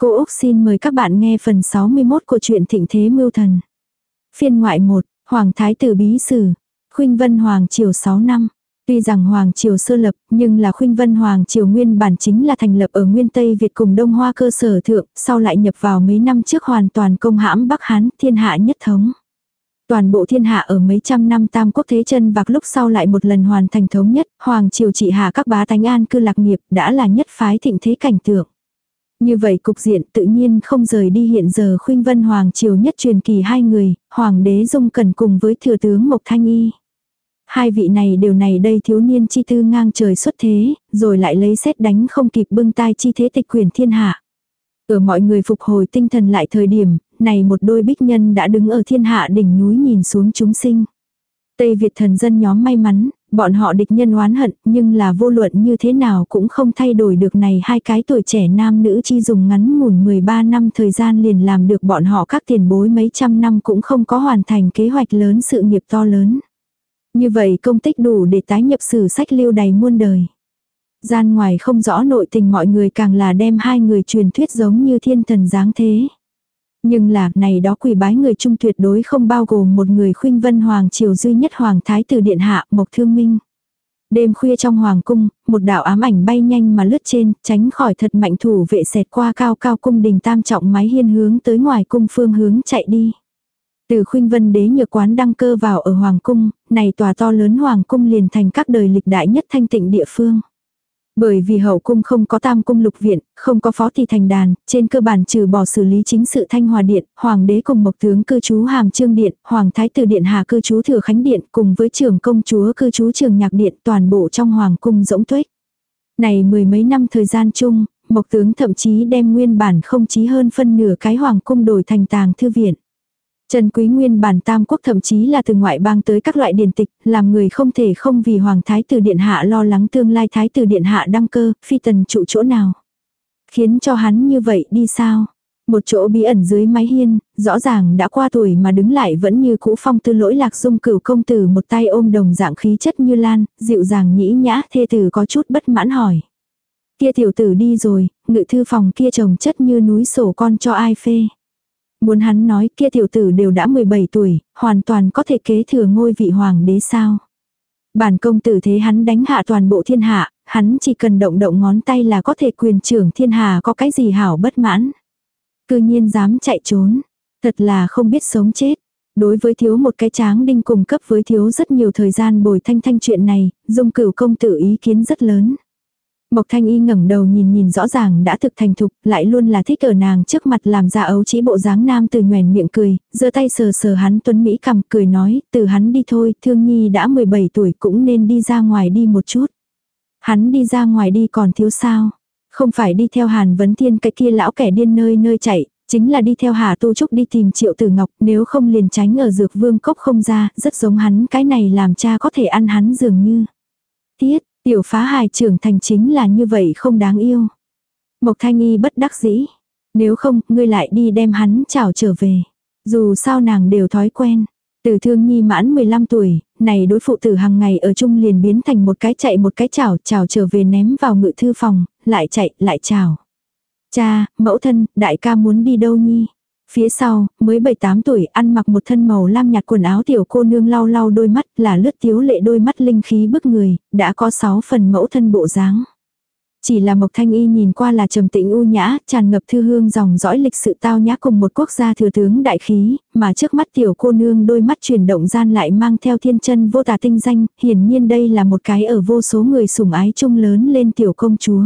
Cô Úc xin mời các bạn nghe phần 61 của truyện Thịnh Thế Mưu Thần. Phiên ngoại 1, Hoàng Thái Tử Bí Sử, Khuynh Vân Hoàng Triều 6 năm. Tuy rằng Hoàng Triều sơ lập, nhưng là Khuynh Vân Hoàng Triều nguyên bản chính là thành lập ở Nguyên Tây Việt cùng Đông Hoa cơ sở thượng, sau lại nhập vào mấy năm trước hoàn toàn công hãm Bắc Hán, thiên hạ nhất thống. Toàn bộ thiên hạ ở mấy trăm năm tam quốc thế chân vạc lúc sau lại một lần hoàn thành thống nhất, Hoàng Triều trị hạ các bá tánh an cư lạc nghiệp đã là nhất phái thịnh thế cảnh tượng. Như vậy cục diện tự nhiên không rời đi hiện giờ khuynh vân hoàng triều nhất truyền kỳ hai người, hoàng đế dung cần cùng với thừa tướng Mộc Thanh Y. Hai vị này đều này đây thiếu niên chi tư ngang trời xuất thế, rồi lại lấy xét đánh không kịp bưng tai chi thế tịch quyền thiên hạ. Ở mọi người phục hồi tinh thần lại thời điểm, này một đôi bích nhân đã đứng ở thiên hạ đỉnh núi nhìn xuống chúng sinh. Tây Việt thần dân nhóm may mắn, bọn họ địch nhân oán hận, nhưng là vô luận như thế nào cũng không thay đổi được này hai cái tuổi trẻ nam nữ chi dùng ngắn ngủn 13 năm thời gian liền làm được bọn họ các tiền bối mấy trăm năm cũng không có hoàn thành kế hoạch lớn sự nghiệp to lớn. Như vậy công tích đủ để tái nhập sử sách lưu đầy muôn đời. Gian ngoài không rõ nội tình mọi người càng là đem hai người truyền thuyết giống như thiên thần dáng thế. Nhưng là, này đó quỷ bái người trung tuyệt đối không bao gồm một người khuynh vân hoàng triều duy nhất hoàng thái tử điện hạ, Mộc Thương Minh. Đêm khuya trong hoàng cung, một đạo ám ảnh bay nhanh mà lướt trên, tránh khỏi thật mạnh thủ vệ xẹt qua cao cao cung đình tam trọng mái hiên hướng tới ngoài cung phương hướng chạy đi. Từ khuynh vân đế nhược quán đăng cơ vào ở hoàng cung, này tòa to lớn hoàng cung liền thành các đời lịch đại nhất thanh tịnh địa phương. Bởi vì hậu cung không có tam cung lục viện, không có phó thì thành đàn, trên cơ bản trừ bỏ xử lý chính sự thanh hòa điện, hoàng đế cùng mộc tướng cư trú hàm trương điện, hoàng thái tử điện hà cư trú thừa khánh điện cùng với trưởng công chúa cư trú trường nhạc điện toàn bộ trong hoàng cung rỗng tuếch. Này mười mấy năm thời gian chung, mộc tướng thậm chí đem nguyên bản không chí hơn phân nửa cái hoàng cung đổi thành tàng thư viện. Trần Quý Nguyên bản tam quốc thậm chí là từ ngoại bang tới các loại điển tịch, làm người không thể không vì Hoàng Thái tử Điện Hạ lo lắng tương lai Thái tử Điện Hạ đăng cơ, phi tần trụ chỗ nào. Khiến cho hắn như vậy đi sao? Một chỗ bí ẩn dưới mái hiên, rõ ràng đã qua tuổi mà đứng lại vẫn như cũ phong tư lỗi lạc dung cửu công tử một tay ôm đồng dạng khí chất như lan, dịu dàng nhĩ nhã thê tử có chút bất mãn hỏi. Kia tiểu tử đi rồi, ngự thư phòng kia trồng chất như núi sổ con cho ai phê. Muốn hắn nói kia tiểu tử đều đã 17 tuổi, hoàn toàn có thể kế thừa ngôi vị hoàng đế sao. Bản công tử thế hắn đánh hạ toàn bộ thiên hạ, hắn chỉ cần động động ngón tay là có thể quyền trưởng thiên hạ có cái gì hảo bất mãn. Cư nhiên dám chạy trốn, thật là không biết sống chết. Đối với thiếu một cái tráng đinh cùng cấp với thiếu rất nhiều thời gian bồi thanh thanh chuyện này, dung cửu công tử ý kiến rất lớn. Mộc Thanh Y ngẩng đầu nhìn nhìn rõ ràng đã thực thành thục, lại luôn là thích ở nàng trước mặt làm ra ấu chỉ bộ dáng nam từ nhoèn miệng cười, giơ tay sờ sờ hắn tuấn Mỹ cầm cười nói, từ hắn đi thôi, thương nhi đã 17 tuổi cũng nên đi ra ngoài đi một chút. Hắn đi ra ngoài đi còn thiếu sao? Không phải đi theo Hàn Vấn Thiên cái kia lão kẻ điên nơi nơi chạy, chính là đi theo Hà Tu Trúc đi tìm Triệu Tử Ngọc, nếu không liền tránh ở dược vương cốc không ra, rất giống hắn cái này làm cha có thể ăn hắn dường như. Tiết, Tiểu phá hài trưởng thành chính là như vậy không đáng yêu. Mộc thanh y bất đắc dĩ. Nếu không, ngươi lại đi đem hắn chào trở về. Dù sao nàng đều thói quen. Từ thương nhi mãn 15 tuổi, này đối phụ tử hàng ngày ở chung liền biến thành một cái chạy một cái chào, chào trở về ném vào ngự thư phòng, lại chạy, lại chào. Cha, mẫu thân, đại ca muốn đi đâu nhi? Phía sau, mới 7-8 tuổi, ăn mặc một thân màu lam nhạt quần áo tiểu cô nương lau lau đôi mắt, là lướt tiếu lệ đôi mắt linh khí bức người, đã có 6 phần mẫu thân bộ dáng. Chỉ là Mộc Thanh Y nhìn qua là trầm tĩnh u nhã, tràn ngập thư hương dòng dõi lịch sự tao nhã cùng một quốc gia thừa tướng đại khí, mà trước mắt tiểu cô nương đôi mắt chuyển động gian lại mang theo thiên chân vô tà tinh danh, hiển nhiên đây là một cái ở vô số người sủng ái chung lớn lên tiểu công chúa.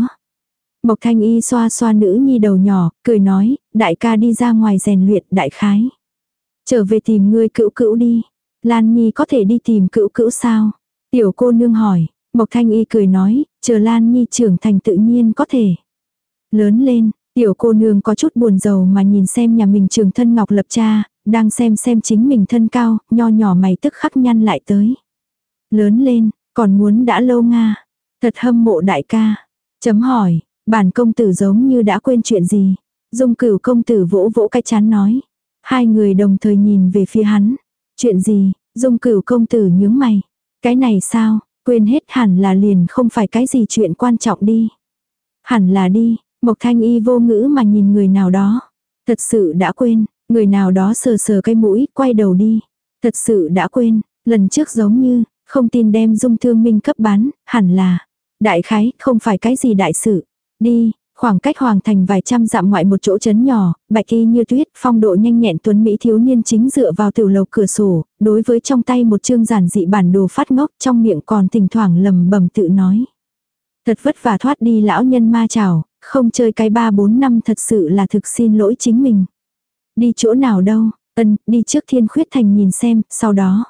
Mộc thanh y xoa xoa nữ nhi đầu nhỏ, cười nói, đại ca đi ra ngoài rèn luyện đại khái. Trở về tìm ngươi cữu cữu đi. Lan Nhi có thể đi tìm cữu cữu sao? Tiểu cô nương hỏi, Mộc thanh y cười nói, chờ Lan Nhi trưởng thành tự nhiên có thể. Lớn lên, tiểu cô nương có chút buồn rầu mà nhìn xem nhà mình trường thân ngọc lập cha, đang xem xem chính mình thân cao, nho nhỏ mày tức khắc nhăn lại tới. Lớn lên, còn muốn đã lâu nga. Thật hâm mộ đại ca. Chấm hỏi, Bản công tử giống như đã quên chuyện gì. Dung cửu công tử vỗ vỗ cái chán nói. Hai người đồng thời nhìn về phía hắn. Chuyện gì, dung cửu công tử nhướng mày. Cái này sao, quên hết hẳn là liền không phải cái gì chuyện quan trọng đi. Hẳn là đi, Mộc thanh y vô ngữ mà nhìn người nào đó. Thật sự đã quên, người nào đó sờ sờ cái mũi, quay đầu đi. Thật sự đã quên, lần trước giống như, không tin đem dung thương minh cấp bán, hẳn là. Đại khái, không phải cái gì đại sự. Đi, khoảng cách hoàng thành vài trăm dặm ngoại một chỗ trấn nhỏ, bạch y như tuyết, phong độ nhanh nhẹn tuấn Mỹ thiếu niên chính dựa vào tiểu lầu cửa sổ, đối với trong tay một chương giản dị bản đồ phát ngốc trong miệng còn thỉnh thoảng lầm bầm tự nói. Thật vất vả thoát đi lão nhân ma chảo, không chơi cái ba bốn năm thật sự là thực xin lỗi chính mình. Đi chỗ nào đâu, ân, đi trước thiên khuyết thành nhìn xem, sau đó.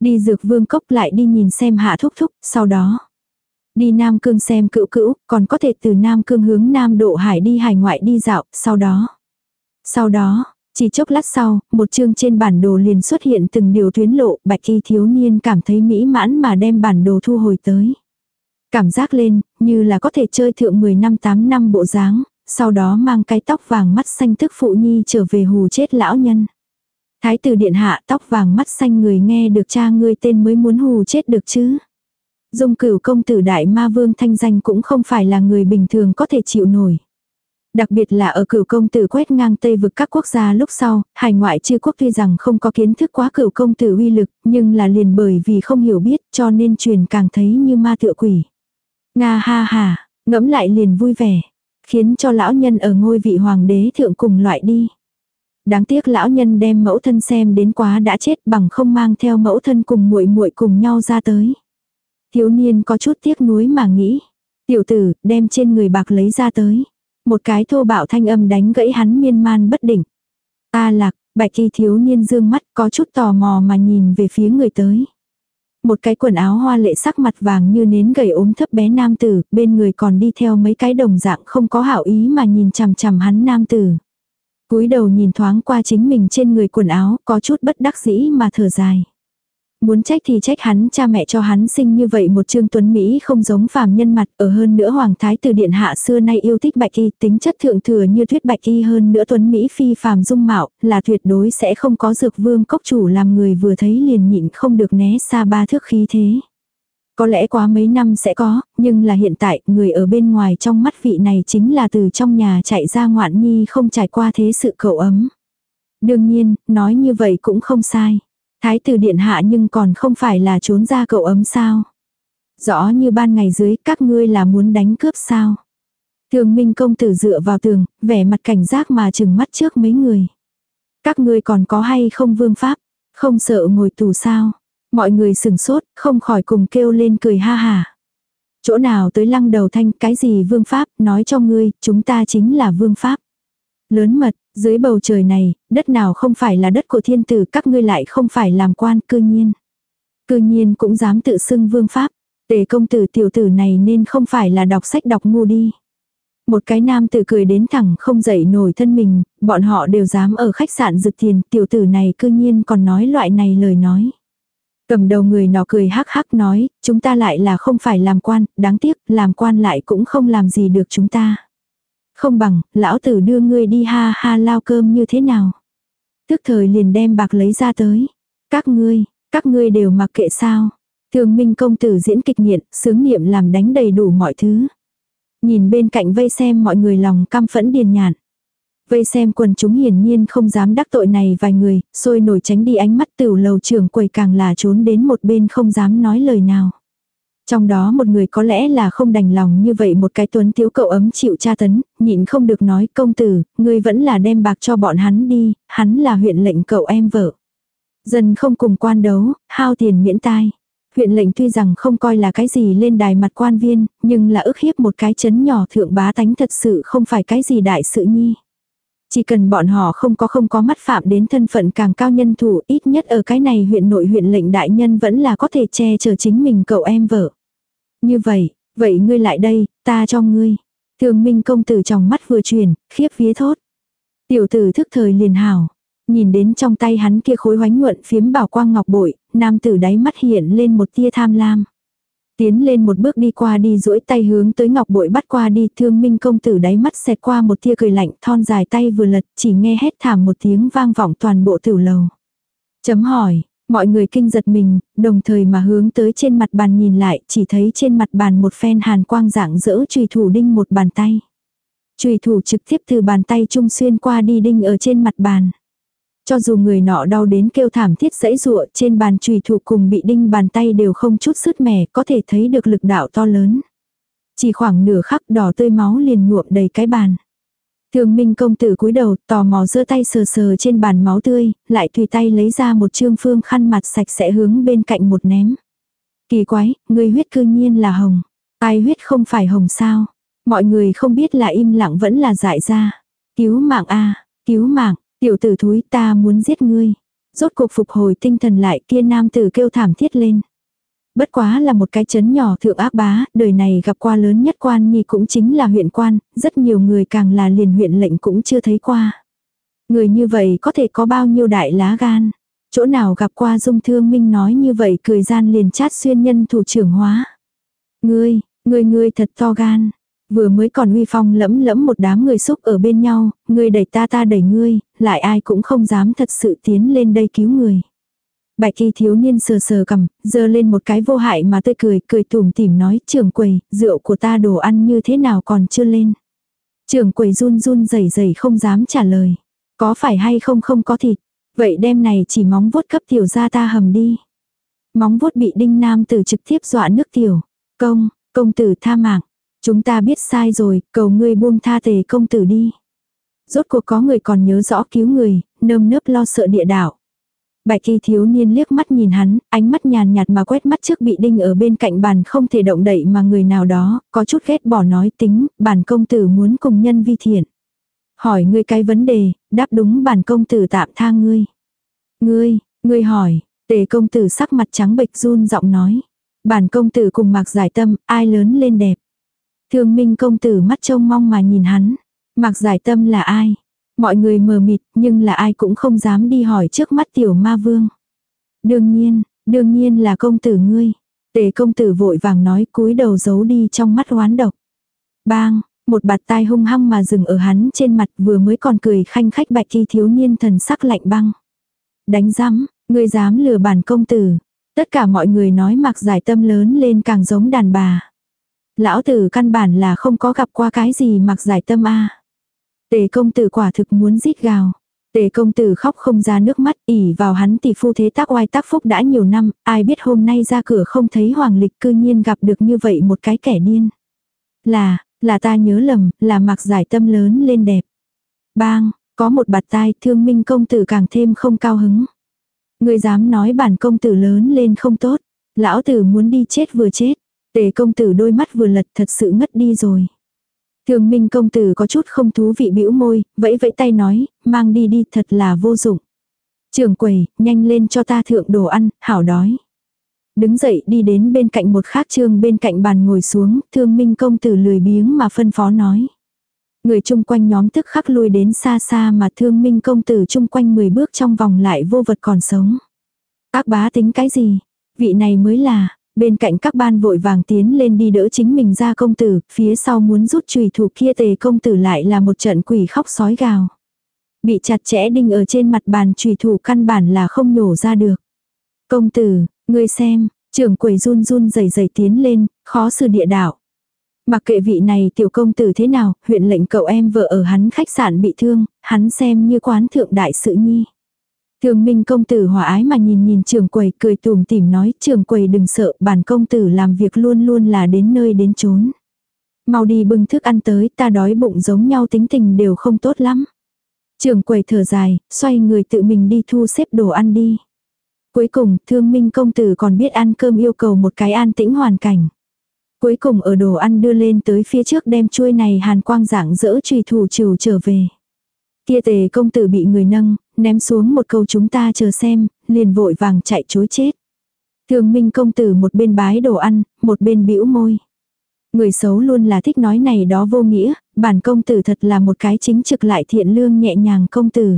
Đi dược vương cốc lại đi nhìn xem hạ thúc thúc, sau đó. Đi Nam Cương xem cữu cữu, còn có thể từ Nam Cương hướng Nam Độ Hải đi hải ngoại đi dạo, sau đó. Sau đó, chỉ chốc lát sau, một chương trên bản đồ liền xuất hiện từng điều tuyến lộ, bạch y thiếu niên cảm thấy mỹ mãn mà đem bản đồ thu hồi tới. Cảm giác lên, như là có thể chơi thượng 10 năm 8 năm bộ dáng, sau đó mang cái tóc vàng mắt xanh tức phụ nhi trở về hù chết lão nhân. Thái tử điện hạ tóc vàng mắt xanh người nghe được cha ngươi tên mới muốn hù chết được chứ. Dung cửu công tử đại ma vương thanh danh cũng không phải là người bình thường có thể chịu nổi. Đặc biệt là ở cửu công tử quét ngang Tây vực các quốc gia lúc sau, hải ngoại chư quốc tuy rằng không có kiến thức quá cửu công tử uy lực, nhưng là liền bởi vì không hiểu biết cho nên truyền càng thấy như ma tựa quỷ. Nga ha ha, ngẫm lại liền vui vẻ, khiến cho lão nhân ở ngôi vị hoàng đế thượng cùng loại đi. Đáng tiếc lão nhân đem mẫu thân xem đến quá đã chết bằng không mang theo mẫu thân cùng muội muội cùng nhau ra tới. Thiếu niên có chút tiếc nuối mà nghĩ. Tiểu tử, đem trên người bạc lấy ra tới. Một cái thô bạo thanh âm đánh gãy hắn miên man bất định. Ta lạc, bạch kỳ thiếu niên dương mắt có chút tò mò mà nhìn về phía người tới. Một cái quần áo hoa lệ sắc mặt vàng như nến gầy ốm thấp bé nam tử, bên người còn đi theo mấy cái đồng dạng không có hảo ý mà nhìn chằm chằm hắn nam tử. cúi đầu nhìn thoáng qua chính mình trên người quần áo, có chút bất đắc dĩ mà thở dài. Muốn trách thì trách hắn cha mẹ cho hắn sinh như vậy một trương tuấn Mỹ không giống phàm nhân mặt ở hơn nữa hoàng thái từ điện hạ xưa nay yêu thích bạch y tính chất thượng thừa như thuyết bạch y hơn nữa tuấn Mỹ phi phàm dung mạo là tuyệt đối sẽ không có dược vương cốc chủ làm người vừa thấy liền nhịn không được né xa ba thước khí thế. Có lẽ quá mấy năm sẽ có, nhưng là hiện tại người ở bên ngoài trong mắt vị này chính là từ trong nhà chạy ra ngoạn nhi không trải qua thế sự cậu ấm. Đương nhiên, nói như vậy cũng không sai. Thái tử điện hạ nhưng còn không phải là trốn ra cậu ấm sao. Rõ như ban ngày dưới các ngươi là muốn đánh cướp sao. Thường minh công tử dựa vào tường, vẻ mặt cảnh giác mà chừng mắt trước mấy người. Các ngươi còn có hay không vương pháp, không sợ ngồi tù sao. Mọi người sừng sốt, không khỏi cùng kêu lên cười ha hà. Chỗ nào tới lăng đầu thanh cái gì vương pháp, nói cho ngươi, chúng ta chính là vương pháp. Lớn mật, dưới bầu trời này, đất nào không phải là đất của thiên tử các ngươi lại không phải làm quan cư nhiên. Cư nhiên cũng dám tự xưng vương pháp. Tề công tử tiểu tử này nên không phải là đọc sách đọc ngu đi. Một cái nam tử cười đến thẳng không dậy nổi thân mình, bọn họ đều dám ở khách sạn rực tiền, tiểu tử này cư nhiên còn nói loại này lời nói. Cầm đầu người nọ cười hắc hắc nói, chúng ta lại là không phải làm quan, đáng tiếc, làm quan lại cũng không làm gì được chúng ta. Không bằng, lão tử đưa ngươi đi ha ha lao cơm như thế nào. Tức thời liền đem bạc lấy ra tới. Các ngươi, các ngươi đều mặc kệ sao. Thường minh công tử diễn kịch nghiện, sướng niệm làm đánh đầy đủ mọi thứ. Nhìn bên cạnh vây xem mọi người lòng căm phẫn điền nhạn. Vây xem quần chúng hiển nhiên không dám đắc tội này vài người, sôi nổi tránh đi ánh mắt tiểu lầu trưởng quầy càng là trốn đến một bên không dám nói lời nào. Trong đó một người có lẽ là không đành lòng như vậy một cái tuấn thiếu cậu ấm chịu tra tấn, nhịn không được nói công tử, ngươi vẫn là đem bạc cho bọn hắn đi, hắn là huyện lệnh cậu em vợ. Dân không cùng quan đấu, hao tiền miễn tai. Huyện lệnh tuy rằng không coi là cái gì lên đài mặt quan viên, nhưng là ức hiếp một cái chấn nhỏ thượng bá tánh thật sự không phải cái gì đại sự nhi. Chỉ cần bọn họ không có không có mắt phạm đến thân phận càng cao nhân thủ, ít nhất ở cái này huyện nội huyện lệnh đại nhân vẫn là có thể che chở chính mình cậu em vợ. Như vậy, vậy ngươi lại đây, ta cho ngươi. Thường minh công tử trong mắt vừa chuyển, khiếp vía thốt. Tiểu tử thức thời liền hảo. Nhìn đến trong tay hắn kia khối hoánh nhuận phiếm bảo quang ngọc bội, nam tử đáy mắt hiện lên một tia tham lam. Tiến lên một bước đi qua đi duỗi tay hướng tới ngọc bội bắt qua đi thương minh công tử đáy mắt xẹt qua một tia cười lạnh thon dài tay vừa lật chỉ nghe hét thảm một tiếng vang vọng toàn bộ tử lầu. Chấm hỏi, Mọi người kinh giật mình, đồng thời mà hướng tới trên mặt bàn nhìn lại, chỉ thấy trên mặt bàn một phen hàn quang dạng dỡ trùy thủ đinh một bàn tay. Chùy thủ trực tiếp từ bàn tay trung xuyên qua đi đinh ở trên mặt bàn. Cho dù người nọ đau đến kêu thảm thiết dãy rụa trên bàn chùy thủ cùng bị đinh bàn tay đều không chút sứt mẻ có thể thấy được lực đạo to lớn. Chỉ khoảng nửa khắc đỏ tươi máu liền nhuộm đầy cái bàn. Thường Minh công tử cúi đầu, tò mò giơ tay sờ sờ trên bàn máu tươi, lại tùy tay lấy ra một trương phương khăn mặt sạch sẽ hướng bên cạnh một ném. Kỳ quái, người huyết cư nhiên là hồng. Ai huyết không phải hồng sao? Mọi người không biết là im lặng vẫn là dại ra. Cứu mạng a cứu mạng, tiểu tử thúi ta muốn giết ngươi. Rốt cuộc phục hồi tinh thần lại kia nam tử kêu thảm thiết lên. Bất quá là một cái chấn nhỏ thượng ác bá, đời này gặp qua lớn nhất quan nhi cũng chính là huyện quan, rất nhiều người càng là liền huyện lệnh cũng chưa thấy qua. Người như vậy có thể có bao nhiêu đại lá gan. Chỗ nào gặp qua dung thương minh nói như vậy cười gian liền chát xuyên nhân thủ trưởng hóa. Ngươi, ngươi ngươi thật to gan. Vừa mới còn uy phong lẫm lẫm một đám người xúc ở bên nhau, ngươi đẩy ta ta đẩy ngươi, lại ai cũng không dám thật sự tiến lên đây cứu người. Bạch kỳ thiếu niên sờ sờ cầm, dơ lên một cái vô hại mà tươi cười, cười tủm tỉm nói, trưởng quầy, rượu của ta đồ ăn như thế nào còn chưa lên. Trưởng quầy run run rẩy rẩy không dám trả lời. Có phải hay không không có thịt. Vậy đêm này chỉ móng vuốt cấp tiểu ra ta hầm đi. Móng vuốt bị đinh nam tử trực tiếp dọa nước tiểu. Công, công tử tha mạng. Chúng ta biết sai rồi, cầu ngươi buông tha tề công tử đi. Rốt cuộc có người còn nhớ rõ cứu người, nơm nớp lo sợ địa đạo. Bạch kỳ thiếu niên liếc mắt nhìn hắn, ánh mắt nhàn nhạt mà quét mắt trước bị đinh ở bên cạnh bàn không thể động đậy mà người nào đó, có chút ghét bỏ nói tính, bản công tử muốn cùng nhân vi thiện. Hỏi ngươi cái vấn đề, đáp đúng bản công tử tạm tha ngươi. Ngươi, ngươi hỏi, tề công tử sắc mặt trắng bệch run giọng nói. Bản công tử cùng mặc giải tâm, ai lớn lên đẹp. Thương minh công tử mắt trông mong mà nhìn hắn. Mặc giải tâm là ai? Mọi người mờ mịt, nhưng là ai cũng không dám đi hỏi trước mắt tiểu ma vương. Đương nhiên, đương nhiên là công tử ngươi. Tề công tử vội vàng nói cúi đầu giấu đi trong mắt oán độc. Bang, một bạt tai hung hăng mà dừng ở hắn trên mặt vừa mới còn cười khanh khách bạch thi thiếu niên thần sắc lạnh băng. Đánh giám, ngươi dám lừa bản công tử. Tất cả mọi người nói mặc giải tâm lớn lên càng giống đàn bà. Lão tử căn bản là không có gặp qua cái gì mặc giải tâm a Tề công tử quả thực muốn rít gào. Tề công tử khóc không ra nước mắt, ỉ vào hắn tỷ phu thế tác oai tác phúc đã nhiều năm, ai biết hôm nay ra cửa không thấy hoàng lịch cư nhiên gặp được như vậy một cái kẻ điên. Là, là ta nhớ lầm, là mặc giải tâm lớn lên đẹp. Bang, có một bạt tai thương minh công tử càng thêm không cao hứng. Người dám nói bản công tử lớn lên không tốt. Lão tử muốn đi chết vừa chết. Tề công tử đôi mắt vừa lật thật sự ngất đi rồi. Thường minh công tử có chút không thú vị bĩu môi, vẫy vẫy tay nói, mang đi đi thật là vô dụng. Trường quầy, nhanh lên cho ta thượng đồ ăn, hảo đói. Đứng dậy đi đến bên cạnh một khác trương bên cạnh bàn ngồi xuống, thương minh công tử lười biếng mà phân phó nói. Người chung quanh nhóm tức khắc lui đến xa xa mà thương minh công tử chung quanh 10 bước trong vòng lại vô vật còn sống. Ác bá tính cái gì? Vị này mới là, Bên cạnh các ban vội vàng tiến lên đi đỡ chính mình ra công tử, phía sau muốn rút chùy thủ kia tề công tử lại là một trận quỷ khóc sói gào. Bị chặt chẽ đinh ở trên mặt bàn chùy thủ căn bản là không nhổ ra được. Công tử, ngươi xem, trưởng quầy run run rẩy rẩy tiến lên, khó xử địa đạo. Mặc kệ vị này tiểu công tử thế nào, huyện lệnh cậu em vợ ở hắn khách sạn bị thương, hắn xem như quán thượng đại sự nhi. Thường minh công tử hòa ái mà nhìn nhìn trường quầy cười tùm tìm nói trường quầy đừng sợ bản công tử làm việc luôn luôn là đến nơi đến chốn. Mau đi bưng thức ăn tới ta đói bụng giống nhau tính tình đều không tốt lắm. Trường quầy thở dài, xoay người tự mình đi thu xếp đồ ăn đi. Cuối cùng, thương minh công tử còn biết ăn cơm yêu cầu một cái an tĩnh hoàn cảnh. Cuối cùng ở đồ ăn đưa lên tới phía trước đem chuôi này hàn quang dạng dỡ trùy thủ trừ trở về. Kia tề công tử bị người nâng, ném xuống một câu chúng ta chờ xem, liền vội vàng chạy chối chết. Thường minh công tử một bên bái đồ ăn, một bên bĩu môi. Người xấu luôn là thích nói này đó vô nghĩa, bản công tử thật là một cái chính trực lại thiện lương nhẹ nhàng công tử.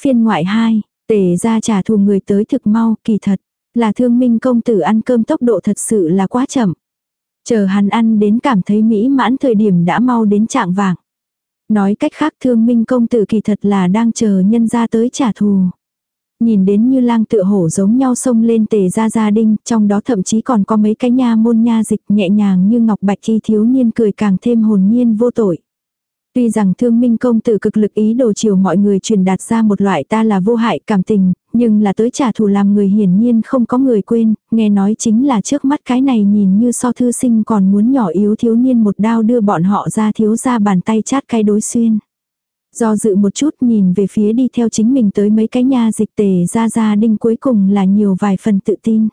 Phiên ngoại 2, tề ra trả thù người tới thực mau, kỳ thật, là thương minh công tử ăn cơm tốc độ thật sự là quá chậm. Chờ hắn ăn đến cảm thấy mỹ mãn thời điểm đã mau đến trạng vàng. Nói cách khác thương minh công tử kỳ thật là đang chờ nhân ra tới trả thù. Nhìn đến như lang tựa hổ giống nhau xông lên tề ra gia đinh, trong đó thậm chí còn có mấy cái nha môn nha dịch nhẹ nhàng như ngọc bạch khi thiếu niên cười càng thêm hồn nhiên vô tội. Tuy rằng thương minh công tử cực lực ý đồ chiều mọi người truyền đạt ra một loại ta là vô hại cảm tình, nhưng là tới trả thù làm người hiển nhiên không có người quên, nghe nói chính là trước mắt cái này nhìn như so thư sinh còn muốn nhỏ yếu thiếu niên một đao đưa bọn họ ra thiếu ra bàn tay chát cái đối xuyên. Do dự một chút nhìn về phía đi theo chính mình tới mấy cái nhà dịch tề ra ra đinh cuối cùng là nhiều vài phần tự tin.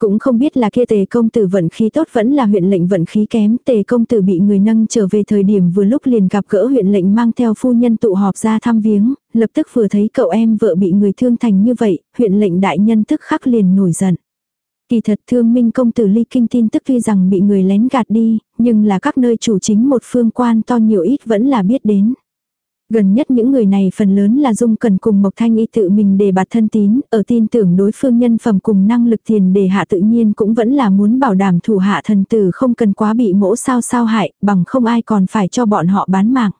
Cũng không biết là kia tề công tử vận khí tốt vẫn là huyện lệnh vận khí kém. Tề công tử bị người nâng trở về thời điểm vừa lúc liền gặp gỡ huyện lệnh mang theo phu nhân tụ họp ra thăm viếng, lập tức vừa thấy cậu em vợ bị người thương thành như vậy, huyện lệnh đại nhân tức khắc liền nổi giận. Kỳ thật thương minh công tử ly kinh tin tức tuy rằng bị người lén gạt đi, nhưng là các nơi chủ chính một phương quan to nhiều ít vẫn là biết đến. Gần nhất những người này phần lớn là dung cần cùng Mộc Thanh Y tự mình để bạt thân tín, ở tin tưởng đối phương nhân phẩm cùng năng lực tiền để hạ tự nhiên cũng vẫn là muốn bảo đảm thủ hạ thần tử không cần quá bị mỗ sao sao hại, bằng không ai còn phải cho bọn họ bán mạng.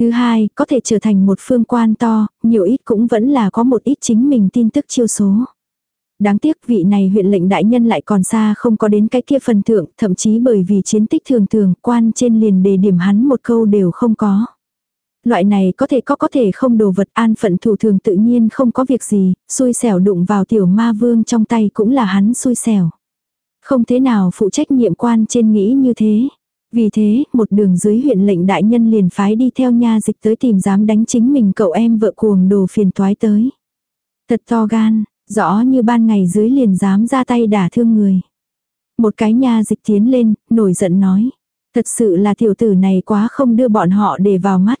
Thứ hai, có thể trở thành một phương quan to, nhiều ít cũng vẫn là có một ít chính mình tin tức chiêu số. Đáng tiếc vị này huyện lệnh đại nhân lại còn xa không có đến cái kia phần thượng, thậm chí bởi vì chiến tích thường thường, quan trên liền đề điểm hắn một câu đều không có. Loại này có thể có có thể không đồ vật an phận thủ thường tự nhiên không có việc gì, xui xẻo đụng vào tiểu ma vương trong tay cũng là hắn xui xẻo. Không thế nào phụ trách nhiệm quan trên nghĩ như thế. Vì thế, một đường dưới huyện lệnh đại nhân liền phái đi theo nha dịch tới tìm dám đánh chính mình cậu em vợ cuồng đồ phiền toái tới. Thật to gan, rõ như ban ngày dưới liền dám ra tay đả thương người. Một cái nha dịch tiến lên, nổi giận nói. Thật sự là tiểu tử này quá không đưa bọn họ để vào mắt.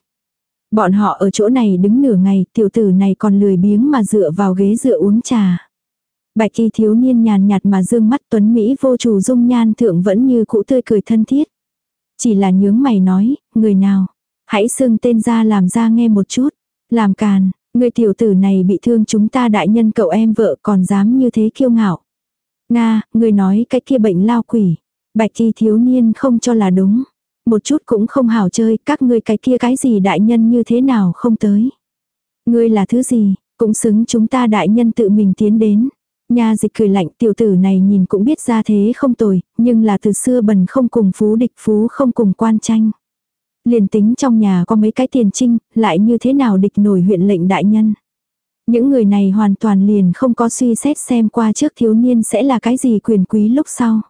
Bọn họ ở chỗ này đứng nửa ngày, tiểu tử này còn lười biếng mà dựa vào ghế dựa uống trà. Bạch kỳ thiếu niên nhàn nhạt mà dương mắt tuấn Mỹ vô chủ dung nhan thượng vẫn như cũ tươi cười thân thiết. Chỉ là nhướng mày nói, người nào, hãy xưng tên ra làm ra nghe một chút. Làm càn, người tiểu tử này bị thương chúng ta đại nhân cậu em vợ còn dám như thế kiêu ngạo. Nga, người nói cái kia bệnh lao quỷ. Bạch kỳ thiếu niên không cho là đúng một chút cũng không hảo chơi, các ngươi cái kia cái gì đại nhân như thế nào không tới. Ngươi là thứ gì, cũng xứng chúng ta đại nhân tự mình tiến đến. Nha dịch cười lạnh tiểu tử này nhìn cũng biết ra thế không tồi, nhưng là từ xưa bần không cùng phú địch phú không cùng quan tranh. Liền tính trong nhà có mấy cái tiền trinh, lại như thế nào địch nổi huyện lệnh đại nhân. Những người này hoàn toàn liền không có suy xét xem qua trước thiếu niên sẽ là cái gì quyền quý lúc sau.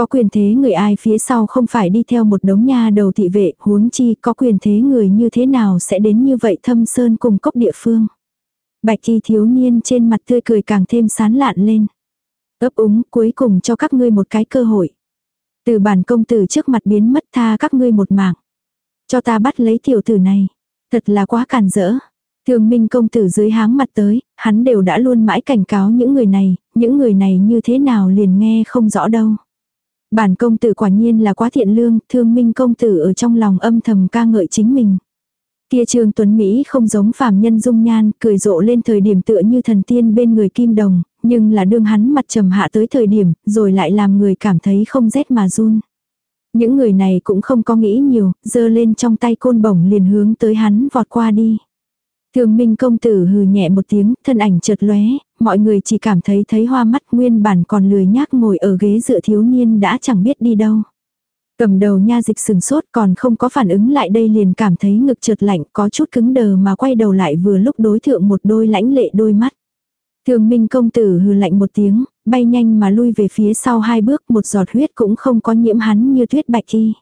Có quyền thế người ai phía sau không phải đi theo một đống nha đầu thị vệ, huống chi có quyền thế người như thế nào sẽ đến như vậy thâm sơn cùng cốc địa phương. Bạch thi thiếu niên trên mặt tươi cười càng thêm sán lạn lên. Ấp úng cuối cùng cho các ngươi một cái cơ hội. Từ bản công tử trước mặt biến mất tha các ngươi một mạng. Cho ta bắt lấy tiểu tử này. Thật là quá càn rỡ. Thường minh công tử dưới háng mặt tới, hắn đều đã luôn mãi cảnh cáo những người này, những người này như thế nào liền nghe không rõ đâu. Bản công tử quả nhiên là quá thiện lương, thương minh công tử ở trong lòng âm thầm ca ngợi chính mình. Kia trương tuấn Mỹ không giống phàm nhân dung nhan, cười rộ lên thời điểm tựa như thần tiên bên người kim đồng, nhưng là đương hắn mặt trầm hạ tới thời điểm, rồi lại làm người cảm thấy không rét mà run. Những người này cũng không có nghĩ nhiều, giơ lên trong tay côn bổng liền hướng tới hắn vọt qua đi. Thường minh công tử hừ nhẹ một tiếng, thân ảnh chợt lóe, mọi người chỉ cảm thấy thấy hoa mắt nguyên bản còn lười nhác ngồi ở ghế dựa thiếu niên đã chẳng biết đi đâu. Cầm đầu nha dịch sừng sốt còn không có phản ứng lại đây liền cảm thấy ngực trượt lạnh có chút cứng đờ mà quay đầu lại vừa lúc đối thượng một đôi lãnh lệ đôi mắt. Thường minh công tử hừ lạnh một tiếng, bay nhanh mà lui về phía sau hai bước một giọt huyết cũng không có nhiễm hắn như tuyết bạch y.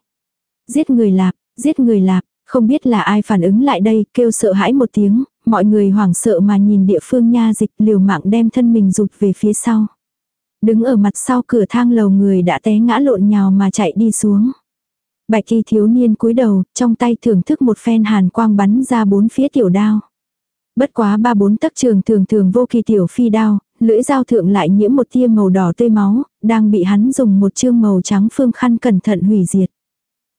Giết người lạp, giết người lạp, không biết là ai phản ứng lại đây, kêu sợ hãi một tiếng, mọi người hoảng sợ mà nhìn địa phương nha dịch liều mạng đem thân mình rụt về phía sau. Đứng ở mặt sau cửa thang lầu người đã té ngã lộn nhào mà chạy đi xuống. Bạch kỳ thiếu niên cúi đầu, trong tay thưởng thức một phen hàn quang bắn ra bốn phía tiểu đao. Bất quá ba bốn tấc trường thường thường vô kỳ tiểu phi đao, lưỡi dao thượng lại nhiễm một tia màu đỏ tươi máu, đang bị hắn dùng một chương màu trắng phương khăn cẩn thận hủy diệt.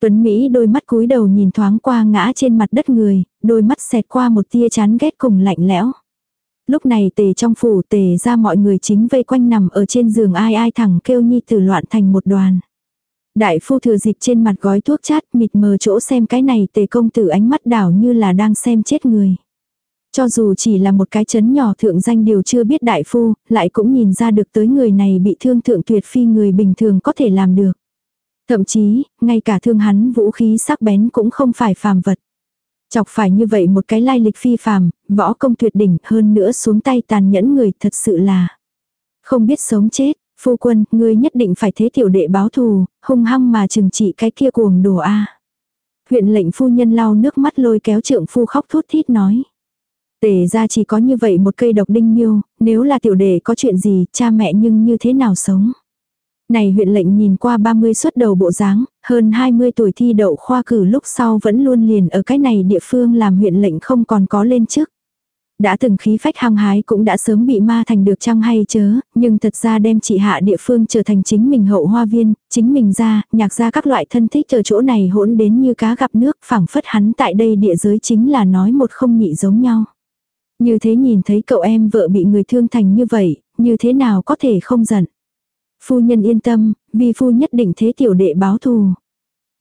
Tuấn Mỹ đôi mắt cúi đầu nhìn thoáng qua ngã trên mặt đất người, đôi mắt xẹt qua một tia chán ghét cùng lạnh lẽo. Lúc này tề trong phủ tề ra mọi người chính vây quanh nằm ở trên giường ai ai thẳng kêu nhi tử loạn thành một đoàn. Đại phu thừa dịp trên mặt gói thuốc chát mịt mờ chỗ xem cái này tề công tử ánh mắt đảo như là đang xem chết người. Cho dù chỉ là một cái chấn nhỏ thượng danh điều chưa biết đại phu, lại cũng nhìn ra được tới người này bị thương thượng tuyệt phi người bình thường có thể làm được. Thậm chí, ngay cả thương hắn vũ khí sắc bén cũng không phải phàm vật. Chọc phải như vậy một cái lai lịch phi phàm, võ công tuyệt đỉnh hơn nữa xuống tay tàn nhẫn người thật sự là không biết sống chết. Phu quân, ngươi nhất định phải thế tiểu đệ báo thù, hung hăng mà trừng trị cái kia cuồng đồ a. Huyện lệnh phu nhân lau nước mắt lôi kéo trượng phu khóc thút thít nói. Tề ra chỉ có như vậy một cây độc đinh miêu, nếu là tiểu đệ có chuyện gì, cha mẹ nhưng như thế nào sống. Này huyện lệnh nhìn qua 30 xuất đầu bộ dáng, hơn 20 tuổi thi đậu khoa cử lúc sau vẫn luôn liền ở cái này địa phương làm huyện lệnh không còn có lên chức. Đã từng khí phách hăng hái cũng đã sớm bị ma thành được trăng hay chớ, nhưng thật ra đem chị hạ địa phương trở thành chính mình hậu hoa viên, chính mình ra, nhạc ra các loại thân thích ở chỗ này hỗn đến như cá gặp nước, phảng phất hắn tại đây địa giới chính là nói một không nhị giống nhau. Như thế nhìn thấy cậu em vợ bị người thương thành như vậy, như thế nào có thể không giận. Phu nhân yên tâm, vì phu nhất định thế tiểu đệ báo thù.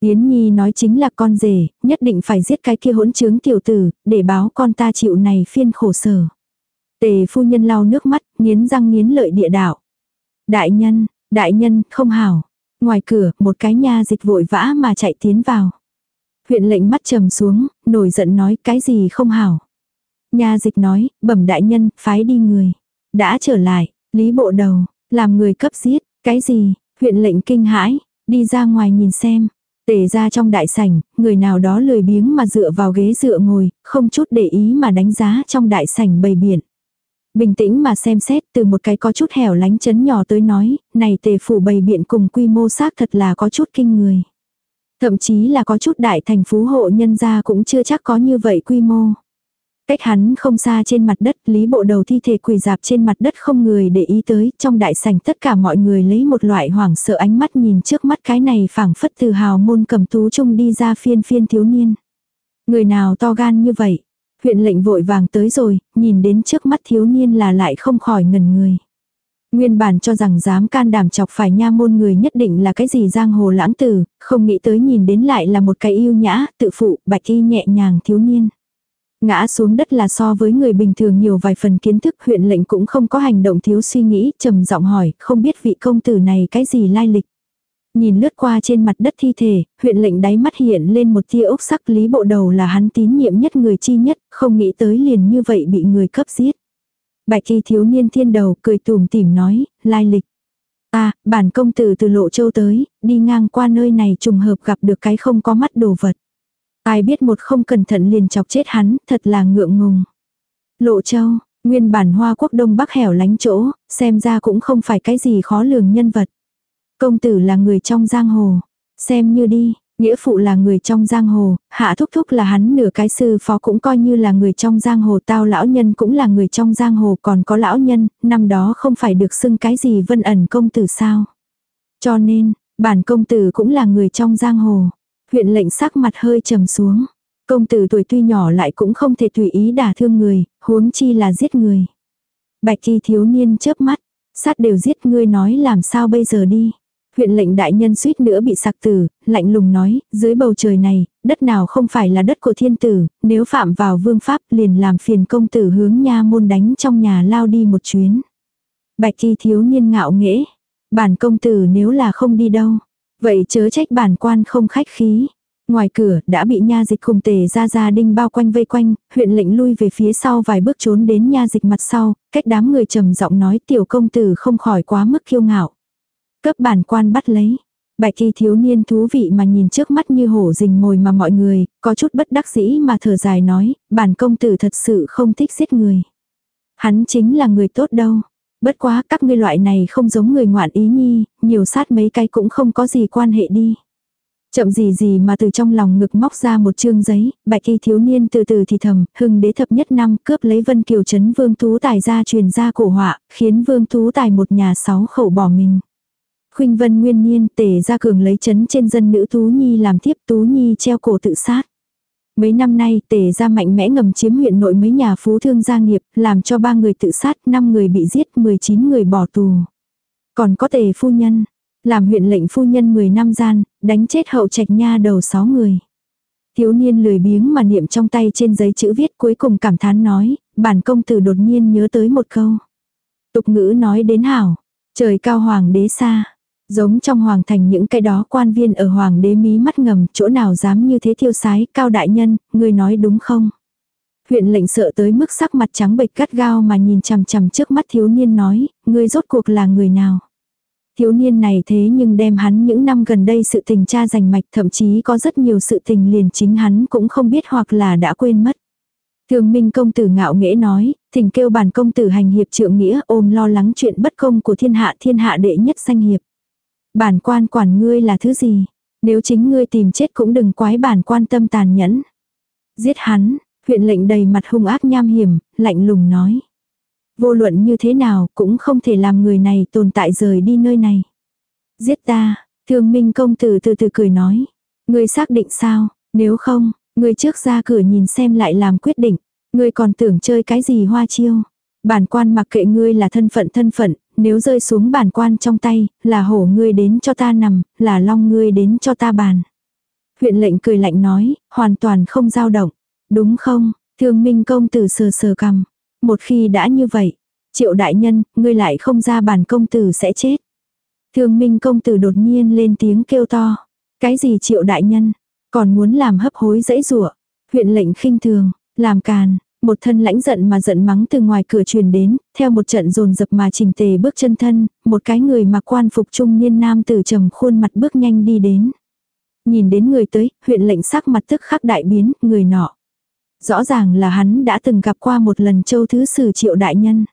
Yến Nhi nói chính là con rể, nhất định phải giết cái kia hỗn trướng tiểu tử, để báo con ta chịu này phiên khổ sở. Tề phu nhân lau nước mắt, nghiến răng nghiến lợi địa đạo. Đại nhân, đại nhân, không hảo. Ngoài cửa, một cái nha dịch vội vã mà chạy tiến vào. Huyện lệnh mắt trầm xuống, nổi giận nói cái gì không hảo. Nha dịch nói, bẩm đại nhân, phái đi người. Đã trở lại, lý bộ đầu, làm người cấp giết, cái gì, huyện lệnh kinh hãi, đi ra ngoài nhìn xem. Tề ra trong đại sảnh, người nào đó lười biếng mà dựa vào ghế dựa ngồi, không chút để ý mà đánh giá trong đại sảnh bầy biển. Bình tĩnh mà xem xét từ một cái có chút hẻo lánh chấn nhỏ tới nói, này tề phủ bầy biện cùng quy mô xác thật là có chút kinh người. Thậm chí là có chút đại thành phú hộ nhân gia cũng chưa chắc có như vậy quy mô. Cách hắn không xa trên mặt đất, lý bộ đầu thi thể quỳ dạp trên mặt đất không người để ý tới, trong đại sảnh tất cả mọi người lấy một loại hoảng sợ ánh mắt nhìn trước mắt cái này phảng phất từ hào môn cầm tú chung đi ra phiên phiên thiếu niên. Người nào to gan như vậy? Huyện lệnh vội vàng tới rồi, nhìn đến trước mắt thiếu niên là lại không khỏi ngần người. Nguyên bản cho rằng dám can đảm chọc phải nha môn người nhất định là cái gì giang hồ lãng tử, không nghĩ tới nhìn đến lại là một cái yêu nhã, tự phụ, bạch y nhẹ nhàng thiếu niên. Ngã xuống đất là so với người bình thường nhiều vài phần kiến thức huyện lệnh cũng không có hành động thiếu suy nghĩ, trầm giọng hỏi, không biết vị công tử này cái gì lai lịch. Nhìn lướt qua trên mặt đất thi thể, huyện lệnh đáy mắt hiện lên một tia ốc sắc lý bộ đầu là hắn tín nhiệm nhất người chi nhất, không nghĩ tới liền như vậy bị người cấp giết. Bạch kỳ thiếu niên thiên đầu cười tùm tìm nói, lai lịch. À, bản công tử từ lộ châu tới, đi ngang qua nơi này trùng hợp gặp được cái không có mắt đồ vật. Ai biết một không cẩn thận liền chọc chết hắn, thật là ngượng ngùng. Lộ châu, nguyên bản hoa quốc đông bắc hẻo lánh chỗ, xem ra cũng không phải cái gì khó lường nhân vật. Công tử là người trong giang hồ, xem như đi, nghĩa phụ là người trong giang hồ, hạ thúc thúc là hắn nửa cái sư phó cũng coi như là người trong giang hồ tao lão nhân cũng là người trong giang hồ còn có lão nhân, năm đó không phải được xưng cái gì vân ẩn công tử sao. Cho nên, bản công tử cũng là người trong giang hồ. Huyện lệnh sắc mặt hơi trầm xuống. Công tử tuổi tuy nhỏ lại cũng không thể tùy ý đả thương người, huống chi là giết người. Bạch thi thiếu niên chớp mắt, sát đều giết ngươi nói làm sao bây giờ đi. Huyện lệnh đại nhân suýt nữa bị sặc tử, lạnh lùng nói, dưới bầu trời này, đất nào không phải là đất của thiên tử, nếu phạm vào vương pháp liền làm phiền công tử hướng nha môn đánh trong nhà lao đi một chuyến. Bạch thi thiếu niên ngạo nghễ, bản công tử nếu là không đi đâu, Vậy chớ trách bản quan không khách khí. Ngoài cửa đã bị nha dịch cùng tề ra gia đinh bao quanh vây quanh, huyện lệnh lui về phía sau vài bước trốn đến nha dịch mặt sau, cách đám người trầm giọng nói tiểu công tử không khỏi quá mức kiêu ngạo. Cấp bản quan bắt lấy. Bạch kỳ thiếu niên thú vị mà nhìn trước mắt như hổ rình mồi mà mọi người, có chút bất đắc dĩ mà thở dài nói, bản công tử thật sự không thích giết người. Hắn chính là người tốt đâu. Bất quá các ngươi loại này không giống người ngoạn ý nhi, nhiều sát mấy cái cũng không có gì quan hệ đi. Chậm gì gì mà từ trong lòng ngực móc ra một chương giấy, bạch y thiếu niên từ từ thì thầm, hưng đế thập nhất năm cướp lấy vân kiều chấn vương tú tài ra truyền ra cổ họa, khiến vương tú tài một nhà sáu khẩu bỏ mình. Khuynh vân nguyên niên tề ra cường lấy chấn trên dân nữ tú nhi làm tiếp tú nhi treo cổ tự sát. Mấy năm nay tề ra mạnh mẽ ngầm chiếm huyện nội mấy nhà phú thương gia nghiệp, làm cho ba người tự sát, 5 người bị giết, 19 người bỏ tù. Còn có tề phu nhân, làm huyện lệnh phu nhân 10 năm gian, đánh chết hậu trạch nha đầu 6 người. Thiếu niên lười biếng mà niệm trong tay trên giấy chữ viết cuối cùng cảm thán nói, bản công tử đột nhiên nhớ tới một câu. Tục ngữ nói đến hảo, trời cao hoàng đế xa, Giống trong hoàng thành những cái đó quan viên ở hoàng đế mí mắt ngầm, chỗ nào dám như thế thiêu sái, cao đại nhân, người nói đúng không? Huyện lệnh sợ tới mức sắc mặt trắng bệch cắt gao mà nhìn chằm chằm trước mắt thiếu niên nói, ngươi rốt cuộc là người nào? Thiếu niên này thế nhưng đem hắn những năm gần đây sự tình cha giành mạch thậm chí có rất nhiều sự tình liền chính hắn cũng không biết hoặc là đã quên mất. Thường minh công tử ngạo nghễ nói, thỉnh kêu bản công tử hành hiệp trượng nghĩa ôm lo lắng chuyện bất công của thiên hạ thiên hạ đệ nhất danh hiệp. Bản quan quản ngươi là thứ gì? Nếu chính ngươi tìm chết cũng đừng quái bản quan tâm tàn nhẫn. Giết hắn, huyện lệnh đầy mặt hung ác nham hiểm, lạnh lùng nói. Vô luận như thế nào cũng không thể làm người này tồn tại rời đi nơi này. Giết ta, thương minh công tử từ từ cười nói. Ngươi xác định sao, nếu không, ngươi trước ra cửa nhìn xem lại làm quyết định. Ngươi còn tưởng chơi cái gì hoa chiêu. Bản quan mặc kệ ngươi là thân phận thân phận, nếu rơi xuống bản quan trong tay, là hổ ngươi đến cho ta nằm, là long ngươi đến cho ta bàn. Huyện lệnh cười lạnh nói, hoàn toàn không dao động. Đúng không, thương minh công tử sờ sờ cầm. Một khi đã như vậy, triệu đại nhân, ngươi lại không ra bản công tử sẽ chết. Thương minh công tử đột nhiên lên tiếng kêu to. Cái gì triệu đại nhân, còn muốn làm hấp hối dãy rủa Huyện lệnh khinh thường, làm càn, một thân lãnh giận mà giận mắng từ ngoài cửa truyền đến, theo một trận rồn dập mà trình tề bước chân thân, một cái người mặc quan phục trung niên nam tử trầm khuôn mặt bước nhanh đi đến. Nhìn đến người tới, huyện lệnh sắc mặt tức khắc đại biến, người nọ. Rõ ràng là hắn đã từng gặp qua một lần châu thứ sử triệu đại nhân.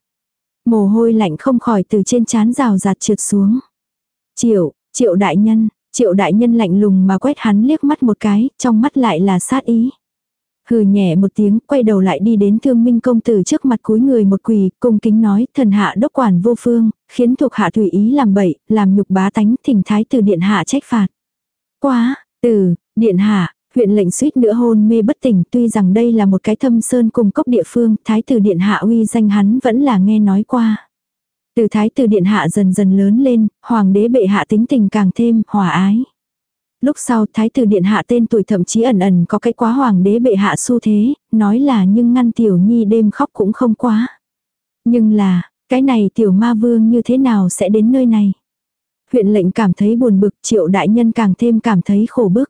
Mồ hôi lạnh không khỏi từ trên trán rào rạt trượt xuống. Triệu, triệu đại nhân, triệu đại nhân lạnh lùng mà quét hắn liếc mắt một cái, trong mắt lại là sát ý. Hừ nhẹ một tiếng, quay đầu lại đi đến thương minh công tử trước mặt cúi người một quỳ, cung kính nói, thần hạ đốc quản vô phương, khiến thuộc hạ tùy ý làm bậy, làm nhục bá tánh, thỉnh thái từ điện hạ trách phạt. Quá, từ, điện hạ, huyện lệnh suýt nữa hôn mê bất tỉnh, tuy rằng đây là một cái thâm sơn cùng cốc địa phương, thái tử điện hạ uy danh hắn vẫn là nghe nói qua. Từ thái tử điện hạ dần dần lớn lên, hoàng đế bệ hạ tính tình càng thêm hòa ái. Lúc sau thái tử điện hạ tên tuổi thậm chí ẩn ẩn có cái quá hoàng đế bệ hạ xu thế, nói là nhưng ngăn tiểu nhi đêm khóc cũng không quá. Nhưng là, cái này tiểu ma vương như thế nào sẽ đến nơi này? Huyện lệnh cảm thấy buồn bực triệu đại nhân càng thêm cảm thấy khổ bức.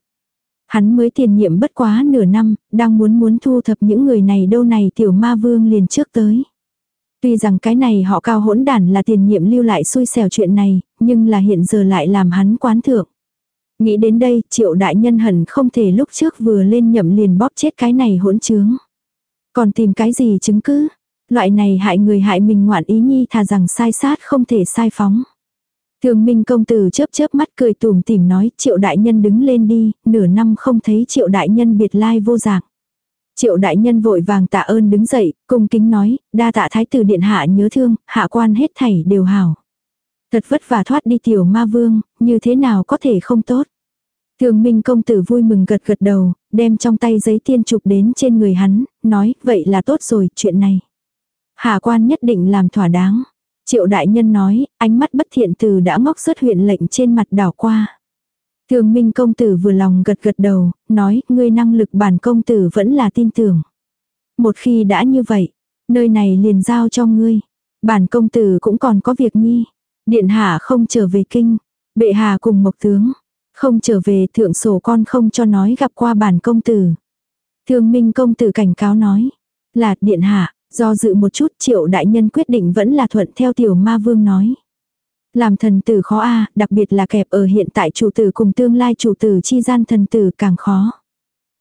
Hắn mới tiền nhiệm bất quá nửa năm, đang muốn muốn thu thập những người này đâu này tiểu ma vương liền trước tới. Tuy rằng cái này họ cao hỗn đản là tiền nhiệm lưu lại xui xẻo chuyện này, nhưng là hiện giờ lại làm hắn quán thượng. Nghĩ đến đây, triệu đại nhân hẳn không thể lúc trước vừa lên nhậm liền bóp chết cái này hỗn trướng. Còn tìm cái gì chứng cứ? Loại này hại người hại mình ngoạn ý nhi thà rằng sai sát không thể sai phóng. Thường minh công tử chớp chớp mắt cười tùm tìm nói triệu đại nhân đứng lên đi, nửa năm không thấy triệu đại nhân biệt lai vô dạng. Triệu đại nhân vội vàng tạ ơn đứng dậy, cung kính nói, đa tạ thái tử điện hạ nhớ thương, hạ quan hết thảy đều hảo. Thật vất vả thoát đi tiểu ma vương, như thế nào có thể không tốt. Thường minh công tử vui mừng gật gật đầu, đem trong tay giấy tiên chụp đến trên người hắn, nói, vậy là tốt rồi, chuyện này. Hạ quan nhất định làm thỏa đáng. Triệu đại nhân nói, ánh mắt bất thiện từ đã ngóc rớt huyện lệnh trên mặt đảo qua. Thường minh công tử vừa lòng gật gật đầu, nói, ngươi năng lực bản công tử vẫn là tin tưởng. Một khi đã như vậy, nơi này liền giao cho ngươi. Bản công tử cũng còn có việc nhi. Điện hạ không trở về kinh. Bệ hạ cùng mộc tướng. Không trở về thượng sổ con không cho nói gặp qua bản công tử. Thương minh công tử cảnh cáo nói. Là điện hạ, do dự một chút triệu đại nhân quyết định vẫn là thuận theo tiểu ma vương nói. Làm thần tử khó a đặc biệt là kẹp ở hiện tại chủ tử cùng tương lai chủ tử chi gian thần tử càng khó.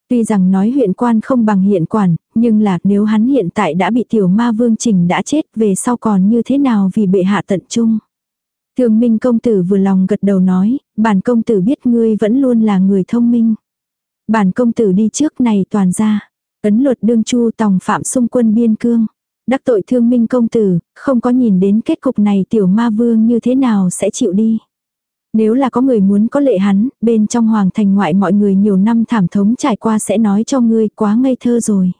Tuy rằng nói huyện quan không bằng hiện quản, nhưng là nếu hắn hiện tại đã bị tiểu ma vương trình đã chết về sau còn như thế nào vì bệ hạ tận trung. Thường minh công tử vừa lòng gật đầu nói, bản công tử biết ngươi vẫn luôn là người thông minh. Bản công tử đi trước này toàn ra. Ấn luật đương chu tòng phạm xung quân biên cương. Đắc tội thương minh công tử, không có nhìn đến kết cục này tiểu ma vương như thế nào sẽ chịu đi. Nếu là có người muốn có lệ hắn, bên trong hoàng thành ngoại mọi người nhiều năm thảm thống trải qua sẽ nói cho ngươi quá ngây thơ rồi.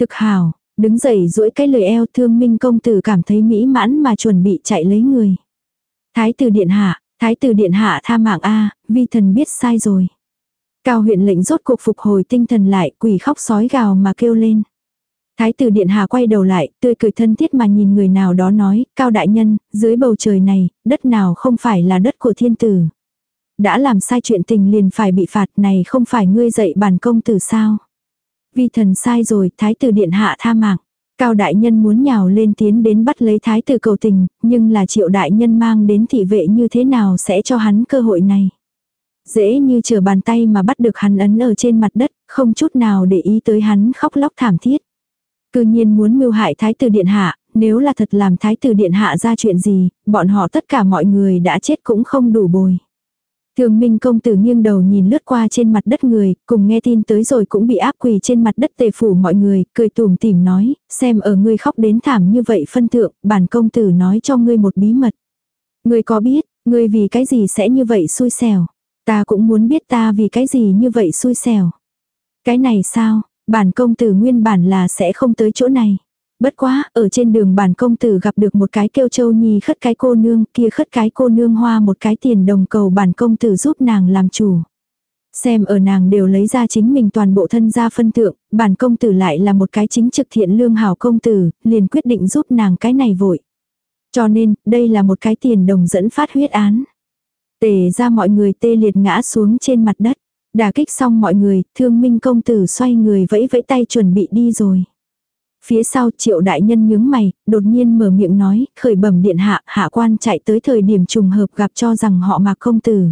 Thực hảo, đứng dậy duỗi cái lời eo thương minh công tử cảm thấy mỹ mãn mà chuẩn bị chạy lấy người. Thái tử điện hạ, thái tử điện hạ tha mạng a, vi thần biết sai rồi. Cao huyện lệnh rốt cuộc phục hồi tinh thần lại, quỷ khóc sói gào mà kêu lên. Thái tử điện hạ quay đầu lại, tươi cười thân thiết mà nhìn người nào đó nói, cao đại nhân, dưới bầu trời này, đất nào không phải là đất của thiên tử. Đã làm sai chuyện tình liền phải bị phạt này không phải ngươi dạy bản công tử sao. Vi thần sai rồi, thái tử điện hạ tha mạng. Cao đại nhân muốn nhào lên tiến đến bắt lấy thái tử cầu tình, nhưng là triệu đại nhân mang đến thị vệ như thế nào sẽ cho hắn cơ hội này. Dễ như chờ bàn tay mà bắt được hắn ấn ở trên mặt đất, không chút nào để ý tới hắn khóc lóc thảm thiết. Cư nhiên muốn mưu hại thái tử điện hạ, nếu là thật làm thái tử điện hạ ra chuyện gì, bọn họ tất cả mọi người đã chết cũng không đủ bồi. Thường Minh công tử nghiêng đầu nhìn lướt qua trên mặt đất người, cùng nghe tin tới rồi cũng bị áp quỳ trên mặt đất tề phủ mọi người, cười tùm tìm nói, xem ở ngươi khóc đến thảm như vậy phân thượng, bản công tử nói cho ngươi một bí mật. Ngươi có biết, ngươi vì cái gì sẽ như vậy xui xẻo? Ta cũng muốn biết ta vì cái gì như vậy xui xẻo. Cái này sao, bản công tử nguyên bản là sẽ không tới chỗ này. Bất quá, ở trên đường bản công tử gặp được một cái kêu châu nhi khất cái cô nương, kia khất cái cô nương hoa một cái tiền đồng cầu bản công tử giúp nàng làm chủ. Xem ở nàng đều lấy ra chính mình toàn bộ thân gia phân tượng, bản công tử lại là một cái chính trực thiện lương hảo công tử, liền quyết định giúp nàng cái này vội. Cho nên, đây là một cái tiền đồng dẫn phát huyết án. Tề ra mọi người tê liệt ngã xuống trên mặt đất. Đả kích xong mọi người, thương minh công tử xoay người vẫy vẫy tay chuẩn bị đi rồi. Phía sau triệu đại nhân nhướng mày, đột nhiên mở miệng nói, khởi bẩm điện hạ, hạ quan chạy tới thời điểm trùng hợp gặp cho rằng họ mạc công tử.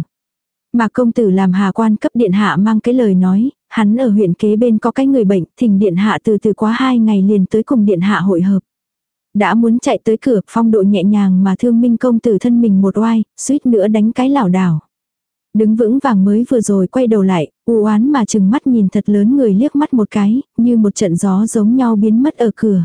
Mạc công tử làm hạ quan cấp điện hạ mang cái lời nói, hắn ở huyện kế bên có cái người bệnh, thỉnh điện hạ từ từ quá hai ngày liền tới cùng điện hạ hội hợp. Đã muốn chạy tới cửa, phong độ nhẹ nhàng mà thương minh công tử thân mình một oai, suýt nữa đánh cái lảo đảo. Đứng vững vàng mới vừa rồi quay đầu lại, u oán mà chừng mắt nhìn thật lớn người liếc mắt một cái, như một trận gió giống nhau biến mất ở cửa.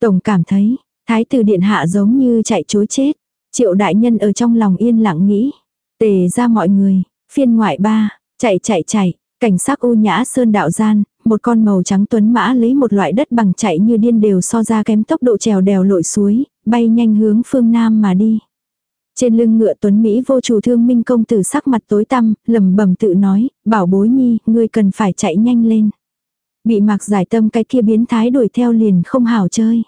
Tổng cảm thấy, thái tử điện hạ giống như chạy chối chết. Triệu đại nhân ở trong lòng yên lặng nghĩ. Tề ra mọi người, phiên ngoại ba, chạy chạy chạy, cảnh sát u nhã sơn đạo gian, một con màu trắng tuấn mã lấy một loại đất bằng chạy như điên đều so ra kém tốc độ trèo đèo lội suối, bay nhanh hướng phương Nam mà đi. Trên lưng ngựa tuấn Mỹ vô chủ thương minh công tử sắc mặt tối tăm, lầm bẩm tự nói, bảo bối nhi, ngươi cần phải chạy nhanh lên. Bị mạc giải tâm cái kia biến thái đuổi theo liền không hảo chơi.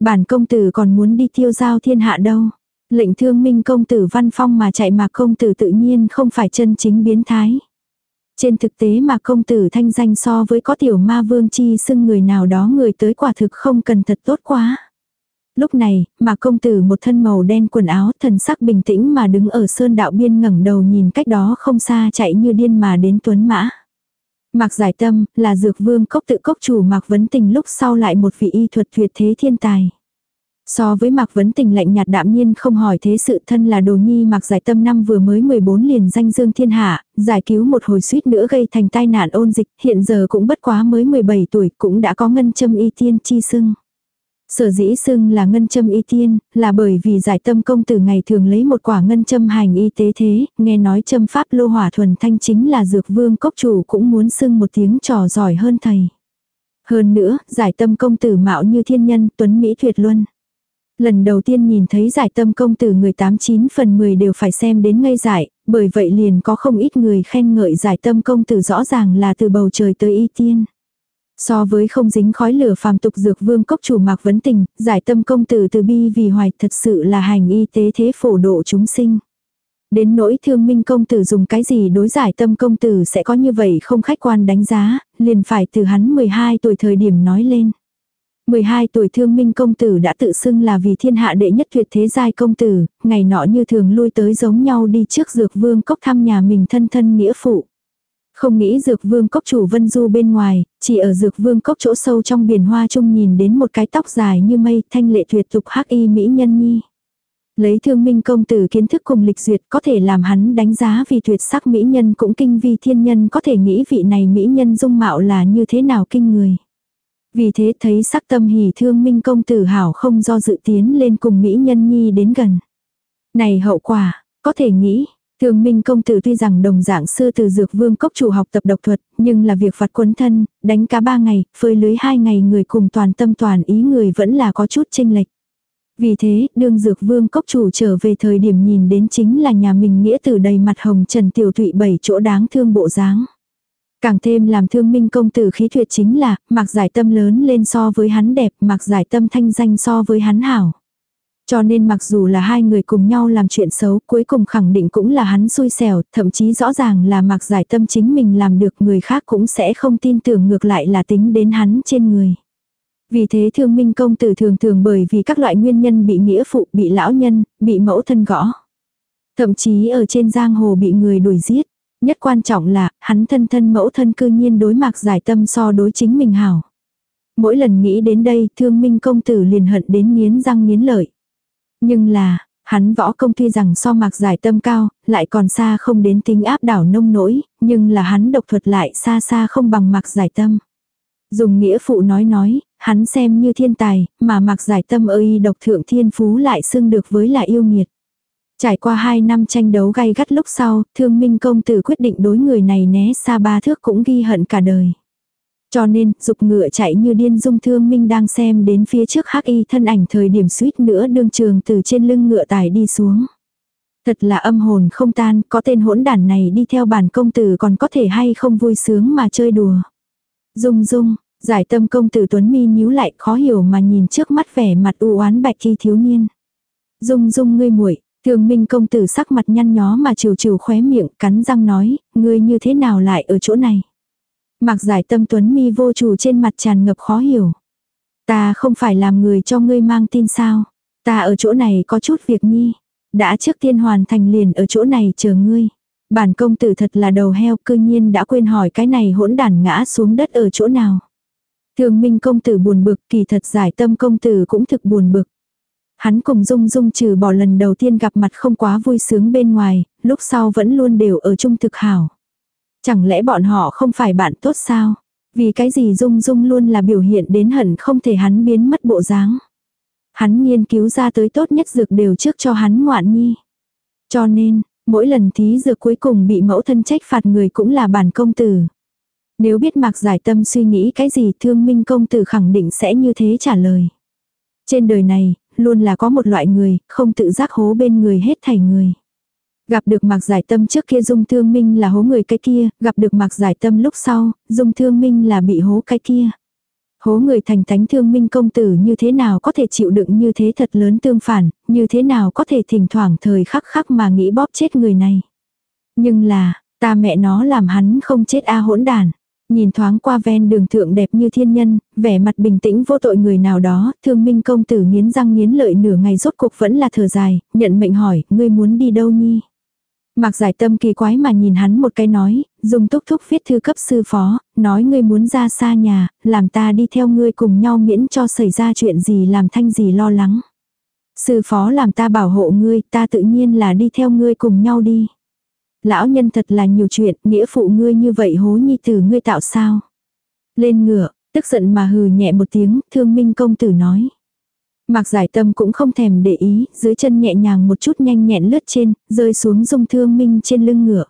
Bản công tử còn muốn đi tiêu giao thiên hạ đâu. Lệnh thương minh công tử văn phong mà chạy mạc công tử tự nhiên không phải chân chính biến thái. Trên thực tế mà công tử thanh danh so với có tiểu ma vương chi xưng người nào đó người tới quả thực không cần thật tốt quá. Lúc này, mà công tử một thân màu đen quần áo thần sắc bình tĩnh mà đứng ở sơn đạo biên ngẩng đầu nhìn cách đó không xa chạy như điên mà đến tuấn mã. Mạc giải tâm là dược vương cốc tự cốc chủ Mạc Vấn Tình lúc sau lại một vị y thuật tuyệt thế thiên tài. So với Mạc Vấn Tình lạnh nhạt đạm nhiên không hỏi thế sự thân là đồ nhi Mạc Giải Tâm năm vừa mới 14 liền danh dương thiên hạ, giải cứu một hồi suýt nữa gây thành tai nạn ôn dịch, hiện giờ cũng bất quá mới 17 tuổi cũng đã có ngân châm y tiên chi sưng. Sở dĩ xưng là ngân châm y tiên, là bởi vì giải tâm công tử ngày thường lấy một quả ngân châm hành y tế thế, nghe nói châm pháp lô hỏa thuần thanh chính là dược vương cốc chủ cũng muốn xưng một tiếng trò giỏi hơn thầy. Hơn nữa, giải tâm công tử mạo như thiên nhân, tuấn Mỹ tuyệt luân. Lần đầu tiên nhìn thấy giải tâm công tử người 89 phần 10 đều phải xem đến ngây giải, bởi vậy liền có không ít người khen ngợi giải tâm công tử rõ ràng là từ bầu trời tới y tiên. So với không dính khói lửa phàm tục dược vương cốc chủ mạc vấn tình, giải tâm công tử từ bi vì hoài thật sự là hành y tế thế phổ độ chúng sinh. Đến nỗi thương minh công tử dùng cái gì đối giải tâm công tử sẽ có như vậy không khách quan đánh giá, liền phải từ hắn 12 tuổi thời điểm nói lên. 12 tuổi thương minh công tử đã tự xưng là vì thiên hạ đệ nhất tuyệt thế giai công tử, ngày nọ như thường lui tới giống nhau đi trước dược vương cốc thăm nhà mình thân thân nghĩa phụ. Không nghĩ dược vương cốc chủ vân du bên ngoài, chỉ ở dược vương cốc chỗ sâu trong biển hoa trung nhìn đến một cái tóc dài như mây thanh lệ tuyệt tục hắc y mỹ nhân nhi. Lấy thương minh công tử kiến thức cùng lịch duyệt có thể làm hắn đánh giá vì tuyệt sắc mỹ nhân cũng kinh vi thiên nhân có thể nghĩ vị này mỹ nhân dung mạo là như thế nào kinh người. Vì thế thấy sắc tâm hỉ thương minh công tử hảo không do dự tiến lên cùng Mỹ nhân nhi đến gần. Này hậu quả, có thể nghĩ, thường minh công tử tuy rằng đồng dạng sư từ dược vương cốc chủ học tập độc thuật, nhưng là việc phạt quấn thân, đánh cá ba ngày, phơi lưới hai ngày người cùng toàn tâm toàn ý người vẫn là có chút chênh lệch. Vì thế, đương dược vương cốc chủ trở về thời điểm nhìn đến chính là nhà mình nghĩa tử đầy mặt hồng trần tiểu thụy bảy chỗ đáng thương bộ dáng. Càng thêm làm thương minh công tử khí tuyệt chính là, mặc giải tâm lớn lên so với hắn đẹp, mặc giải tâm thanh danh so với hắn hảo. Cho nên mặc dù là hai người cùng nhau làm chuyện xấu, cuối cùng khẳng định cũng là hắn xui xẻo, thậm chí rõ ràng là mặc giải tâm chính mình làm được người khác cũng sẽ không tin tưởng ngược lại là tính đến hắn trên người. Vì thế thương minh công tử thường thường bởi vì các loại nguyên nhân bị nghĩa phụ, bị lão nhân, bị mẫu thân gõ. Thậm chí ở trên giang hồ bị người đuổi giết. Nhất quan trọng là, hắn thân thân mẫu thân cư nhiên đối mạc giải tâm so đối chính mình hảo. Mỗi lần nghĩ đến đây, thương minh công tử liền hận đến nghiến răng nghiến lợi. Nhưng là, hắn võ công tuy rằng so mạc giải tâm cao, lại còn xa không đến tính áp đảo nông nỗi, nhưng là hắn độc thuật lại xa xa không bằng mạc giải tâm. Dùng nghĩa phụ nói nói, hắn xem như thiên tài, mà mạc giải tâm ơi độc thượng thiên phú lại xưng được với là yêu nghiệt. Trải qua hai năm tranh đấu gay gắt lúc sau, thương minh công tử quyết định đối người này né xa ba thước cũng ghi hận cả đời. Cho nên, dục ngựa chạy như điên dung thương minh đang xem đến phía trước hắc y thân ảnh thời điểm suýt nữa đương trường từ trên lưng ngựa tải đi xuống. Thật là âm hồn không tan, có tên hỗn đản này đi theo bản công tử còn có thể hay không vui sướng mà chơi đùa. Dung dung, giải tâm công tử Tuấn Mi nhíu lại khó hiểu mà nhìn trước mắt vẻ mặt u oán bạch khi thiếu niên. Dung dung ngươi muội Thường minh công tử sắc mặt nhăn nhó mà chiều chiều khóe miệng cắn răng nói, ngươi như thế nào lại ở chỗ này. Mặc giải tâm tuấn mi vô chủ trên mặt tràn ngập khó hiểu. Ta không phải làm người cho ngươi mang tin sao. Ta ở chỗ này có chút việc nhi. Đã trước tiên hoàn thành liền ở chỗ này chờ ngươi. Bản công tử thật là đầu heo cư nhiên đã quên hỏi cái này hỗn đản ngã xuống đất ở chỗ nào. Thường minh công tử buồn bực kỳ thật giải tâm công tử cũng thực buồn bực. Hắn cùng Dung Dung trừ bỏ lần đầu tiên gặp mặt không quá vui sướng bên ngoài, lúc sau vẫn luôn đều ở chung thực hảo. Chẳng lẽ bọn họ không phải bạn tốt sao? Vì cái gì Dung Dung luôn là biểu hiện đến hận không thể hắn biến mất bộ dáng. Hắn nghiên cứu ra tới tốt nhất dược đều trước cho hắn ngoạn nhi. Cho nên, mỗi lần thí dược cuối cùng bị mẫu thân trách phạt người cũng là bản công tử. Nếu biết mạc giải tâm suy nghĩ cái gì thương minh công tử khẳng định sẽ như thế trả lời. Trên đời này, luôn là có một loại người, không tự giác hố bên người hết thảy người. Gặp được mạc giải tâm trước kia dung thương minh là hố người cái kia, gặp được mạc giải tâm lúc sau, dung thương minh là bị hố cái kia. Hố người thành thánh thương minh công tử như thế nào có thể chịu đựng như thế thật lớn tương phản, như thế nào có thể thỉnh thoảng thời khắc khắc mà nghĩ bóp chết người này. Nhưng là, ta mẹ nó làm hắn không chết a à hỗn đàn. Nhìn thoáng qua ven đường thượng đẹp như thiên nhân, vẻ mặt bình tĩnh vô tội người nào đó, thương minh công tử nghiến răng nghiến lợi nửa ngày rốt cuộc vẫn là thở dài, nhận mệnh hỏi, ngươi muốn đi đâu nhi? Mạc giải tâm kỳ quái mà nhìn hắn một cái nói, dùng túc thúc viết thư cấp sư phó, nói ngươi muốn ra xa nhà, làm ta đi theo ngươi cùng nhau miễn cho xảy ra chuyện gì làm thanh gì lo lắng. Sư phó làm ta bảo hộ ngươi, ta tự nhiên là đi theo ngươi cùng nhau đi. Lão nhân thật là nhiều chuyện, nghĩa phụ ngươi như vậy hố nhi tử ngươi tạo sao. Lên ngựa, tức giận mà hừ nhẹ một tiếng, thương minh công tử nói. Mạc giải tâm cũng không thèm để ý, dưới chân nhẹ nhàng một chút nhanh nhẹn lướt trên, rơi xuống dung thương minh trên lưng ngựa.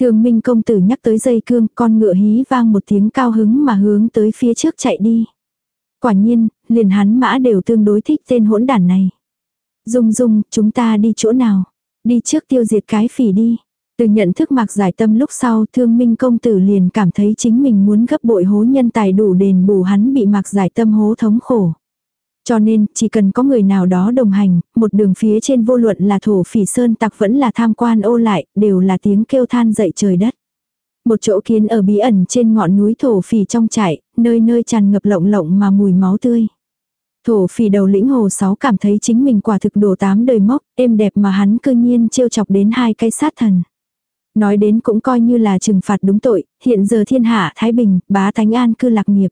Thương minh công tử nhắc tới dây cương, con ngựa hí vang một tiếng cao hứng mà hướng tới phía trước chạy đi. Quả nhiên, liền hắn mã đều tương đối thích tên hỗn đản này. Dung dung, chúng ta đi chỗ nào? Đi trước tiêu diệt cái phỉ đi. Từ nhận thức mạc giải tâm lúc sau thương minh công tử liền cảm thấy chính mình muốn gấp bội hố nhân tài đủ đền bù hắn bị mạc giải tâm hố thống khổ. Cho nên, chỉ cần có người nào đó đồng hành, một đường phía trên vô luận là thổ phỉ sơn tặc vẫn là tham quan ô lại, đều là tiếng kêu than dậy trời đất. Một chỗ kiến ở bí ẩn trên ngọn núi thổ phỉ trong trại, nơi nơi tràn ngập lộng lộng mà mùi máu tươi. Thổ phỉ đầu lĩnh hồ sáu cảm thấy chính mình quả thực đồ tám đời mốc, êm đẹp mà hắn cư nhiên trêu chọc đến hai cây sát thần. Nói đến cũng coi như là trừng phạt đúng tội, hiện giờ thiên hạ Thái Bình, bá thánh an cư lạc nghiệp.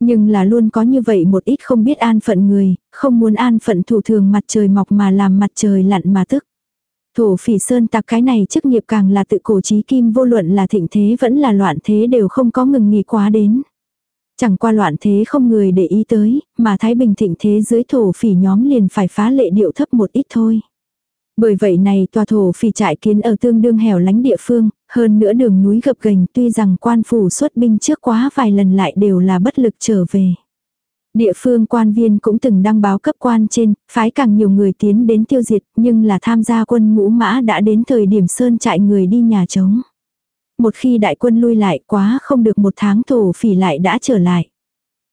Nhưng là luôn có như vậy một ít không biết an phận người, không muốn an phận thủ thường mặt trời mọc mà làm mặt trời lặn mà tức. Thổ phỉ sơn tạc cái này chức nghiệp càng là tự cổ trí kim vô luận là thịnh thế vẫn là loạn thế đều không có ngừng nghỉ quá đến. Chẳng qua loạn thế không người để ý tới, mà Thái Bình thịnh thế dưới thổ phỉ nhóm liền phải phá lệ điệu thấp một ít thôi. Bởi vậy này tòa thổ phỉ trại kiến ở tương đương hẻo lánh địa phương, hơn nữa đường núi gập ghềnh tuy rằng quan phủ xuất binh trước quá vài lần lại đều là bất lực trở về. Địa phương quan viên cũng từng đăng báo cấp quan trên, phái càng nhiều người tiến đến tiêu diệt, nhưng là tham gia quân ngũ mã đã đến thời điểm sơn trại người đi nhà trống. một khi đại quân lui lại quá không được một tháng thổ phỉ lại đã trở lại.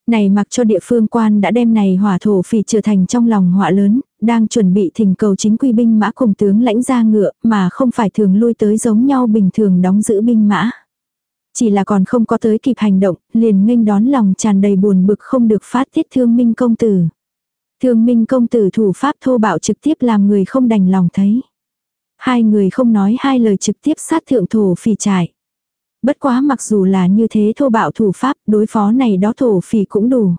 Này mặc cho địa phương quan đã đem này hỏa thổ phỉ trở thành trong lòng họa lớn, đang chuẩn bị thỉnh cầu chính quy binh mã cùng tướng lãnh ra ngựa mà không phải thường lui tới giống nhau bình thường đóng giữ binh mã. Chỉ là còn không có tới kịp hành động, liền nghênh đón lòng tràn đầy buồn bực không được phát tiết thương minh công tử. Thương minh công tử thủ pháp thô bạo trực tiếp làm người không đành lòng thấy. Hai người không nói hai lời trực tiếp sát thượng thổ phỉ trải. Bất quá mặc dù là như thế thô bạo thủ pháp đối phó này đó thổ phỉ cũng đủ.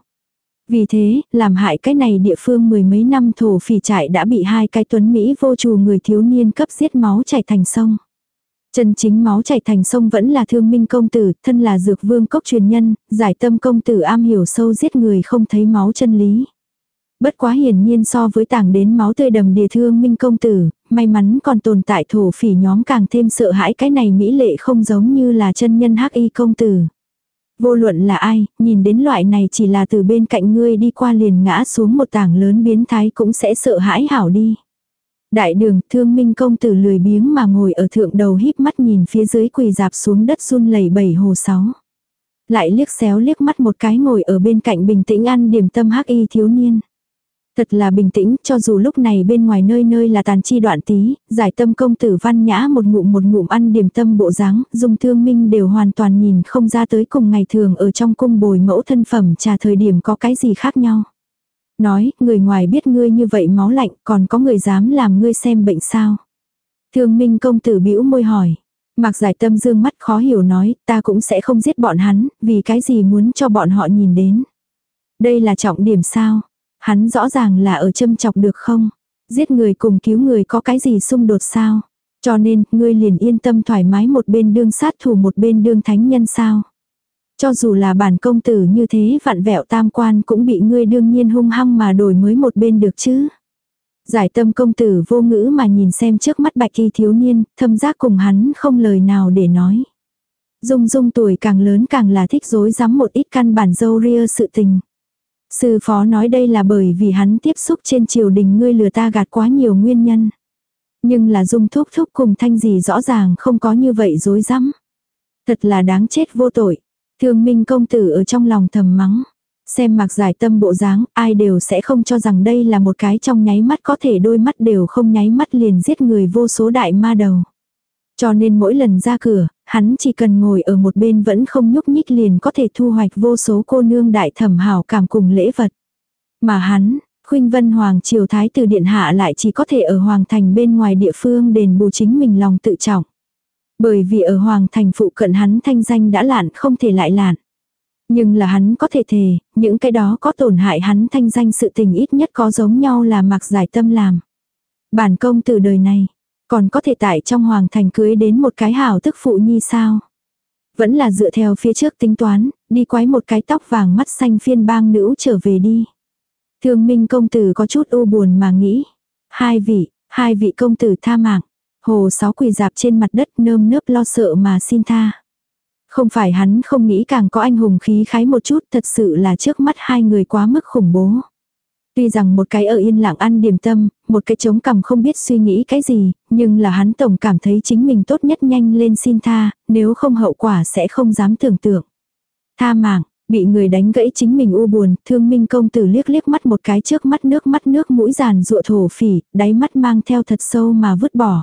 Vì thế, làm hại cái này địa phương mười mấy năm thổ phỉ trại đã bị hai cái tuấn Mỹ vô trù người thiếu niên cấp giết máu chảy thành sông. Chân chính máu chảy thành sông vẫn là thương minh công tử, thân là dược vương cốc truyền nhân, giải tâm công tử am hiểu sâu giết người không thấy máu chân lý. Bất quá hiển nhiên so với tảng đến máu tươi đầm địa thương minh công tử, may mắn còn tồn tại thổ phỉ nhóm càng thêm sợ hãi cái này mỹ lệ không giống như là chân nhân hắc y công tử. Vô luận là ai, nhìn đến loại này chỉ là từ bên cạnh ngươi đi qua liền ngã xuống một tảng lớn biến thái cũng sẽ sợ hãi hảo đi. Đại đường, thương minh công tử lười biếng mà ngồi ở thượng đầu híp mắt nhìn phía dưới quỳ dạp xuống đất run lẩy bẩy hồ sáu. Lại liếc xéo liếc mắt một cái ngồi ở bên cạnh bình tĩnh ăn điểm tâm hắc y thiếu niên. Thật là bình tĩnh, cho dù lúc này bên ngoài nơi nơi là tàn chi đoạn tí, giải tâm công tử văn nhã một ngụm một ngụm ăn điểm tâm bộ dáng, dung thương minh đều hoàn toàn nhìn không ra tới cùng ngày thường ở trong cung bồi mẫu thân phẩm trà thời điểm có cái gì khác nhau. Nói, người ngoài biết ngươi như vậy máu lạnh, còn có người dám làm ngươi xem bệnh sao. Thương minh công tử bĩu môi hỏi. Mặc giải tâm dương mắt khó hiểu nói, ta cũng sẽ không giết bọn hắn, vì cái gì muốn cho bọn họ nhìn đến. Đây là trọng điểm sao? Hắn rõ ràng là ở châm chọc được không? Giết người cùng cứu người có cái gì xung đột sao? Cho nên, ngươi liền yên tâm thoải mái một bên đương sát thủ một bên đương thánh nhân sao? Cho dù là bản công tử như thế vặn vẹo tam quan cũng bị ngươi đương nhiên hung hăng mà đổi mới một bên được chứ. Giải tâm công tử vô ngữ mà nhìn xem trước mắt bạch kỳ thiếu niên, thâm giác cùng hắn không lời nào để nói. Dung dung tuổi càng lớn càng là thích dối rắm một ít căn bản dâu ria sự tình. Sư phó nói đây là bởi vì hắn tiếp xúc trên triều đình ngươi lừa ta gạt quá nhiều nguyên nhân. Nhưng là dung thúc thúc cùng thanh gì rõ ràng không có như vậy dối rắm Thật là đáng chết vô tội. Thương minh công tử ở trong lòng thầm mắng. Xem mặc giải tâm bộ dáng, ai đều sẽ không cho rằng đây là một cái trong nháy mắt có thể đôi mắt đều không nháy mắt liền giết người vô số đại ma đầu. Cho nên mỗi lần ra cửa, hắn chỉ cần ngồi ở một bên vẫn không nhúc nhích liền có thể thu hoạch vô số cô nương đại thẩm hảo cảm cùng lễ vật. Mà hắn, khuynh vân hoàng triều thái tử điện hạ lại chỉ có thể ở hoàng thành bên ngoài địa phương đền bù chính mình lòng tự trọng. Bởi vì ở hoàng thành phụ cận hắn thanh danh đã lạn không thể lại lạn. Nhưng là hắn có thể thề, những cái đó có tổn hại hắn thanh danh sự tình ít nhất có giống nhau là mặc giải tâm làm. Bản công từ đời này, còn có thể tại trong hoàng thành cưới đến một cái hảo tức phụ nhi sao? Vẫn là dựa theo phía trước tính toán, đi quái một cái tóc vàng mắt xanh phiên bang nữ trở về đi. Thương minh công tử có chút u buồn mà nghĩ. Hai vị, hai vị công tử tha mạng. Hồ sáu quỳ dạp trên mặt đất nơm nớp lo sợ mà xin tha. Không phải hắn không nghĩ càng có anh hùng khí khái một chút thật sự là trước mắt hai người quá mức khủng bố. Tuy rằng một cái ở yên lặng ăn điểm tâm, một cái chống cằm không biết suy nghĩ cái gì, nhưng là hắn tổng cảm thấy chính mình tốt nhất nhanh lên xin tha, nếu không hậu quả sẽ không dám tưởng tượng. Tha mạng, bị người đánh gãy chính mình u buồn, thương minh công tử liếc liếc mắt một cái trước mắt nước mắt nước mũi giàn rụa thổ phỉ, đáy mắt mang theo thật sâu mà vứt bỏ.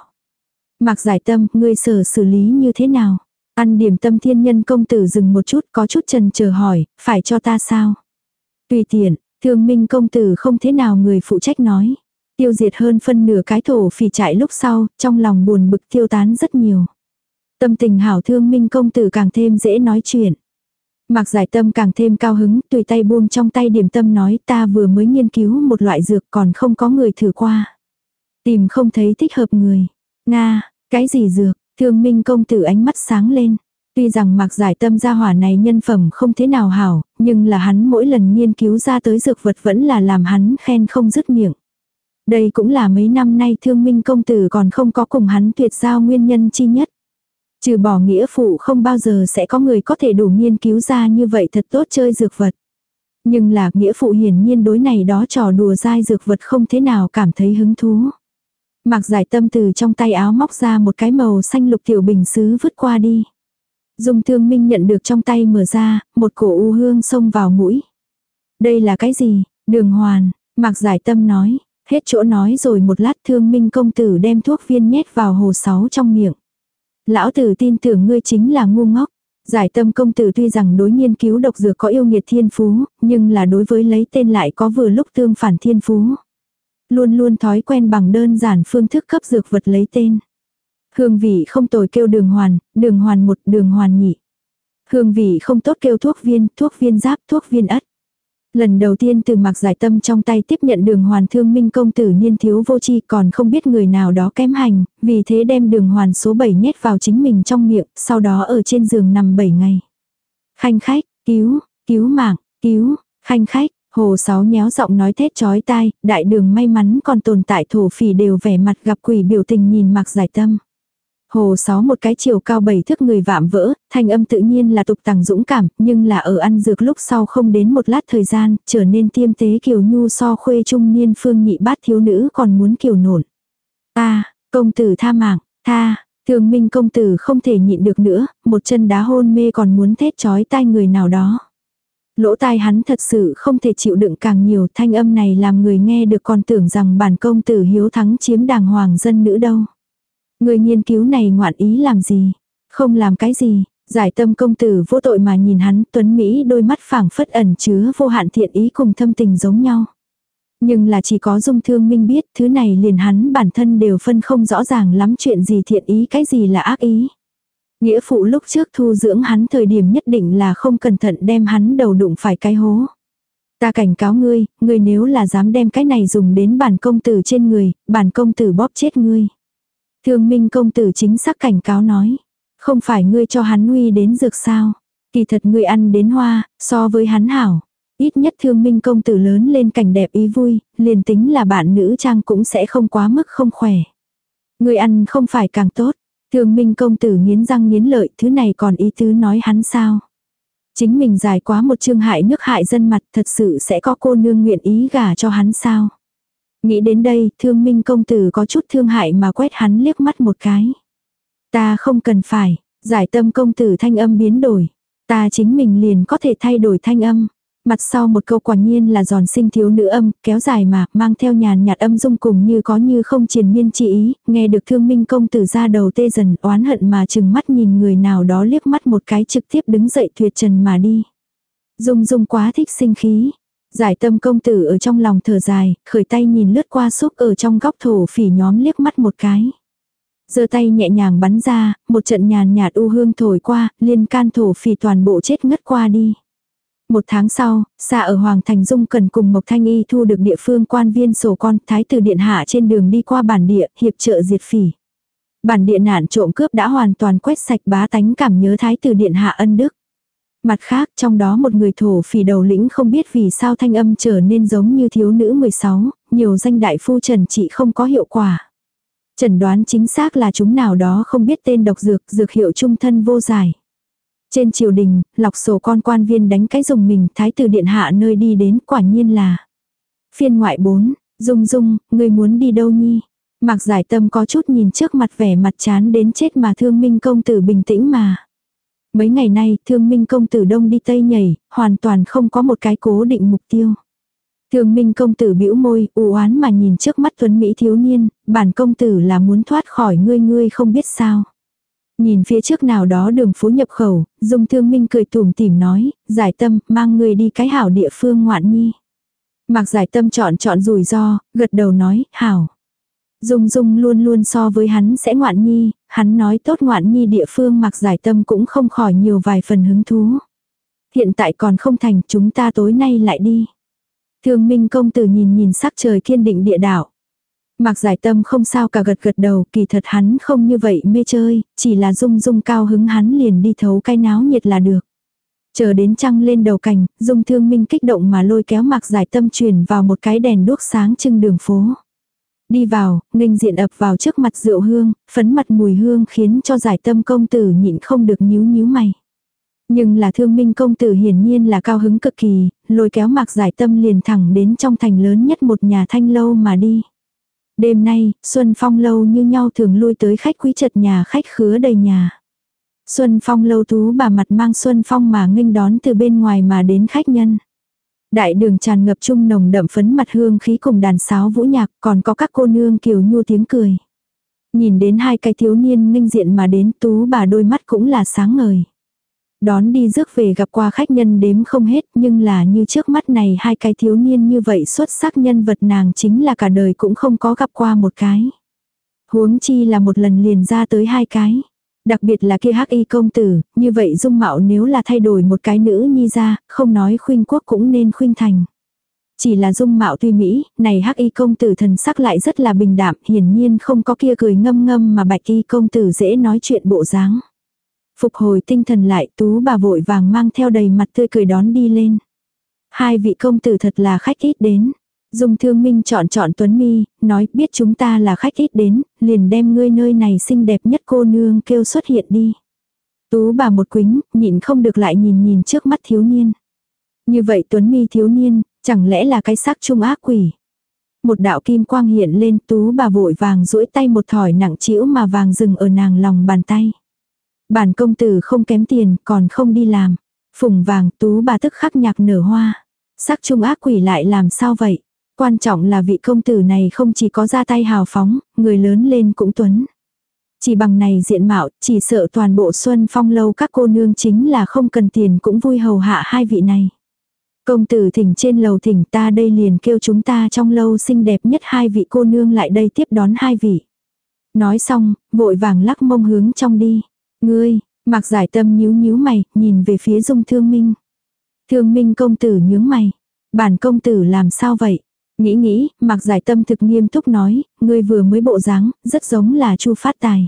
Mặc giải tâm, ngươi sở xử lý như thế nào? Ăn điểm tâm thiên nhân công tử dừng một chút có chút trần chờ hỏi, phải cho ta sao? Tùy tiện, Thương minh công tử không thế nào người phụ trách nói. Tiêu diệt hơn phân nửa cái thổ phỉ trại lúc sau, trong lòng buồn bực tiêu tán rất nhiều. Tâm tình hảo thương minh công tử càng thêm dễ nói chuyện. Mạc giải tâm càng thêm cao hứng, tùy tay buông trong tay điểm tâm nói ta vừa mới nghiên cứu một loại dược còn không có người thử qua. Tìm không thấy thích hợp người. Nga, cái gì dược, thương minh công tử ánh mắt sáng lên. Tuy rằng mặc giải tâm gia hỏa này nhân phẩm không thế nào hảo, nhưng là hắn mỗi lần nghiên cứu ra tới dược vật vẫn là làm hắn khen không dứt miệng. Đây cũng là mấy năm nay thương minh công tử còn không có cùng hắn tuyệt giao nguyên nhân chi nhất. Trừ bỏ nghĩa phụ không bao giờ sẽ có người có thể đủ nghiên cứu ra như vậy thật tốt chơi dược vật. Nhưng là nghĩa phụ hiển nhiên đối này đó trò đùa dai dược vật không thế nào cảm thấy hứng thú. Mặc giải tâm từ trong tay áo móc ra một cái màu xanh lục tiểu bình xứ vứt qua đi. Dung thương minh nhận được trong tay mở ra, một cổ u hương xông vào mũi. Đây là cái gì? Đường hoàn, Mạc Giải Tâm nói, hết chỗ nói rồi một lát thương minh công tử đem thuốc viên nhét vào hồ sáu trong miệng. Lão tử tin tưởng ngươi chính là ngu ngốc. Giải tâm công tử tuy rằng đối nghiên cứu độc dược có yêu nghiệt thiên phú, nhưng là đối với lấy tên lại có vừa lúc tương phản thiên phú. Luôn luôn thói quen bằng đơn giản phương thức cấp dược vật lấy tên. Hương vị không tồi kêu đường hoàn, đường hoàn một, đường hoàn nhị. Hương vị không tốt kêu thuốc viên, thuốc viên giáp, thuốc viên ất. Lần đầu tiên từ mặc giải tâm trong tay tiếp nhận đường hoàn thương minh công tử niên thiếu vô chi còn không biết người nào đó kém hành, vì thế đem đường hoàn số 7 nhét vào chính mình trong miệng, sau đó ở trên giường nằm 7 ngày. Khanh khách, cứu, cứu mạng, cứu, khanh khách, hồ sáu nhéo giọng nói thét chói tai, đại đường may mắn còn tồn tại thổ phỉ đều vẻ mặt gặp quỷ biểu tình nhìn mặc giải tâm. Hồ sáu một cái chiều cao bảy thước người vạm vỡ, thanh âm tự nhiên là tục tằng dũng cảm, nhưng là ở ăn dược lúc sau không đến một lát thời gian, trở nên tiêm tế kiều nhu so khuê trung niên phương nhị bát thiếu nữ còn muốn kiều nổn. Ta, công tử tha mạng, tha, thường minh công tử không thể nhịn được nữa, một chân đá hôn mê còn muốn thét chói tai người nào đó. Lỗ tai hắn thật sự không thể chịu đựng càng nhiều thanh âm này làm người nghe được còn tưởng rằng bản công tử hiếu thắng chiếm đàng hoàng dân nữ đâu. Người nghiên cứu này ngoạn ý làm gì? Không làm cái gì? Giải tâm công tử vô tội mà nhìn hắn, tuấn Mỹ đôi mắt phảng phất ẩn chứa vô hạn thiện ý cùng thâm tình giống nhau. Nhưng là chỉ có dung thương minh biết thứ này liền hắn bản thân đều phân không rõ ràng lắm chuyện gì thiện ý cái gì là ác ý. Nghĩa phụ lúc trước thu dưỡng hắn thời điểm nhất định là không cẩn thận đem hắn đầu đụng phải cái hố. Ta cảnh cáo ngươi, ngươi nếu là dám đem cái này dùng đến bản công tử trên người, bản công tử bóp chết ngươi. Thương minh công tử chính xác cảnh cáo nói. Không phải ngươi cho hắn nguy đến dược sao. Kỳ thật ngươi ăn đến hoa, so với hắn hảo. Ít nhất thương minh công tử lớn lên cảnh đẹp ý vui, liền tính là bạn nữ trang cũng sẽ không quá mức không khỏe. Ngươi ăn không phải càng tốt. Thương minh công tử nghiến răng nghiến lợi thứ này còn ý tứ nói hắn sao. Chính mình dài quá một chương hại nước hại dân mặt thật sự sẽ có cô nương nguyện ý gả cho hắn sao. Nghĩ đến đây, thương minh công tử có chút thương hại mà quét hắn liếc mắt một cái. Ta không cần phải, giải tâm công tử thanh âm biến đổi. Ta chính mình liền có thể thay đổi thanh âm. Mặt sau một câu quả nhiên là giòn sinh thiếu nữ âm, kéo dài mà, mang theo nhàn nhạt âm dung cùng như có như không triền miên chỉ ý, nghe được thương minh công tử ra đầu tê dần oán hận mà chừng mắt nhìn người nào đó liếc mắt một cái trực tiếp đứng dậy tuyệt trần mà đi. Dung dung quá thích sinh khí, Giải tâm công tử ở trong lòng thở dài, khởi tay nhìn lướt qua xúc ở trong góc thổ phỉ nhóm liếc mắt một cái. giơ tay nhẹ nhàng bắn ra, một trận nhàn nhạt u hương thổi qua, liên can thổ phỉ toàn bộ chết ngất qua đi. Một tháng sau, xa ở Hoàng Thành Dung cần cùng Mộc Thanh Y thu được địa phương quan viên sổ con thái tử điện hạ trên đường đi qua bản địa, hiệp trợ diệt phỉ. Bản địa nạn trộm cướp đã hoàn toàn quét sạch bá tánh cảm nhớ thái tử điện hạ ân đức. Mặt khác trong đó một người thổ phỉ đầu lĩnh không biết vì sao thanh âm trở nên giống như thiếu nữ 16, nhiều danh đại phu trần trị không có hiệu quả. Trần đoán chính xác là chúng nào đó không biết tên độc dược, dược hiệu trung thân vô giải. Trên triều đình, lọc sổ con quan viên đánh cái dùng mình, thái tử điện hạ nơi đi đến quả nhiên là. Phiên ngoại 4, dung dung, người muốn đi đâu nhi? Mạc giải tâm có chút nhìn trước mặt vẻ mặt chán đến chết mà thương minh công tử bình tĩnh mà. Mấy ngày nay, thương minh công tử đông đi tây nhảy, hoàn toàn không có một cái cố định mục tiêu. Thương minh công tử bĩu môi, u oán mà nhìn trước mắt tuấn Mỹ thiếu niên, bản công tử là muốn thoát khỏi ngươi ngươi không biết sao. Nhìn phía trước nào đó đường phố nhập khẩu, dung thương minh cười tủm tỉm nói, giải tâm, mang người đi cái hảo địa phương ngoạn nhi. Mạc giải tâm chọn chọn rủi ro, gật đầu nói, hảo. Dung Dung luôn luôn so với hắn sẽ ngoạn nhi, hắn nói tốt ngoạn nhi địa phương mặc giải tâm cũng không khỏi nhiều vài phần hứng thú. Hiện tại còn không thành chúng ta tối nay lại đi. Thương Minh công tử nhìn nhìn sắc trời kiên định địa đạo. Mặc giải tâm không sao cả gật gật đầu, kỳ thật hắn không như vậy mê chơi, chỉ là dung dung cao hứng hắn liền đi thấu cái náo nhiệt là được. Chờ đến trăng lên đầu cành, dung thương minh kích động mà lôi kéo mặc giải tâm truyền vào một cái đèn đuốc sáng trưng đường phố. Đi vào, nghênh diện ập vào trước mặt rượu hương, phấn mặt mùi hương khiến cho giải tâm công tử nhịn không được nhíu nhíu mày. Nhưng là thương minh công tử hiển nhiên là cao hứng cực kỳ, lôi kéo mạc giải tâm liền thẳng đến trong thành lớn nhất một nhà thanh lâu mà đi. Đêm nay, Xuân Phong lâu như nhau thường lui tới khách quý chật nhà khách khứa đầy nhà. Xuân Phong lâu tú bà mặt mang Xuân Phong mà nghênh đón từ bên ngoài mà đến khách nhân. Đại đường tràn ngập trung nồng đậm phấn mặt hương khí cùng đàn sáo vũ nhạc, còn có các cô nương kiều nhu tiếng cười. Nhìn đến hai cái thiếu niên nghênh diện mà đến, tú bà đôi mắt cũng là sáng ngời. Đón đi rước về gặp qua khách nhân đếm không hết, nhưng là như trước mắt này hai cái thiếu niên như vậy xuất sắc nhân vật nàng chính là cả đời cũng không có gặp qua một cái. Huống chi là một lần liền ra tới hai cái. Đặc biệt là kia hắc y công tử, như vậy dung mạo nếu là thay đổi một cái nữ nhi ra, không nói khuynh quốc cũng nên khuynh thành. Chỉ là dung mạo tuy mỹ, này hắc y công tử thần sắc lại rất là bình đạm, hiển nhiên không có kia cười ngâm ngâm mà bạch y công tử dễ nói chuyện bộ dáng. Phục hồi tinh thần lại tú bà vội vàng mang theo đầy mặt tươi cười đón đi lên. Hai vị công tử thật là khách ít đến. Dung thương minh chọn chọn Tuấn Mi, nói biết chúng ta là khách ít đến, liền đem ngươi nơi này xinh đẹp nhất cô nương kêu xuất hiện đi. Tú bà một quính, nhịn không được lại nhìn nhìn trước mắt thiếu niên. Như vậy Tuấn Mi thiếu niên, chẳng lẽ là cái xác trung ác quỷ. Một đạo kim quang hiện lên tú bà vội vàng duỗi tay một thỏi nặng chĩu mà vàng dừng ở nàng lòng bàn tay. Bản công tử không kém tiền còn không đi làm. Phùng vàng tú bà tức khắc nhạc nở hoa. Sắc trung ác quỷ lại làm sao vậy? Quan trọng là vị công tử này không chỉ có ra tay hào phóng, người lớn lên cũng tuấn. Chỉ bằng này diện mạo, chỉ sợ toàn bộ xuân phong lâu các cô nương chính là không cần tiền cũng vui hầu hạ hai vị này. Công tử thỉnh trên lầu thỉnh ta đây liền kêu chúng ta trong lâu xinh đẹp nhất hai vị cô nương lại đây tiếp đón hai vị. Nói xong, vội vàng lắc mông hướng trong đi. Ngươi, mặc giải tâm nhíu nhíu mày, nhìn về phía dung thương minh. Thương minh công tử nhướng mày. Bản công tử làm sao vậy? Nghĩ nghĩ, mặc giải tâm thực nghiêm túc nói, ngươi vừa mới bộ dáng, rất giống là chu phát tài.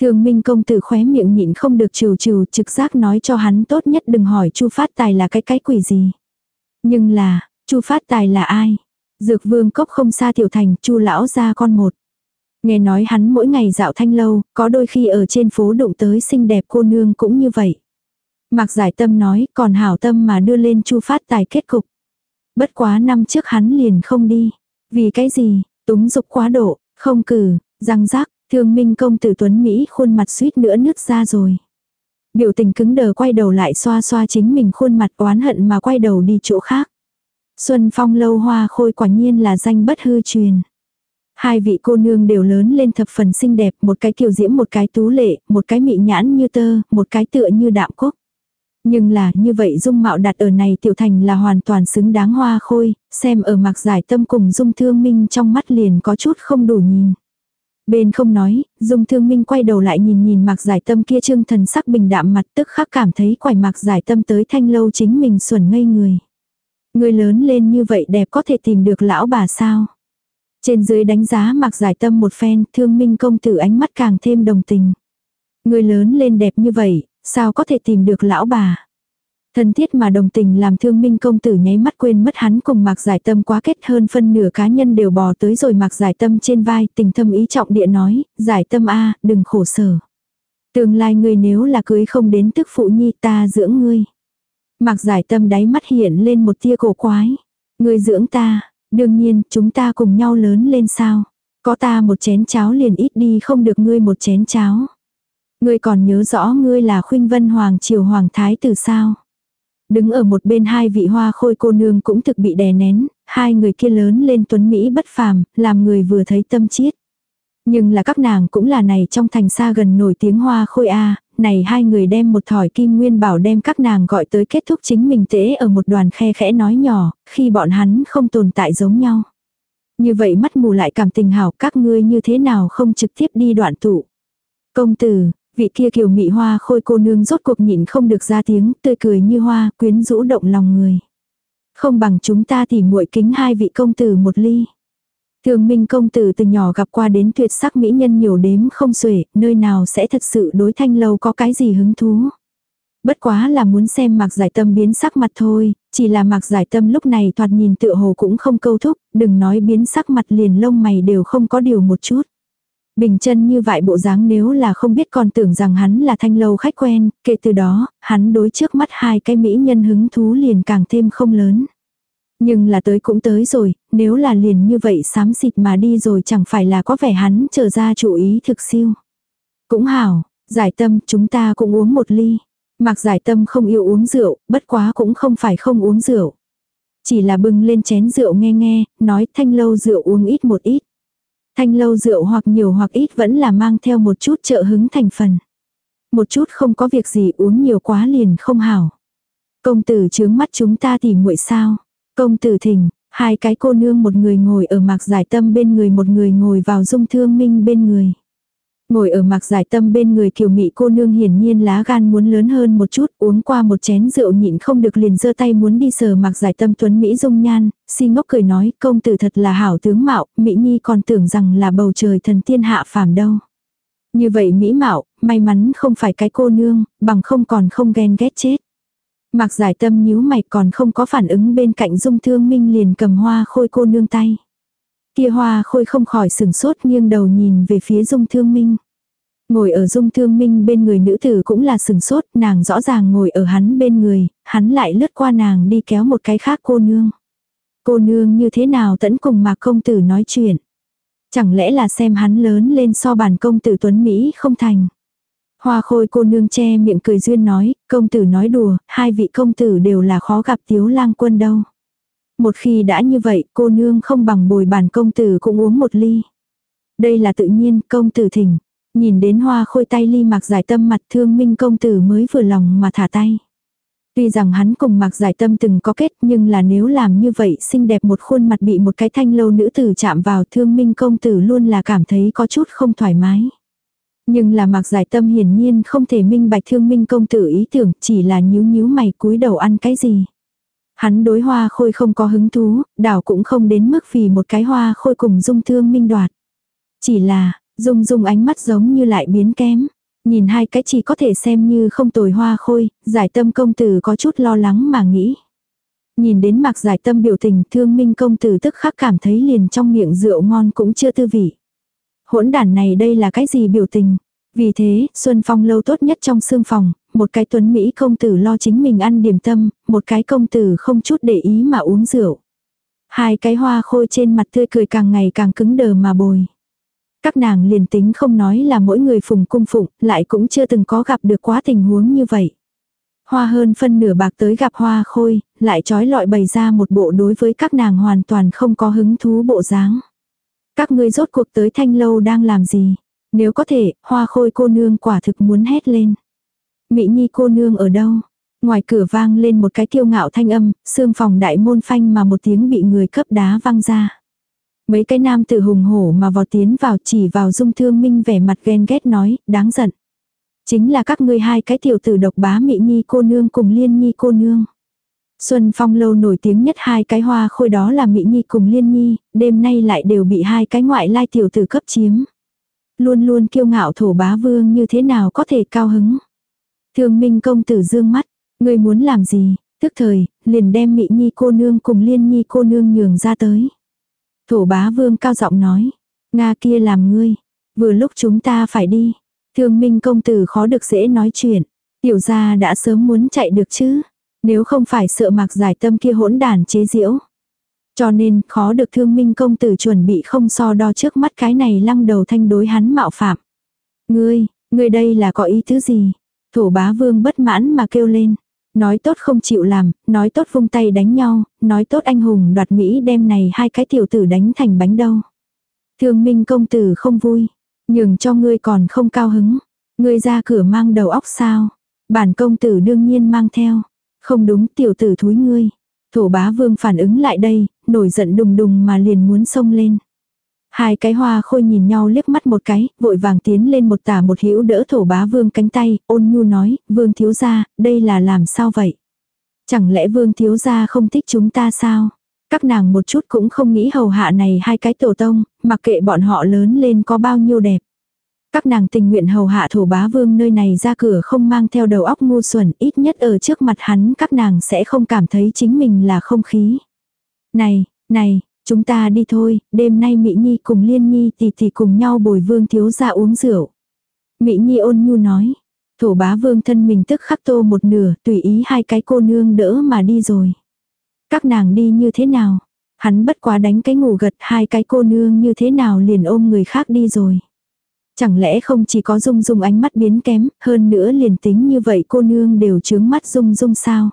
Thường minh công tử khóe miệng nhịn không được trừ trừ trực giác nói cho hắn tốt nhất đừng hỏi chu phát tài là cái cái quỷ gì. Nhưng là, chu phát tài là ai? Dược vương cốc không xa tiểu thành, chu lão ra con một. Nghe nói hắn mỗi ngày dạo thanh lâu, có đôi khi ở trên phố đụng tới xinh đẹp cô nương cũng như vậy. Mạc giải tâm nói, còn hảo tâm mà đưa lên chu phát tài kết cục. Bất quá năm trước hắn liền không đi. Vì cái gì, túng dục quá độ, không cử, răng rác, thương minh công tử Tuấn Mỹ khuôn mặt suýt nữa nứt ra rồi. Biểu tình cứng đờ quay đầu lại xoa xoa chính mình khuôn mặt oán hận mà quay đầu đi chỗ khác. Xuân phong lâu hoa khôi quả nhiên là danh bất hư truyền. Hai vị cô nương đều lớn lên thập phần xinh đẹp, một cái kiều diễm một cái tú lệ, một cái mị nhãn như tơ, một cái tựa như đạm cốc. Nhưng là như vậy dung mạo đặt ở này tiểu thành là hoàn toàn xứng đáng hoa khôi, xem ở mặc giải tâm cùng dung thương minh trong mắt liền có chút không đủ nhìn. Bên không nói, dung thương minh quay đầu lại nhìn nhìn mặc giải tâm kia trương thần sắc bình đạm mặt tức khắc cảm thấy quải mặc giải tâm tới thanh lâu chính mình xuẩn ngây người. Người lớn lên như vậy đẹp có thể tìm được lão bà sao? Trên dưới đánh giá mặc giải tâm một phen, thương minh công tử ánh mắt càng thêm đồng tình. Người lớn lên đẹp như vậy, sao có thể tìm được lão bà. Thân thiết mà đồng tình làm thương minh công tử nháy mắt quên mất hắn cùng mạc giải tâm quá kết hơn phân nửa cá nhân đều bò tới rồi mạc giải tâm trên vai tình thâm ý trọng địa nói, giải tâm a đừng khổ sở. Tương lai ngươi nếu là cưới không đến tức phụ nhi ta dưỡng ngươi. Mạc giải tâm đáy mắt hiện lên một tia cổ quái. Ngươi dưỡng ta, đương nhiên chúng ta cùng nhau lớn lên sao. Có ta một chén cháo liền ít đi không được ngươi một chén cháo. Ngươi còn nhớ rõ ngươi là khuynh vân hoàng triều hoàng thái từ sao. Đứng ở một bên hai vị hoa khôi cô nương cũng thực bị đè nén, hai người kia lớn lên tuấn Mỹ bất phàm, làm người vừa thấy tâm chiết. Nhưng là các nàng cũng là này trong thành xa gần nổi tiếng hoa khôi A, này hai người đem một thỏi kim nguyên bảo đem các nàng gọi tới kết thúc chính mình tễ ở một đoàn khe khẽ nói nhỏ, khi bọn hắn không tồn tại giống nhau. Như vậy mắt mù lại cảm tình hảo các ngươi như thế nào không trực tiếp đi đoạn tụ. Công tử, Vị kia kiều mị hoa khôi cô nương rốt cuộc nhịn không được ra tiếng, tươi cười như hoa, quyến rũ động lòng người. Không bằng chúng ta thì muội kính hai vị công tử một ly. Thường minh công tử từ nhỏ gặp qua đến tuyệt sắc mỹ nhân nhiều đếm không xuể, nơi nào sẽ thật sự đối thanh lâu có cái gì hứng thú. Bất quá là muốn xem mạc giải tâm biến sắc mặt thôi, chỉ là mạc giải tâm lúc này thoạt nhìn tựa hồ cũng không câu thúc, đừng nói biến sắc mặt liền lông mày đều không có điều một chút. Bình chân như vậy bộ dáng nếu là không biết còn tưởng rằng hắn là thanh lâu khách quen, kể từ đó, hắn đối trước mắt hai cái mỹ nhân hứng thú liền càng thêm không lớn. Nhưng là tới cũng tới rồi, nếu là liền như vậy sám xịt mà đi rồi chẳng phải là có vẻ hắn trở ra chủ ý thực siêu. Cũng hảo, Giải tâm chúng ta cũng uống một ly. mặc giải tâm không yêu uống rượu, bất quá cũng không phải không uống rượu. Chỉ là bưng lên chén rượu nghe nghe, nói thanh lâu rượu uống ít một ít. Thanh lâu rượu hoặc nhiều hoặc ít vẫn là mang theo một chút trợ hứng thành phần. Một chút không có việc gì uống nhiều quá liền không hảo. Công tử chướng mắt chúng ta tỉ muội sao. Công tử thỉnh, hai cái cô nương một người ngồi ở mạc giải tâm bên người một người ngồi vào dung thương minh bên người. Ngồi ở mạc giải tâm bên người kiều mị cô nương hiển nhiên lá gan muốn lớn hơn một chút, uống qua một chén rượu nhịn không được liền giơ tay muốn đi sờ mạc giải tâm tuấn Mỹ dung nhan, si ngốc cười nói công tử thật là hảo tướng mạo, Mỹ Nhi còn tưởng rằng là bầu trời thần tiên hạ phàm đâu. Như vậy Mỹ mạo, may mắn không phải cái cô nương, bằng không còn không ghen ghét chết. Mạc giải tâm nhíu mày còn không có phản ứng bên cạnh dung thương minh liền cầm hoa khôi cô nương tay. Kia hoa khôi không khỏi sừng sốt nghiêng đầu nhìn về phía dung thương minh. Ngồi ở dung thương minh bên người nữ tử cũng là sừng sốt, nàng rõ ràng ngồi ở hắn bên người, hắn lại lướt qua nàng đi kéo một cái khác cô nương. Cô nương như thế nào tẫn cùng mạc công tử nói chuyện. Chẳng lẽ là xem hắn lớn lên so bản công tử tuấn Mỹ không thành. Hoa khôi cô nương che miệng cười duyên nói, công tử nói đùa, hai vị công tử đều là khó gặp tiếu lang quân đâu. Một khi đã như vậy, cô nương không bằng bồi bàn công tử cũng uống một ly. Đây là tự nhiên, công tử thỉnh. Nhìn đến hoa khôi tay ly mặc giải tâm mặt thương minh công tử mới vừa lòng mà thả tay. Tuy rằng hắn cùng mặc giải tâm từng có kết nhưng là nếu làm như vậy xinh đẹp một khuôn mặt bị một cái thanh lâu nữ tử chạm vào thương minh công tử luôn là cảm thấy có chút không thoải mái. Nhưng là mặc giải tâm hiển nhiên không thể minh bạch thương minh công tử ý tưởng chỉ là nhíu nhíu mày cúi đầu ăn cái gì. Hắn đối hoa khôi không có hứng thú, đảo cũng không đến mức vì một cái hoa khôi cùng dung thương minh đoạt. Chỉ là, dung dung ánh mắt giống như lại biến kém. Nhìn hai cái chỉ có thể xem như không tồi hoa khôi, giải tâm công tử có chút lo lắng mà nghĩ. Nhìn đến mặc giải tâm biểu tình thương minh công tử tức khắc cảm thấy liền trong miệng rượu ngon cũng chưa tư vị. Hỗn đản này đây là cái gì biểu tình? Vì thế, Xuân Phong lâu tốt nhất trong xương phòng, một cái tuấn Mỹ công tử lo chính mình ăn điểm tâm, một cái công tử không chút để ý mà uống rượu. Hai cái hoa khôi trên mặt tươi cười càng ngày càng cứng đờ mà bồi. Các nàng liền tính không nói là mỗi người phùng cung phụng, lại cũng chưa từng có gặp được quá tình huống như vậy. Hoa hơn phân nửa bạc tới gặp hoa khôi, lại trói lọi bày ra một bộ đối với các nàng hoàn toàn không có hứng thú bộ dáng. Các ngươi rốt cuộc tới thanh lâu đang làm gì? Nếu có thể, hoa khôi cô nương quả thực muốn hét lên. Mỹ nhi cô nương ở đâu? Ngoài cửa vang lên một cái kiêu ngạo thanh âm, xương phòng đại môn phanh mà một tiếng bị người cấp đá văng ra. Mấy cái nam tử hùng hổ mà vò tiến vào chỉ vào dung thương minh vẻ mặt ghen ghét nói, đáng giận. Chính là các ngươi hai cái tiểu tử độc bá Mỹ nhi cô nương cùng liên nhi cô nương. Xuân Phong lâu nổi tiếng nhất hai cái hoa khôi đó là Mỹ Nhi cùng Liên Nhi, đêm nay lại đều bị hai cái ngoại lai tiểu tử cấp chiếm. Luôn luôn kiêu ngạo thổ bá vương như thế nào có thể cao hứng. Thương Minh công tử dương mắt, người muốn làm gì, tức thời, liền đem Mỹ Nhi cô nương cùng Liên Nhi cô nương nhường ra tới. Thổ bá vương cao giọng nói, Nga kia làm ngươi, vừa lúc chúng ta phải đi. Thương Minh công tử khó được dễ nói chuyện, tiểu gia đã sớm muốn chạy được chứ. Nếu không phải sợ mạc giải tâm kia hỗn đàn chế diễu. Cho nên khó được thương minh công tử chuẩn bị không so đo trước mắt cái này lăng đầu thanh đối hắn mạo phạm. Ngươi, ngươi đây là có ý thứ gì? Thổ bá vương bất mãn mà kêu lên. Nói tốt không chịu làm, nói tốt vung tay đánh nhau, nói tốt anh hùng đoạt Mỹ đem này hai cái tiểu tử đánh thành bánh đâu. Thương minh công tử không vui, nhường cho ngươi còn không cao hứng. Ngươi ra cửa mang đầu óc sao? Bản công tử đương nhiên mang theo. Không đúng tiểu tử thúi ngươi. Thổ bá vương phản ứng lại đây, nổi giận đùng đùng mà liền muốn xông lên. Hai cái hoa khôi nhìn nhau liếc mắt một cái, vội vàng tiến lên một tả một hữu đỡ thổ bá vương cánh tay, ôn nhu nói, vương thiếu gia, đây là làm sao vậy? Chẳng lẽ vương thiếu gia không thích chúng ta sao? Các nàng một chút cũng không nghĩ hầu hạ này hai cái tổ tông, mặc kệ bọn họ lớn lên có bao nhiêu đẹp. Các nàng tình nguyện hầu hạ thổ bá vương nơi này ra cửa không mang theo đầu óc ngu xuẩn, ít nhất ở trước mặt hắn các nàng sẽ không cảm thấy chính mình là không khí. Này, này, chúng ta đi thôi, đêm nay Mỹ Nhi cùng Liên Nhi tỷ tỷ cùng nhau bồi vương thiếu ra uống rượu. Mỹ Nhi ôn nhu nói, thổ bá vương thân mình tức khắc tô một nửa, tùy ý hai cái cô nương đỡ mà đi rồi. Các nàng đi như thế nào? Hắn bất quá đánh cái ngủ gật hai cái cô nương như thế nào liền ôm người khác đi rồi. Chẳng lẽ không chỉ có dung dung ánh mắt biến kém, hơn nữa liền tính như vậy cô nương đều chướng mắt dung dung sao.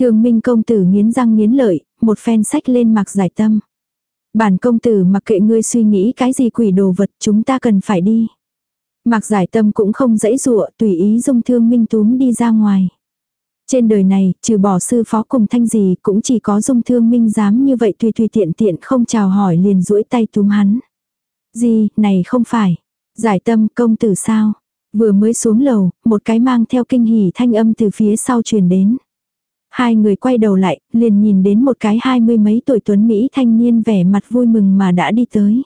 Thường minh công tử nghiến răng nghiến lợi, một phen sách lên mặc giải tâm. Bản công tử mặc kệ ngươi suy nghĩ cái gì quỷ đồ vật chúng ta cần phải đi. Mặc giải tâm cũng không dãy dụa tùy ý dung thương minh túm đi ra ngoài. Trên đời này, trừ bỏ sư phó cùng thanh gì cũng chỉ có dung thương minh dám như vậy tùy tùy tiện tiện không chào hỏi liền duỗi tay túm hắn. Gì, này không phải. Giải tâm công tử sao? Vừa mới xuống lầu, một cái mang theo kinh hỉ thanh âm từ phía sau truyền đến. Hai người quay đầu lại, liền nhìn đến một cái hai mươi mấy tuổi tuấn Mỹ thanh niên vẻ mặt vui mừng mà đã đi tới.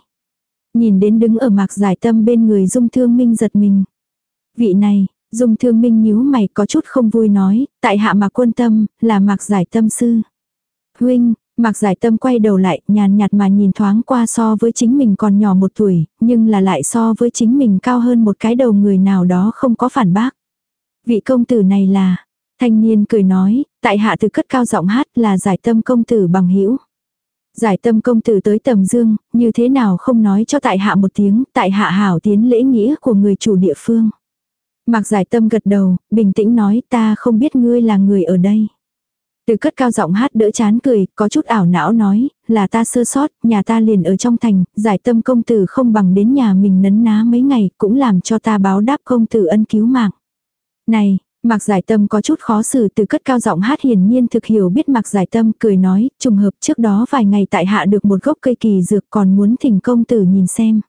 Nhìn đến đứng ở mạc giải tâm bên người dung thương minh giật mình. Vị này, dung thương minh nhíu mày có chút không vui nói, tại hạ mạc quân tâm, là mạc giải tâm sư. Huynh, Mạc giải tâm quay đầu lại, nhàn nhạt mà nhìn thoáng qua so với chính mình còn nhỏ một tuổi, nhưng là lại so với chính mình cao hơn một cái đầu người nào đó không có phản bác. Vị công tử này là, thanh niên cười nói, tại hạ từ cất cao giọng hát là giải tâm công tử bằng hữu Giải tâm công tử tới tầm dương, như thế nào không nói cho tại hạ một tiếng, tại hạ hảo tiến lễ nghĩa của người chủ địa phương. Mạc giải tâm gật đầu, bình tĩnh nói ta không biết ngươi là người ở đây. Từ cất cao giọng hát đỡ chán cười, có chút ảo não nói, là ta sơ sót, nhà ta liền ở trong thành, giải tâm công tử không bằng đến nhà mình nấn ná mấy ngày, cũng làm cho ta báo đáp công tử ân cứu mạng. Này, Mạc Giải Tâm có chút khó xử từ cất cao giọng hát hiển nhiên thực hiểu biết Mạc Giải Tâm cười nói, trùng hợp trước đó vài ngày tại hạ được một gốc cây kỳ dược còn muốn thỉnh công tử nhìn xem.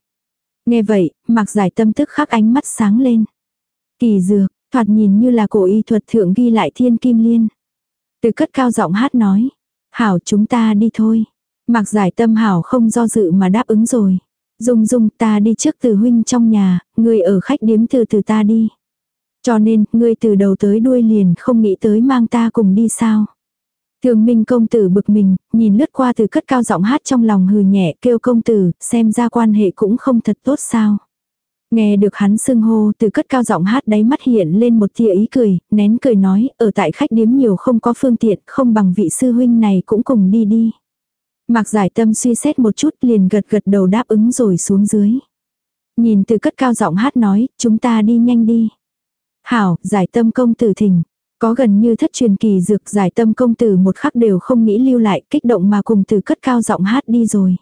Nghe vậy, Mạc Giải Tâm tức khắc ánh mắt sáng lên. Kỳ dược, thoạt nhìn như là cổ y thuật thượng ghi lại thiên kim liên. Từ cất cao giọng hát nói. Hảo chúng ta đi thôi. Mạc giải tâm hảo không do dự mà đáp ứng rồi. Dung dung ta đi trước từ huynh trong nhà, người ở khách điếm từ từ ta đi. Cho nên, ngươi từ đầu tới đuôi liền không nghĩ tới mang ta cùng đi sao. Thường minh công tử bực mình, nhìn lướt qua từ cất cao giọng hát trong lòng hừ nhẹ kêu công tử, xem ra quan hệ cũng không thật tốt sao. Nghe được hắn xưng hô từ cất cao giọng hát đáy mắt hiện lên một tia ý cười, nén cười nói, ở tại khách điếm nhiều không có phương tiện, không bằng vị sư huynh này cũng cùng đi đi. Mạc giải tâm suy xét một chút liền gật gật đầu đáp ứng rồi xuống dưới. Nhìn từ cất cao giọng hát nói, chúng ta đi nhanh đi. Hảo, giải tâm công tử thỉnh. Có gần như thất truyền kỳ dược giải tâm công tử một khắc đều không nghĩ lưu lại kích động mà cùng từ cất cao giọng hát đi rồi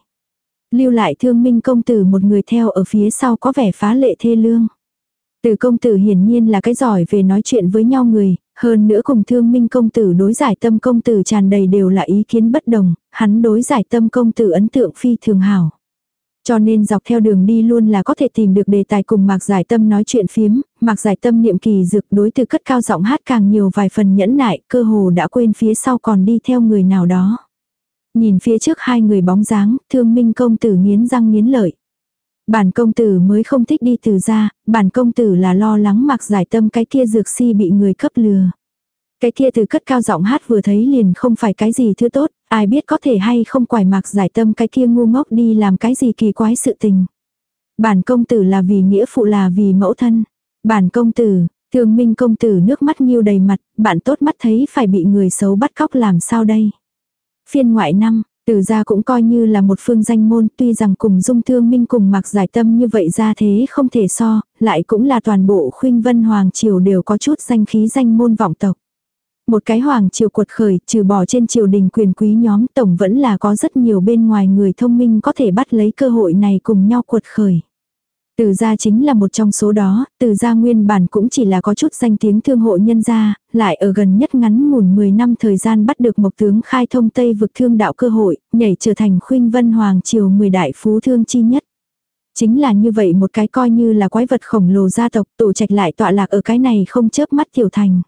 lưu lại thương minh công tử một người theo ở phía sau có vẻ phá lệ thê lương. Từ công tử hiển nhiên là cái giỏi về nói chuyện với nhau người, hơn nữa cùng thương minh công tử đối giải tâm công tử tràn đầy đều là ý kiến bất đồng, hắn đối giải tâm công tử ấn tượng phi thường hảo. Cho nên dọc theo đường đi luôn là có thể tìm được đề tài cùng Mạc Giải Tâm nói chuyện phiếm, Mạc Giải Tâm niệm kỳ dược đối từ cất cao giọng hát càng nhiều vài phần nhẫn nại, cơ hồ đã quên phía sau còn đi theo người nào đó. Nhìn phía trước hai người bóng dáng, thương minh công tử nghiến răng nghiến lợi. Bản công tử mới không thích đi từ ra, bản công tử là lo lắng mặc giải tâm cái kia dược si bị người cấp lừa. Cái kia từ cất cao giọng hát vừa thấy liền không phải cái gì thứ tốt, ai biết có thể hay không quải mạc giải tâm cái kia ngu ngốc đi làm cái gì kỳ quái sự tình. Bản công tử là vì nghĩa phụ là vì mẫu thân. Bản công tử, thường minh công tử nước mắt nhiêu đầy mặt, bạn tốt mắt thấy phải bị người xấu bắt cóc làm sao đây. Phiên ngoại năm, từ gia cũng coi như là một phương danh môn tuy rằng cùng dung thương minh cùng mặc giải tâm như vậy ra thế không thể so, lại cũng là toàn bộ khuynh vân hoàng triều đều có chút danh khí danh môn vọng tộc. Một cái hoàng triều cuột khởi trừ bỏ trên triều đình quyền quý nhóm tổng vẫn là có rất nhiều bên ngoài người thông minh có thể bắt lấy cơ hội này cùng nhau cuột khởi. Từ gia chính là một trong số đó, từ gia nguyên bản cũng chỉ là có chút danh tiếng thương hộ nhân gia, lại ở gần nhất ngắn ngủn 10 năm thời gian bắt được một tướng khai thông Tây vực thương đạo cơ hội, nhảy trở thành khuynh vân hoàng triều 10 đại phú thương chi nhất. Chính là như vậy một cái coi như là quái vật khổng lồ gia tộc tổ trạch lại tọa lạc ở cái này không chớp mắt tiểu thành.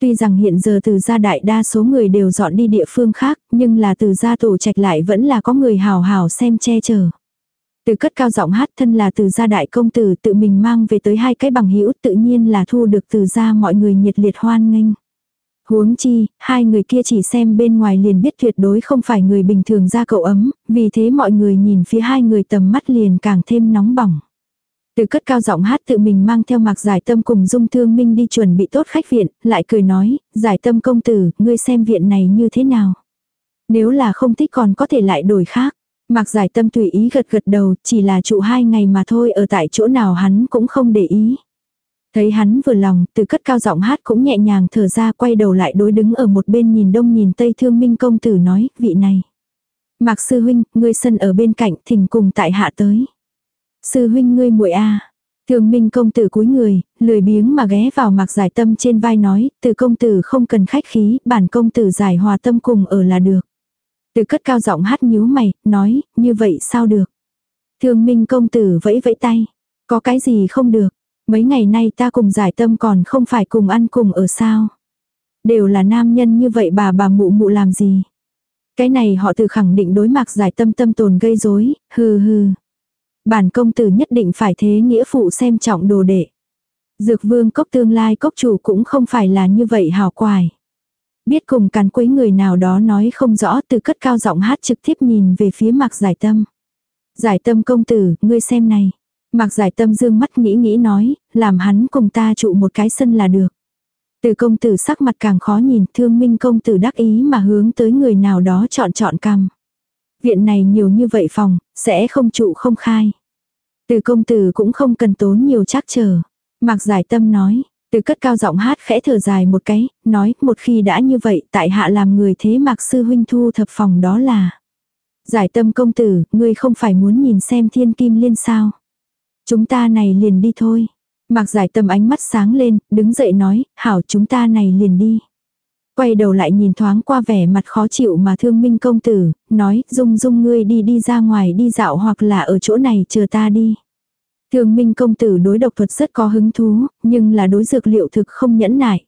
Tuy rằng hiện giờ từ gia đại đa số người đều dọn đi địa phương khác, nhưng là từ gia tổ trạch lại vẫn là có người hào hào xem che chở. Từ cất cao giọng hát thân là từ gia đại công tử tự mình mang về tới hai cái bằng hữu tự nhiên là thu được từ gia mọi người nhiệt liệt hoan nghênh. Huống chi, hai người kia chỉ xem bên ngoài liền biết tuyệt đối không phải người bình thường ra cậu ấm, vì thế mọi người nhìn phía hai người tầm mắt liền càng thêm nóng bỏng. Từ cất cao giọng hát tự mình mang theo mạc giải tâm cùng dung thương minh đi chuẩn bị tốt khách viện, lại cười nói, giải tâm công tử, ngươi xem viện này như thế nào. Nếu là không thích còn có thể lại đổi khác. Mạc giải tâm tùy ý gật gật đầu, chỉ là trụ hai ngày mà thôi ở tại chỗ nào hắn cũng không để ý. Thấy hắn vừa lòng, từ cất cao giọng hát cũng nhẹ nhàng thở ra quay đầu lại đối đứng ở một bên nhìn đông nhìn tây thương minh công tử nói, vị này. Mạc sư huynh, ngươi sân ở bên cạnh, thỉnh cùng tại hạ tới. Sư huynh ngươi muội a Thương minh công tử cúi người, lười biếng mà ghé vào mạc giải tâm trên vai nói, từ công tử không cần khách khí, bản công tử giải hòa tâm cùng ở là được. Từ cất cao giọng hát nhíu mày, nói, như vậy sao được. Thương minh công tử vẫy vẫy tay, có cái gì không được, mấy ngày nay ta cùng giải tâm còn không phải cùng ăn cùng ở sao. Đều là nam nhân như vậy bà bà mụ mụ làm gì. Cái này họ từ khẳng định đối mặt giải tâm tâm tồn gây rối hừ hừ. Bản công tử nhất định phải thế nghĩa phụ xem trọng đồ đệ. Dược vương cốc tương lai cốc chủ cũng không phải là như vậy hào quài. Biết cùng cắn quấy người nào đó nói không rõ từ cất cao giọng hát trực tiếp nhìn về phía mạc giải tâm. Giải tâm công tử, ngươi xem này. Mạc giải tâm dương mắt nghĩ nghĩ nói, làm hắn cùng ta trụ một cái sân là được. Từ công tử sắc mặt càng khó nhìn, thương minh công tử đắc ý mà hướng tới người nào đó chọn chọn cằm. Viện này nhiều như vậy phòng, sẽ không trụ không khai. Từ công tử cũng không cần tốn nhiều trắc chờ. Mạc giải tâm nói, từ cất cao giọng hát khẽ thở dài một cái, nói một khi đã như vậy tại hạ làm người thế mạc sư huynh thu thập phòng đó là. Giải tâm công tử, ngươi không phải muốn nhìn xem thiên kim liên sao. Chúng ta này liền đi thôi. Mạc giải tâm ánh mắt sáng lên, đứng dậy nói, hảo chúng ta này liền đi. Quay đầu lại nhìn thoáng qua vẻ mặt khó chịu mà thương minh công tử, nói, dung dung ngươi đi đi ra ngoài đi dạo hoặc là ở chỗ này chờ ta đi. Thương minh công tử đối độc thuật rất có hứng thú, nhưng là đối dược liệu thực không nhẫn nại.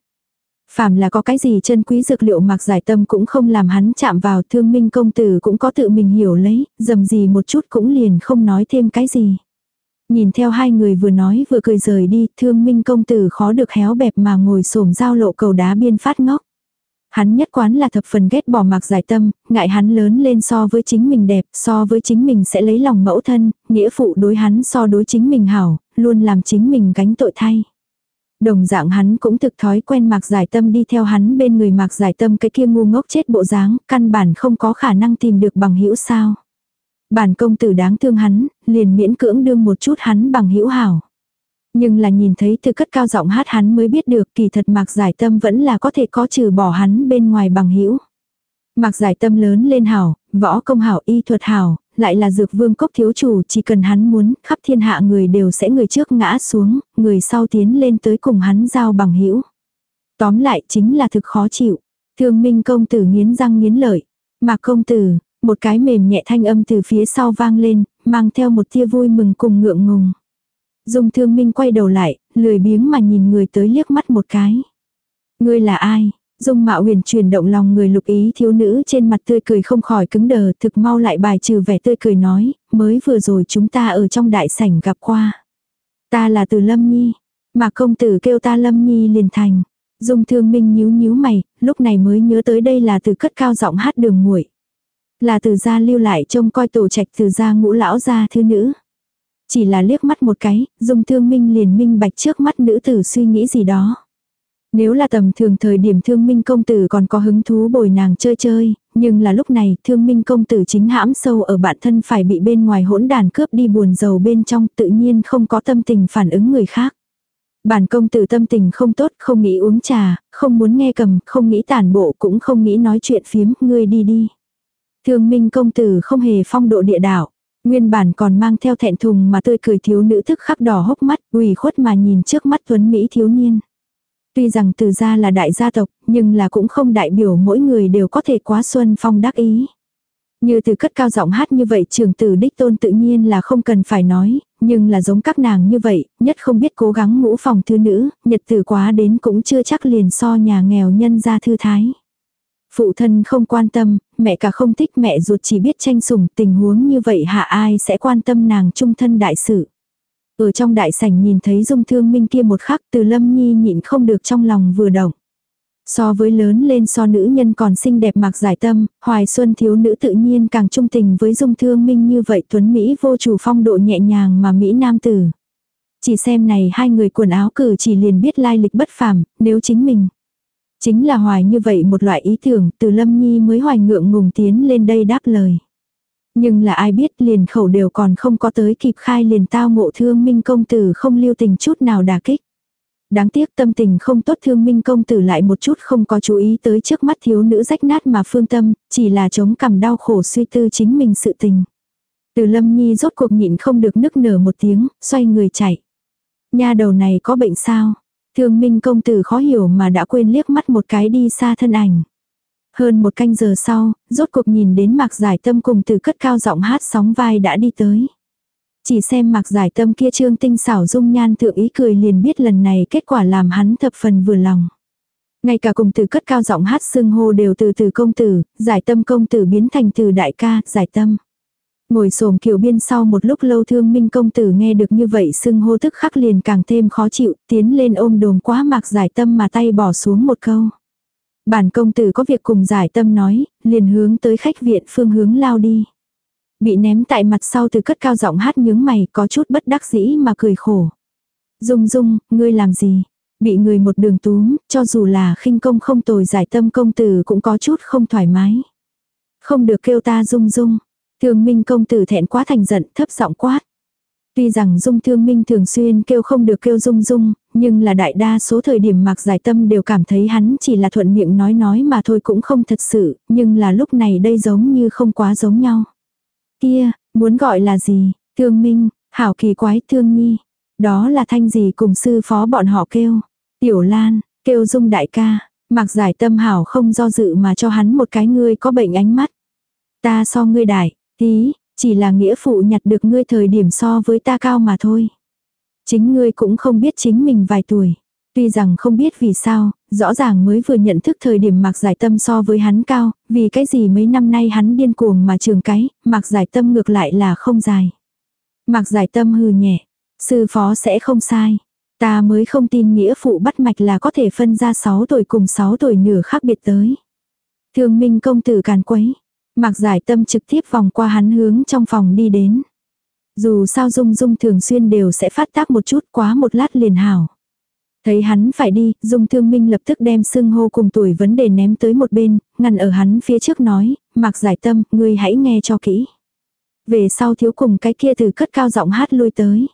Phàm là có cái gì chân quý dược liệu mặc giải tâm cũng không làm hắn chạm vào thương minh công tử cũng có tự mình hiểu lấy, dầm gì một chút cũng liền không nói thêm cái gì. Nhìn theo hai người vừa nói vừa cười rời đi, thương minh công tử khó được héo bẹp mà ngồi xổm giao lộ cầu đá biên phát ngốc. Hắn nhất quán là thập phần ghét bỏ mạc giải tâm, ngại hắn lớn lên so với chính mình đẹp, so với chính mình sẽ lấy lòng mẫu thân, nghĩa phụ đối hắn so đối chính mình hảo, luôn làm chính mình gánh tội thay. Đồng dạng hắn cũng thực thói quen mạc giải tâm đi theo hắn bên người mạc giải tâm cái kia ngu ngốc chết bộ dáng, căn bản không có khả năng tìm được bằng hữu sao. Bản công tử đáng thương hắn, liền miễn cưỡng đương một chút hắn bằng hữu hảo. Nhưng là nhìn thấy từ cất cao giọng hát hắn mới biết được kỳ thật mạc giải tâm vẫn là có thể có trừ bỏ hắn bên ngoài bằng hữu Mạc giải tâm lớn lên hảo, võ công hảo y thuật hảo, lại là dược vương cốc thiếu chủ chỉ cần hắn muốn khắp thiên hạ người đều sẽ người trước ngã xuống, người sau tiến lên tới cùng hắn giao bằng hữu Tóm lại chính là thực khó chịu. Thương minh công tử nghiến răng nghiến lợi. Mạc công tử, một cái mềm nhẹ thanh âm từ phía sau vang lên, mang theo một tia vui mừng cùng ngượng ngùng. Dung thương minh quay đầu lại, lười biếng mà nhìn người tới liếc mắt một cái. Ngươi là ai? Dung mạo huyền chuyển động lòng người lục ý thiếu nữ trên mặt tươi cười không khỏi cứng đờ thực mau lại bài trừ vẻ tươi cười nói, mới vừa rồi chúng ta ở trong đại sảnh gặp qua. Ta là từ Lâm Nhi, mà công tử kêu ta Lâm Nhi liền thành. Dung thương minh nhíu nhíu mày, lúc này mới nhớ tới đây là từ cất cao giọng hát đường muội Là từ gia lưu lại trông coi tổ trạch từ gia ngũ lão gia thư nữ. Chỉ là liếc mắt một cái, dung thương minh liền minh bạch trước mắt nữ tử suy nghĩ gì đó. Nếu là tầm thường thời điểm thương minh công tử còn có hứng thú bồi nàng chơi chơi, nhưng là lúc này thương minh công tử chính hãm sâu ở bản thân phải bị bên ngoài hỗn đàn cướp đi buồn giàu bên trong tự nhiên không có tâm tình phản ứng người khác. Bản công tử tâm tình không tốt, không nghĩ uống trà, không muốn nghe cầm, không nghĩ tản bộ cũng không nghĩ nói chuyện phiếm, ngươi đi đi. Thương minh công tử không hề phong độ địa đạo. Nguyên bản còn mang theo thẹn thùng mà tươi cười thiếu nữ thức khắc đỏ hốc mắt, ủy khuất mà nhìn trước mắt tuấn Mỹ thiếu niên. Tuy rằng từ gia là đại gia tộc, nhưng là cũng không đại biểu mỗi người đều có thể quá xuân phong đắc ý. Như từ cất cao giọng hát như vậy trường tử đích tôn tự nhiên là không cần phải nói, nhưng là giống các nàng như vậy, nhất không biết cố gắng ngũ phòng thư nữ, nhật tử quá đến cũng chưa chắc liền so nhà nghèo nhân ra thư thái. Phụ thân không quan tâm, mẹ cả không thích mẹ ruột chỉ biết tranh sủng tình huống như vậy hạ ai sẽ quan tâm nàng trung thân đại sự. Ở trong đại sảnh nhìn thấy dung thương minh kia một khắc từ lâm nhi nhịn không được trong lòng vừa động. So với lớn lên so nữ nhân còn xinh đẹp mạc giải tâm, hoài xuân thiếu nữ tự nhiên càng trung tình với dung thương minh như vậy tuấn Mỹ vô chủ phong độ nhẹ nhàng mà Mỹ nam tử. Chỉ xem này hai người quần áo cử chỉ liền biết lai lịch bất phàm, nếu chính mình. Chính là hoài như vậy một loại ý tưởng từ Lâm Nhi mới hoài ngượng ngùng tiến lên đây đáp lời. Nhưng là ai biết liền khẩu đều còn không có tới kịp khai liền tao ngộ thương minh công tử không lưu tình chút nào đả kích. Đáng tiếc tâm tình không tốt thương minh công tử lại một chút không có chú ý tới trước mắt thiếu nữ rách nát mà phương tâm, chỉ là chống cằm đau khổ suy tư chính mình sự tình. Từ lâm nhi rốt cuộc nhịn không được nức nở một tiếng, xoay người chạy. Nha đầu này có bệnh sao? Thương minh công tử khó hiểu mà đã quên liếc mắt một cái đi xa thân ảnh. Hơn một canh giờ sau, rốt cuộc nhìn đến mạc giải tâm cùng từ cất cao giọng hát sóng vai đã đi tới. Chỉ xem mạc giải tâm kia trương tinh xảo dung nhan thượng ý cười liền biết lần này kết quả làm hắn thập phần vừa lòng. Ngay cả cùng từ cất cao giọng hát xưng hô đều từ từ công tử, giải tâm công tử biến thành từ đại ca, giải tâm. Ngồi xổm kiều biên sau một lúc lâu thương minh công tử nghe được như vậy xưng hô tức khắc liền càng thêm khó chịu, tiến lên ôm đồm quá mạc giải tâm mà tay bỏ xuống một câu. Bản công tử có việc cùng giải tâm nói, liền hướng tới khách viện phương hướng lao đi. Bị ném tại mặt sau từ cất cao giọng hát nhướng mày có chút bất đắc dĩ mà cười khổ. Dung dung, ngươi làm gì? Bị người một đường túm, cho dù là khinh công không tồi giải tâm công tử cũng có chút không thoải mái. Không được kêu ta dung dung thương minh công tử thẹn quá thành giận thấp giọng quát. Tuy rằng dung thương minh thường xuyên kêu không được kêu dung dung, nhưng là đại đa số thời điểm mặc giải tâm đều cảm thấy hắn chỉ là thuận miệng nói nói mà thôi cũng không thật sự, nhưng là lúc này đây giống như không quá giống nhau. Kia, muốn gọi là gì, thương minh, hảo kỳ quái thương nhi. Đó là thanh gì cùng sư phó bọn họ kêu. Tiểu Lan, kêu dung đại ca, mặc giải tâm hảo không do dự mà cho hắn một cái ngươi có bệnh ánh mắt. Ta so ngươi đại, tí, chỉ là nghĩa phụ nhặt được ngươi thời điểm so với ta cao mà thôi. Chính ngươi cũng không biết chính mình vài tuổi. Tuy rằng không biết vì sao, rõ ràng mới vừa nhận thức thời điểm mạc giải tâm so với hắn cao, vì cái gì mấy năm nay hắn điên cuồng mà trường cái, mạc giải tâm ngược lại là không dài. Mạc giải tâm hừ nhẹ, sư phó sẽ không sai. Ta mới không tin nghĩa phụ bắt mạch là có thể phân ra 6 tuổi cùng 6 tuổi nửa khác biệt tới. Thương minh công tử càn quấy. Mạc giải tâm trực tiếp vòng qua hắn hướng trong phòng đi đến. Dù sao Dung Dung thường xuyên đều sẽ phát tác một chút quá một lát liền hảo. Thấy hắn phải đi, Dung Thương Minh lập tức đem xưng hô cùng tuổi vấn đề ném tới một bên, ngăn ở hắn phía trước nói, mạc giải tâm, ngươi hãy nghe cho kỹ. Về sau thiếu cùng cái kia từ cất cao giọng hát lui tới.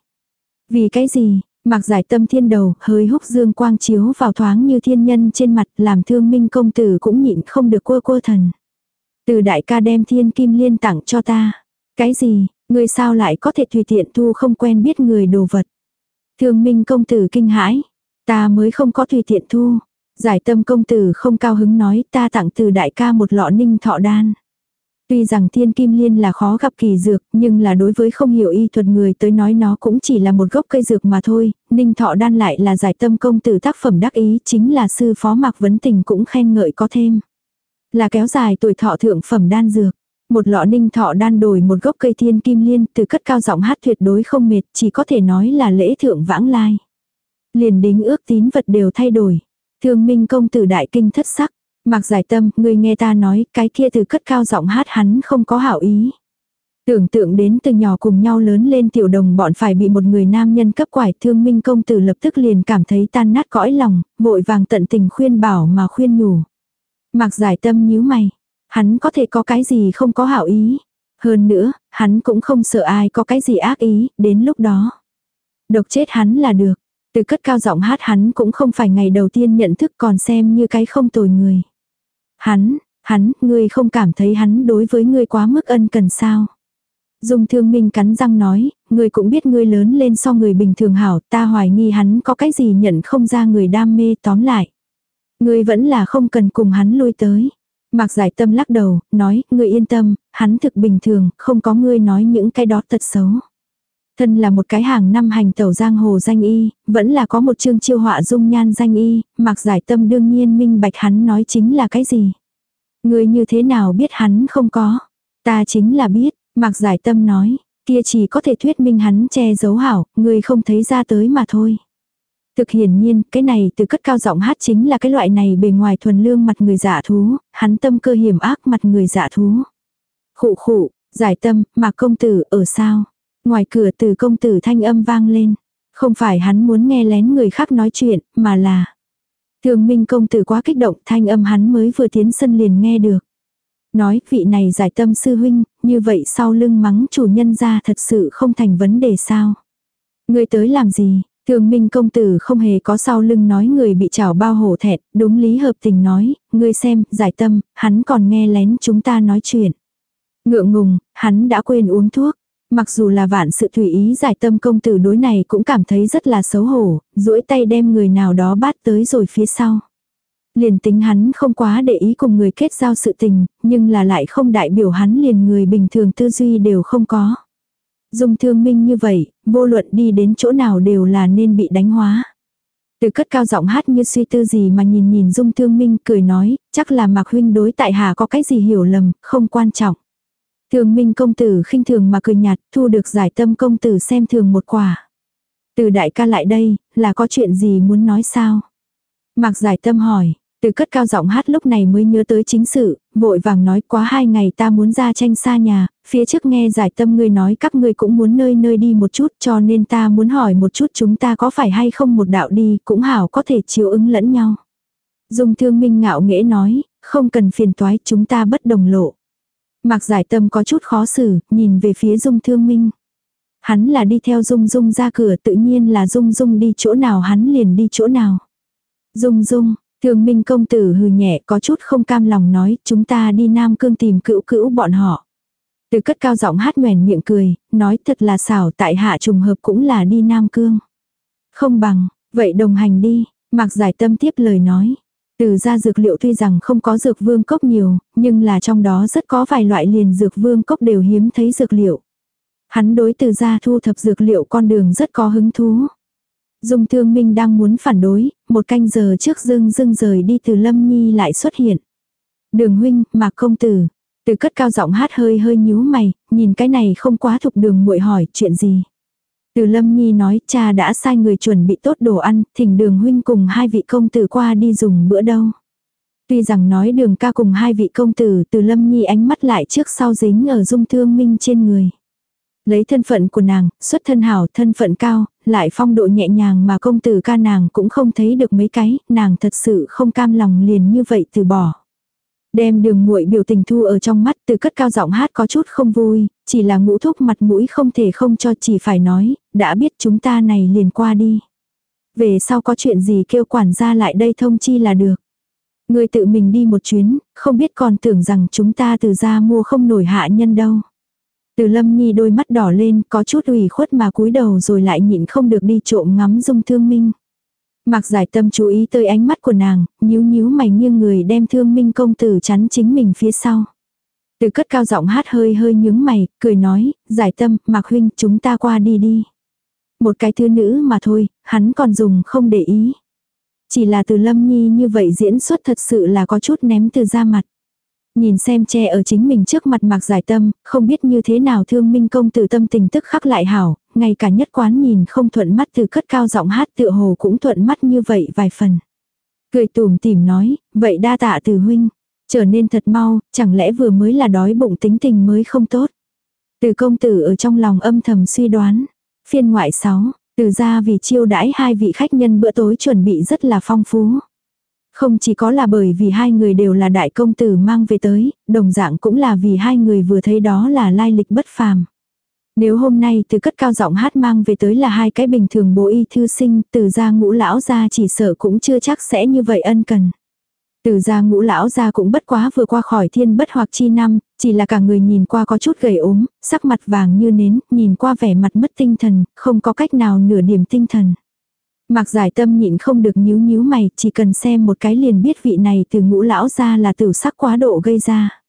Vì cái gì, mạc giải tâm thiên đầu, hơi húc dương quang chiếu vào thoáng như thiên nhân trên mặt, làm thương minh công tử cũng nhịn không được cua cua thần. Từ đại ca đem thiên kim liên tặng cho ta. Cái gì, Người sao lại có thể tùy tiện thu không quen biết người đồ vật. Thương minh công tử kinh hãi. Ta mới không có tùy tiện thu. Giải tâm công tử không cao hứng nói ta tặng từ đại ca một lọ ninh thọ đan. Tuy rằng thiên kim liên là khó gặp kỳ dược, nhưng là đối với không hiểu y thuật người tới nói nó cũng chỉ là một gốc cây dược mà thôi, ninh thọ đan lại là giải tâm công tử tác phẩm đắc ý chính là sư phó mạc vấn tình cũng khen ngợi có thêm. Là kéo dài tuổi thọ thượng phẩm đan dược. Một lọ ninh thọ đan đổi một gốc cây thiên kim liên từ cất cao giọng hát tuyệt đối không mệt, chỉ có thể nói là lễ thượng vãng lai. Liền đính ước tín vật đều thay đổi. Thương minh công tử đại kinh thất sắc. Mặc giải tâm, người nghe ta nói, cái kia từ cất cao giọng hát hắn không có hảo ý. Tưởng tượng đến từ nhỏ cùng nhau lớn lên tiểu đồng bọn phải bị một người nam nhân cấp quải thương minh công tử lập tức liền cảm thấy tan nát cõi lòng, vội vàng tận tình khuyên bảo mà khuyên nhủ. Mặc giải tâm nhíu mày, Hắn có thể có cái gì không có hảo ý. Hơn nữa, hắn cũng không sợ ai có cái gì ác ý, đến lúc đó. Độc chết hắn là được. Từ cất cao giọng hát hắn cũng không phải ngày đầu tiên nhận thức còn xem như cái không tồi người. Hắn, hắn, ngươi không cảm thấy hắn đối với ngươi quá mức ân cần sao. Dung thương minh cắn răng nói, ngươi cũng biết ngươi lớn lên so người bình thường hảo, ta hoài nghi hắn có cái gì nhận không ra người đam mê tóm lại. Ngươi vẫn là không cần cùng hắn lui tới. Mạc giải tâm lắc đầu, nói, ngươi yên tâm, hắn thực bình thường, không có ngươi nói những cái đó thật xấu. Thân là một cái hàng năm hành tẩu giang hồ danh y, vẫn là có một chương chiêu họa dung nhan danh y, mạc giải tâm đương nhiên minh bạch hắn nói chính là cái gì. Ngươi như thế nào biết hắn không có. Ta chính là biết, mạc giải tâm nói, kia chỉ có thể thuyết minh hắn che giấu hảo, ngươi không thấy ra tới mà thôi. Thực hiển nhiên, cái này từ cất cao giọng hát chính là cái loại này bề ngoài thuần lương mặt người giả thú, hắn tâm cơ hiểm ác mặt người giả thú. Khụ khụ, giải tâm, mà công tử ở sao? Ngoài cửa từ công tử thanh âm vang lên. Không phải hắn muốn nghe lén người khác nói chuyện, mà là... Thường minh công tử quá kích động thanh âm hắn mới vừa tiến sân liền nghe được. Nói vị này giải tâm sư huynh, như vậy sau lưng mắng chủ nhân ra thật sự không thành vấn đề sao. Người tới làm gì, Thường minh công tử không hề có sau lưng nói người bị chảo bao hổ thẹt, đúng lý hợp tình nói, ngươi xem, giải tâm, hắn còn nghe lén chúng ta nói chuyện. Ngượng ngùng, hắn đã quên uống thuốc. Mặc dù là vạn sự tùy ý giải tâm công tử đối này cũng cảm thấy rất là xấu hổ, duỗi tay đem người nào đó bắt tới rồi phía sau. Liền tính hắn không quá để ý cùng người kết giao sự tình, nhưng là lại không đại biểu hắn liền người bình thường tư duy đều không có. Dung thương minh như vậy, vô luận đi đến chỗ nào đều là nên bị đánh hóa. Từ cất cao giọng hát như suy tư gì mà nhìn nhìn dung thương minh cười nói, chắc là mạc huynh đối tại hà có cái gì hiểu lầm, không quan trọng. Thường minh công tử khinh thường mà cười nhạt, thu được giải tâm công tử xem thường một quả. Từ đại ca lại đây, là có chuyện gì muốn nói sao? Mạc giải tâm hỏi, từ cất cao giọng hát lúc này mới nhớ tới chính sự, vội vàng nói quá hai ngày ta muốn ra tranh xa nhà, phía trước nghe giải tâm người nói các ngươi cũng muốn nơi nơi đi một chút cho nên ta muốn hỏi một chút chúng ta có phải hay không một đạo đi cũng hảo có thể chiếu ứng lẫn nhau. Dung thương minh ngạo nghễ nói, không cần phiền toái chúng ta bất đồng lộ. Mạc giải tâm có chút khó xử, nhìn về phía dung thương minh. Hắn là đi theo dung dung ra cửa tự nhiên là dung dung đi chỗ nào hắn liền đi chỗ nào. Dung dung, Thường minh công tử hừ nhẹ có chút không cam lòng nói chúng ta đi Nam Cương tìm cữu cữu bọn họ. Từ cất cao giọng hát nhoèn miệng cười, nói thật là xảo tại hạ trùng hợp cũng là đi Nam Cương. Không bằng, vậy đồng hành đi, mặc giải tâm tiếp lời nói. Từ ra dược liệu tuy rằng không có dược vương cốc nhiều, nhưng là trong đó rất có vài loại liền dược vương cốc đều hiếm thấy dược liệu. Hắn đối từ ra thu thập dược liệu con đường rất có hứng thú. Dung Thương Minh đang muốn phản đối, một canh giờ trước Dương Dương rời đi từ Lâm Nhi lại xuất hiện. Đường huynh, Mạc công tử. Từ cất cao giọng hát hơi hơi nhíu mày, nhìn cái này không quá thục đường muội hỏi chuyện gì. Từ Lâm Nhi nói cha đã sai người chuẩn bị tốt đồ ăn, thỉnh đường huynh cùng hai vị công tử qua đi dùng bữa đâu. Tuy rằng nói đường ca cùng hai vị công tử từ Lâm Nhi ánh mắt lại trước sau dính ở dung thương minh trên người. Lấy thân phận của nàng, xuất thân hảo, thân phận cao, lại phong độ nhẹ nhàng mà công tử ca nàng cũng không thấy được mấy cái, nàng thật sự không cam lòng liền như vậy từ bỏ. Đem đường muội biểu tình thu ở trong mắt từ cất cao giọng hát có chút không vui, chỉ là ngũ thúc mặt mũi không thể không cho chỉ phải nói, đã biết chúng ta này liền qua đi. Về sau có chuyện gì kêu quản gia lại đây thông chi là được. Người tự mình đi một chuyến, không biết còn tưởng rằng chúng ta từ ra mua không nổi hạ nhân đâu. Từ lâm nhi đôi mắt đỏ lên có chút ủy khuất mà cúi đầu rồi lại nhịn không được đi trộm ngắm dung thương minh. Mặc giải tâm chú ý tới ánh mắt của nàng, nhíu nhíu mày nghiêng người đem thương minh công tử chắn chính mình phía sau. Từ cất cao giọng hát hơi hơi nhướng mày, cười nói, giải tâm, mặc huynh chúng ta qua đi đi. Một cái thư nữ mà thôi, hắn còn dùng không để ý. Chỉ là từ lâm nhi như vậy diễn xuất thật sự là có chút ném từ ra mặt. Nhìn xem che ở chính mình trước mặt mạc giải tâm, không biết như thế nào thương minh công tử tâm tình tức khắc lại hảo, ngay cả nhất quán nhìn không thuận mắt từ cất cao giọng hát tựa hồ cũng thuận mắt như vậy vài phần. Cười tủm tìm nói, vậy đa tạ từ huynh, trở nên thật mau, chẳng lẽ vừa mới là đói bụng tính tình mới không tốt. Từ công tử ở trong lòng âm thầm suy đoán. Phiên ngoại 6, từ ra vì chiêu đãi hai vị khách nhân bữa tối chuẩn bị rất là phong phú. Không chỉ có là bởi vì hai người đều là đại công tử mang về tới, đồng dạng cũng là vì hai người vừa thấy đó là lai lịch bất phàm. Nếu hôm nay từ cất cao giọng hát mang về tới là hai cái bình thường bố y thư sinh, từ gia ngũ lão gia chỉ sợ cũng chưa chắc sẽ như vậy ân cần. Từ gia ngũ lão gia cũng bất quá vừa qua khỏi thiên bất hoặc chi năm, chỉ là cả người nhìn qua có chút gầy ốm, sắc mặt vàng như nến, nhìn qua vẻ mặt mất tinh thần, không có cách nào nửa điểm tinh thần. Mạc giải tâm nhịn không được nhíu nhíu mày, chỉ cần xem một cái liền biết vị này từ ngũ lão ra là tử sắc quá độ gây ra.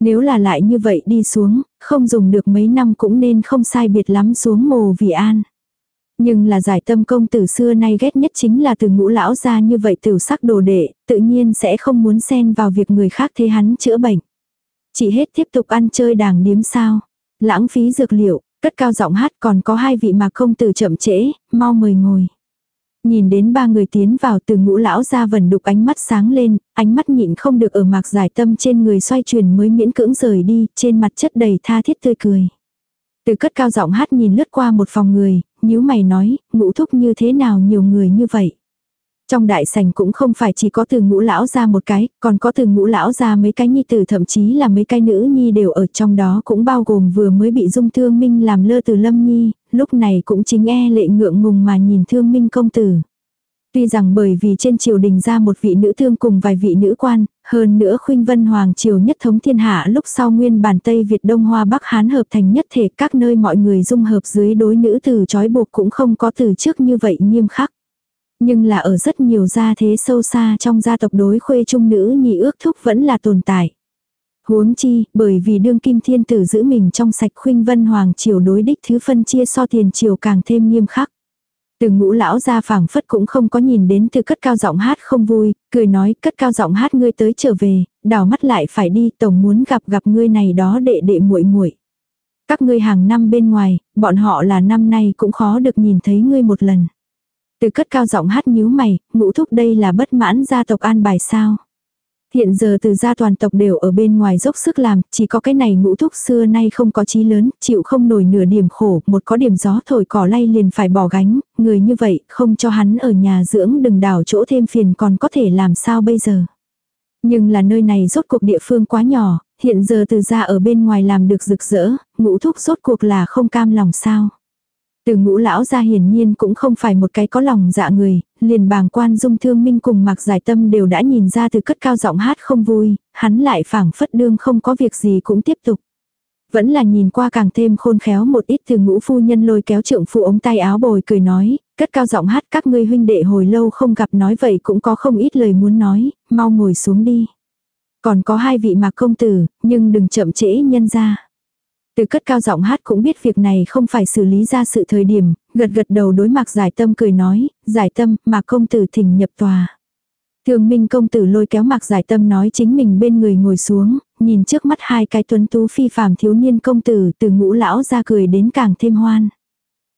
Nếu là lại như vậy đi xuống, không dùng được mấy năm cũng nên không sai biệt lắm xuống mồ vì an. Nhưng là giải tâm công tử xưa nay ghét nhất chính là từ ngũ lão ra như vậy tử sắc đồ đệ, tự nhiên sẽ không muốn xen vào việc người khác thế hắn chữa bệnh. Chỉ hết tiếp tục ăn chơi đàng điếm sao. Lãng phí dược liệu, cất cao giọng hát còn có hai vị mà công tử chậm trễ, mau mời ngồi. Nhìn đến ba người tiến vào từ ngũ lão ra vần đục ánh mắt sáng lên, ánh mắt nhịn không được ở mạc giải tâm trên người xoay chuyển mới miễn cưỡng rời đi, trên mặt chất đầy tha thiết tươi cười. Từ cất cao giọng hát nhìn lướt qua một phòng người, nhíu mày nói, ngũ thúc như thế nào nhiều người như vậy. Trong đại sảnh cũng không phải chỉ có từ ngũ lão ra một cái, còn có từ ngũ lão ra mấy cái nhi tử thậm chí là mấy cái nữ nhi đều ở trong đó cũng bao gồm vừa mới bị dung thương minh làm lơ từ lâm nhi, lúc này cũng chính e lệ ngượng ngùng mà nhìn thương minh công tử. Tuy rằng bởi vì trên triều đình ra một vị nữ thương cùng vài vị nữ quan, hơn nữa khuynh vân hoàng triều nhất thống thiên hạ lúc sau nguyên bản Tây Việt Đông Hoa Bắc Hán hợp thành nhất thể các nơi mọi người dung hợp dưới đối nữ từ trói buộc cũng không có từ trước như vậy nghiêm khắc. Nhưng là ở rất nhiều gia thế sâu xa trong gia tộc đối khuê trung nữ nhị ước thúc vẫn là tồn tại. Huống chi, bởi vì đương kim thiên tử giữ mình trong sạch khuynh vân hoàng triều đối đích thứ phân chia so tiền triều càng thêm nghiêm khắc. Từ ngũ lão ra phảng phất cũng không có nhìn đến từ cất cao giọng hát không vui, cười nói cất cao giọng hát ngươi tới trở về, đảo mắt lại phải đi tổng muốn gặp gặp ngươi này đó đệ đệ muội muội Các ngươi hàng năm bên ngoài, bọn họ là năm nay cũng khó được nhìn thấy ngươi một lần. Từ cất cao giọng hát nhíu mày, ngũ thúc đây là bất mãn gia tộc an bài sao. Hiện giờ từ gia toàn tộc đều ở bên ngoài dốc sức làm, chỉ có cái này ngũ thúc xưa nay không có chí lớn, chịu không nổi nửa điểm khổ, một có điểm gió thổi cỏ lay liền phải bỏ gánh, người như vậy, không cho hắn ở nhà dưỡng đừng đảo chỗ thêm phiền còn có thể làm sao bây giờ. Nhưng là nơi này rốt cuộc địa phương quá nhỏ, hiện giờ từ gia ở bên ngoài làm được rực rỡ, ngũ thúc rốt cuộc là không cam lòng sao. Từ ngũ lão ra hiển nhiên cũng không phải một cái có lòng dạ người, liền bàng quan dung thương minh cùng mặc giải tâm đều đã nhìn ra từ cất cao giọng hát không vui, hắn lại phảng phất đương không có việc gì cũng tiếp tục. Vẫn là nhìn qua càng thêm khôn khéo một ít từ ngũ phu nhân lôi kéo trượng phu ống tay áo bồi cười nói, cất cao giọng hát các ngươi huynh đệ hồi lâu không gặp nói vậy cũng có không ít lời muốn nói, mau ngồi xuống đi. Còn có hai vị mạc công tử, nhưng đừng chậm trễ nhân ra. Từ cất cao giọng hát cũng biết việc này không phải xử lý ra sự thời điểm, gật gật đầu đối mặt giải tâm cười nói, giải tâm, mà công tử thỉnh nhập tòa. Thường minh công tử lôi kéo mặc giải tâm nói chính mình bên người ngồi xuống, nhìn trước mắt hai cái tuấn tú phi phàm thiếu niên công tử từ ngũ lão ra cười đến càng thêm hoan.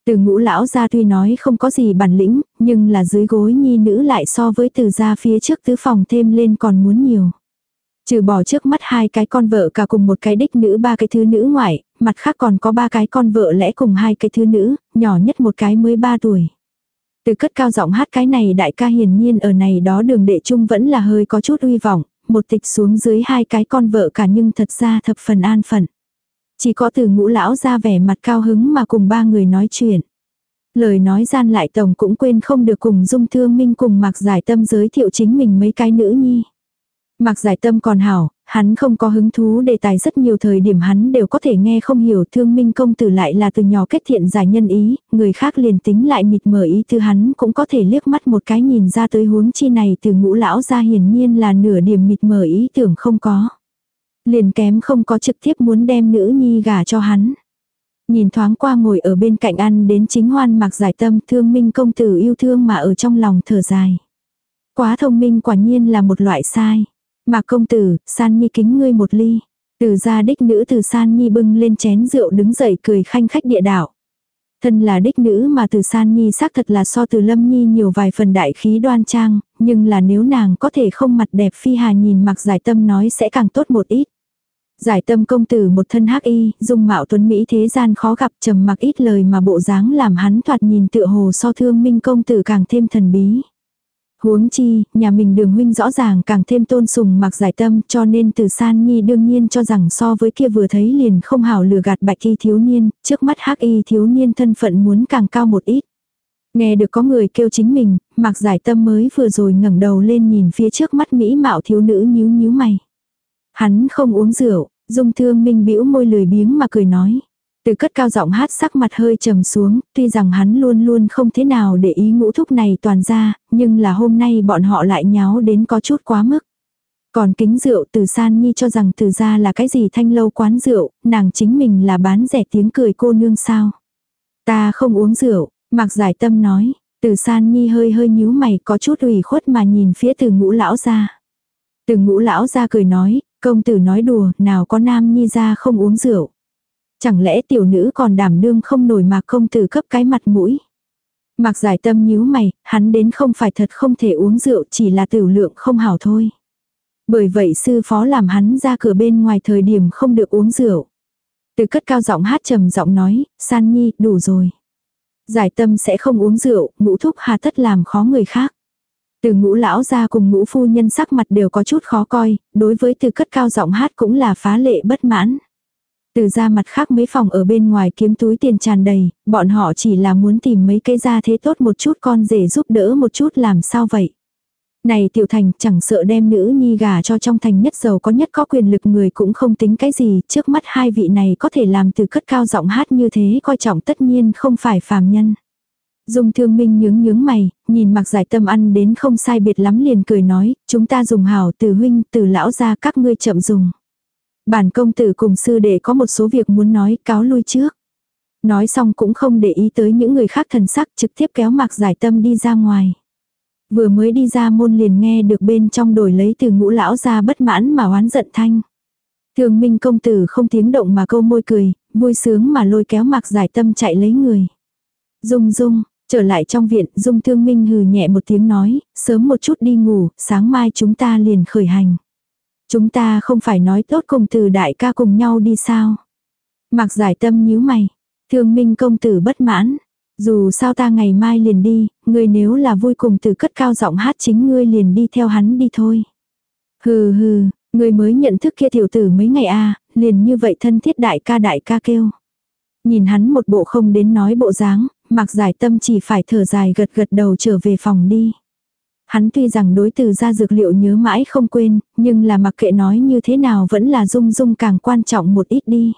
Từ ngũ lão ra tuy nói không có gì bản lĩnh, nhưng là dưới gối nhi nữ lại so với từ ra phía trước tứ phòng thêm lên còn muốn nhiều. Trừ bỏ trước mắt hai cái con vợ cả cùng một cái đích nữ ba cái thứ nữ ngoại, mặt khác còn có ba cái con vợ lẽ cùng hai cái thứ nữ, nhỏ nhất một cái mới ba tuổi. Từ cất cao giọng hát cái này đại ca hiển nhiên ở này đó đường đệ chung vẫn là hơi có chút uy vọng, một tịch xuống dưới hai cái con vợ cả nhưng thật ra thập phần an phận. Chỉ có từ ngũ lão ra vẻ mặt cao hứng mà cùng ba người nói chuyện. Lời nói gian lại tổng cũng quên không được cùng dung thương minh cùng mặc giải tâm giới thiệu chính mình mấy cái nữ nhi. Mặc giải tâm còn hảo, hắn không có hứng thú đề tài rất nhiều thời điểm hắn đều có thể nghe không hiểu thương minh công tử lại là từ nhỏ kết thiện giải nhân ý, người khác liền tính lại mịt mờ ý thư hắn cũng có thể liếc mắt một cái nhìn ra tới huống chi này từ ngũ lão ra hiển nhiên là nửa điểm mịt mờ ý tưởng không có. Liền kém không có trực tiếp muốn đem nữ nhi gả cho hắn. Nhìn thoáng qua ngồi ở bên cạnh ăn đến chính hoan mặc giải tâm thương minh công tử yêu thương mà ở trong lòng thở dài. Quá thông minh quả nhiên là một loại sai. Mạc công tử, san nhi kính ngươi một ly. Từ gia đích nữ từ san nhi bưng lên chén rượu đứng dậy cười khanh khách địa đạo. Thân là đích nữ mà từ san nhi xác thật là so từ lâm nhi nhiều vài phần đại khí đoan trang, nhưng là nếu nàng có thể không mặt đẹp phi hà nhìn mặc giải tâm nói sẽ càng tốt một ít. Giải tâm công tử một thân hắc y, dung mạo tuấn Mỹ thế gian khó gặp trầm mặc ít lời mà bộ dáng làm hắn thoạt nhìn tựa hồ so thương minh công tử càng thêm thần bí. Huống chi, nhà mình đường huynh rõ ràng càng thêm tôn sùng mặc giải tâm cho nên từ san nhi đương nhiên cho rằng so với kia vừa thấy liền không hảo lừa gạt bạch y thiếu niên, trước mắt hắc y thiếu niên thân phận muốn càng cao một ít. Nghe được có người kêu chính mình, mặc giải tâm mới vừa rồi ngẩng đầu lên nhìn phía trước mắt mỹ mạo thiếu nữ nhíu nhíu mày. Hắn không uống rượu, dung thương minh bĩu môi lười biếng mà cười nói. Từ cất cao giọng hát sắc mặt hơi trầm xuống, tuy rằng hắn luôn luôn không thế nào để ý ngũ thúc này toàn ra, nhưng là hôm nay bọn họ lại nháo đến có chút quá mức. Còn kính rượu từ san nhi cho rằng từ ra là cái gì thanh lâu quán rượu, nàng chính mình là bán rẻ tiếng cười cô nương sao. Ta không uống rượu, mặc giải tâm nói, từ san nhi hơi hơi nhíu mày có chút ủy khuất mà nhìn phía từ ngũ lão ra. Từ ngũ lão ra cười nói, công tử nói đùa, nào có nam nhi ra không uống rượu. Chẳng lẽ tiểu nữ còn đảm đương không nổi mà không từ cấp cái mặt mũi. Mặc giải tâm nhíu mày, hắn đến không phải thật không thể uống rượu chỉ là tiểu lượng không hảo thôi. Bởi vậy sư phó làm hắn ra cửa bên ngoài thời điểm không được uống rượu. Từ cất cao giọng hát trầm giọng nói, san nhi, đủ rồi. Giải tâm sẽ không uống rượu, ngũ thúc hà tất làm khó người khác. Từ ngũ lão ra cùng ngũ phu nhân sắc mặt đều có chút khó coi, đối với từ cất cao giọng hát cũng là phá lệ bất mãn. Từ ra mặt khác mấy phòng ở bên ngoài kiếm túi tiền tràn đầy, bọn họ chỉ là muốn tìm mấy cái gia thế tốt một chút con rể giúp đỡ một chút làm sao vậy. Này tiểu thành chẳng sợ đem nữ nhi gà cho trong thành nhất giàu có nhất có quyền lực người cũng không tính cái gì, trước mắt hai vị này có thể làm từ cất cao giọng hát như thế coi trọng tất nhiên không phải phàm nhân. Dung thương minh nhướng nhướng mày, nhìn mặc giải tâm ăn đến không sai biệt lắm liền cười nói, chúng ta dùng hảo từ huynh từ lão ra các ngươi chậm dùng. Bản công tử cùng sư đệ có một số việc muốn nói cáo lui trước. Nói xong cũng không để ý tới những người khác thần sắc trực tiếp kéo mặc giải tâm đi ra ngoài. Vừa mới đi ra môn liền nghe được bên trong đổi lấy từ ngũ lão ra bất mãn mà oán giận thanh. Thường minh công tử không tiếng động mà câu môi cười, vui sướng mà lôi kéo mặc giải tâm chạy lấy người. Dung dung, trở lại trong viện, dung thương minh hừ nhẹ một tiếng nói, sớm một chút đi ngủ, sáng mai chúng ta liền khởi hành. Chúng ta không phải nói tốt cùng từ đại ca cùng nhau đi sao. Mặc giải tâm nhíu mày, thương minh công tử bất mãn, dù sao ta ngày mai liền đi, ngươi nếu là vui cùng từ cất cao giọng hát chính ngươi liền đi theo hắn đi thôi. Hừ hừ, ngươi mới nhận thức kia tiểu tử mấy ngày a à, liền như vậy thân thiết đại ca đại ca kêu. Nhìn hắn một bộ không đến nói bộ dáng, mặc giải tâm chỉ phải thở dài gật gật đầu trở về phòng đi. Hắn tuy rằng đối từ ra dược liệu nhớ mãi không quên, nhưng là mặc kệ nói như thế nào vẫn là dung dung càng quan trọng một ít đi.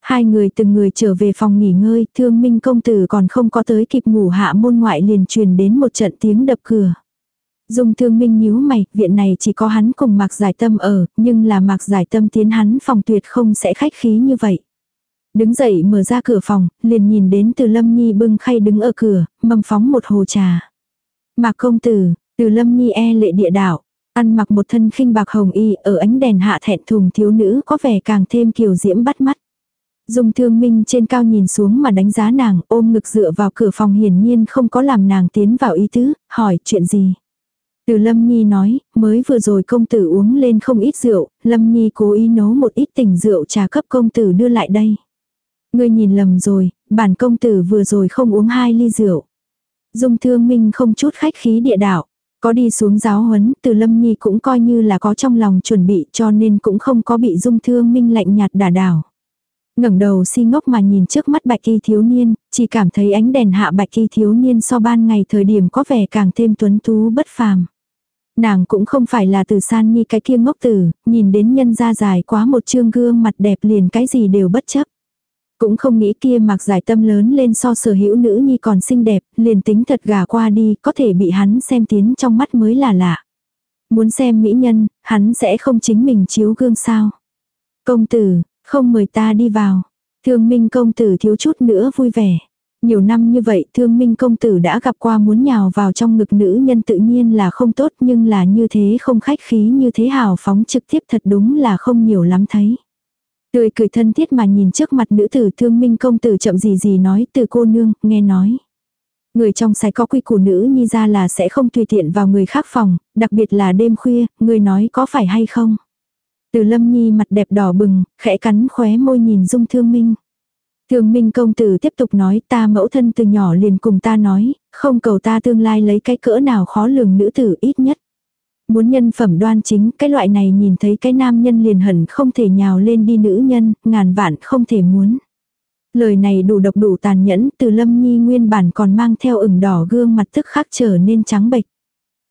Hai người từng người trở về phòng nghỉ ngơi, thương minh công tử còn không có tới kịp ngủ hạ môn ngoại liền truyền đến một trận tiếng đập cửa. Dung thương minh nhíu mày, viện này chỉ có hắn cùng mạc giải tâm ở, nhưng là mạc giải tâm tiến hắn phòng tuyệt không sẽ khách khí như vậy. Đứng dậy mở ra cửa phòng, liền nhìn đến từ lâm nhi bưng khay đứng ở cửa, mâm phóng một hồ trà. Mạc công tử, từ lâm nhi e lệ địa đạo, ăn mặc một thân khinh bạc hồng y ở ánh đèn hạ thẹn thùng thiếu nữ có vẻ càng thêm kiều diễm bắt mắt. Dung thương minh trên cao nhìn xuống mà đánh giá nàng, ôm ngực dựa vào cửa phòng hiển nhiên không có làm nàng tiến vào ý tứ, hỏi chuyện gì. Từ Lâm Nhi nói, mới vừa rồi công tử uống lên không ít rượu, Lâm Nhi cố ý nấu một ít tỉnh rượu trà cấp công tử đưa lại đây. Ngươi nhìn lầm rồi, bản công tử vừa rồi không uống hai ly rượu. Dung thương minh không chút khách khí địa đạo. Có đi xuống giáo huấn, từ Lâm Nhi cũng coi như là có trong lòng chuẩn bị cho nên cũng không có bị dung thương minh lạnh nhạt đả đảo ngẩng đầu si ngốc mà nhìn trước mắt bạch kỳ thiếu niên, chỉ cảm thấy ánh đèn hạ bạch kỳ thiếu niên so ban ngày thời điểm có vẻ càng thêm tuấn tú bất phàm. Nàng cũng không phải là từ san nhi cái kia ngốc tử, nhìn đến nhân ra dài quá một chương gương mặt đẹp liền cái gì đều bất chấp. Cũng không nghĩ kia mặc giải tâm lớn lên so sở hữu nữ nhi còn xinh đẹp, liền tính thật gà qua đi, có thể bị hắn xem tiến trong mắt mới là lạ. Muốn xem mỹ nhân, hắn sẽ không chính mình chiếu gương sao. Công tử, không mời ta đi vào. Thương minh công tử thiếu chút nữa vui vẻ. Nhiều năm như vậy thương minh công tử đã gặp qua muốn nhào vào trong ngực nữ nhân tự nhiên là không tốt nhưng là như thế không khách khí như thế hào phóng trực tiếp thật đúng là không nhiều lắm thấy. Tươi cười thân thiết mà nhìn trước mặt nữ tử thương minh công tử chậm gì gì nói từ cô nương, nghe nói. Người trong sạch có quy củ nữ nhi ra là sẽ không tùy tiện vào người khác phòng, đặc biệt là đêm khuya, người nói có phải hay không. Từ lâm nhi mặt đẹp đỏ bừng, khẽ cắn khóe môi nhìn dung thương minh. Thương minh công tử tiếp tục nói ta mẫu thân từ nhỏ liền cùng ta nói, không cầu ta tương lai lấy cái cỡ nào khó lường nữ tử ít nhất. Muốn nhân phẩm đoan chính, cái loại này nhìn thấy cái nam nhân liền hẳn không thể nhào lên đi nữ nhân, ngàn vạn không thể muốn. Lời này đủ độc đủ tàn nhẫn, từ lâm nhi nguyên bản còn mang theo ửng đỏ gương mặt tức khắc trở nên trắng bệch.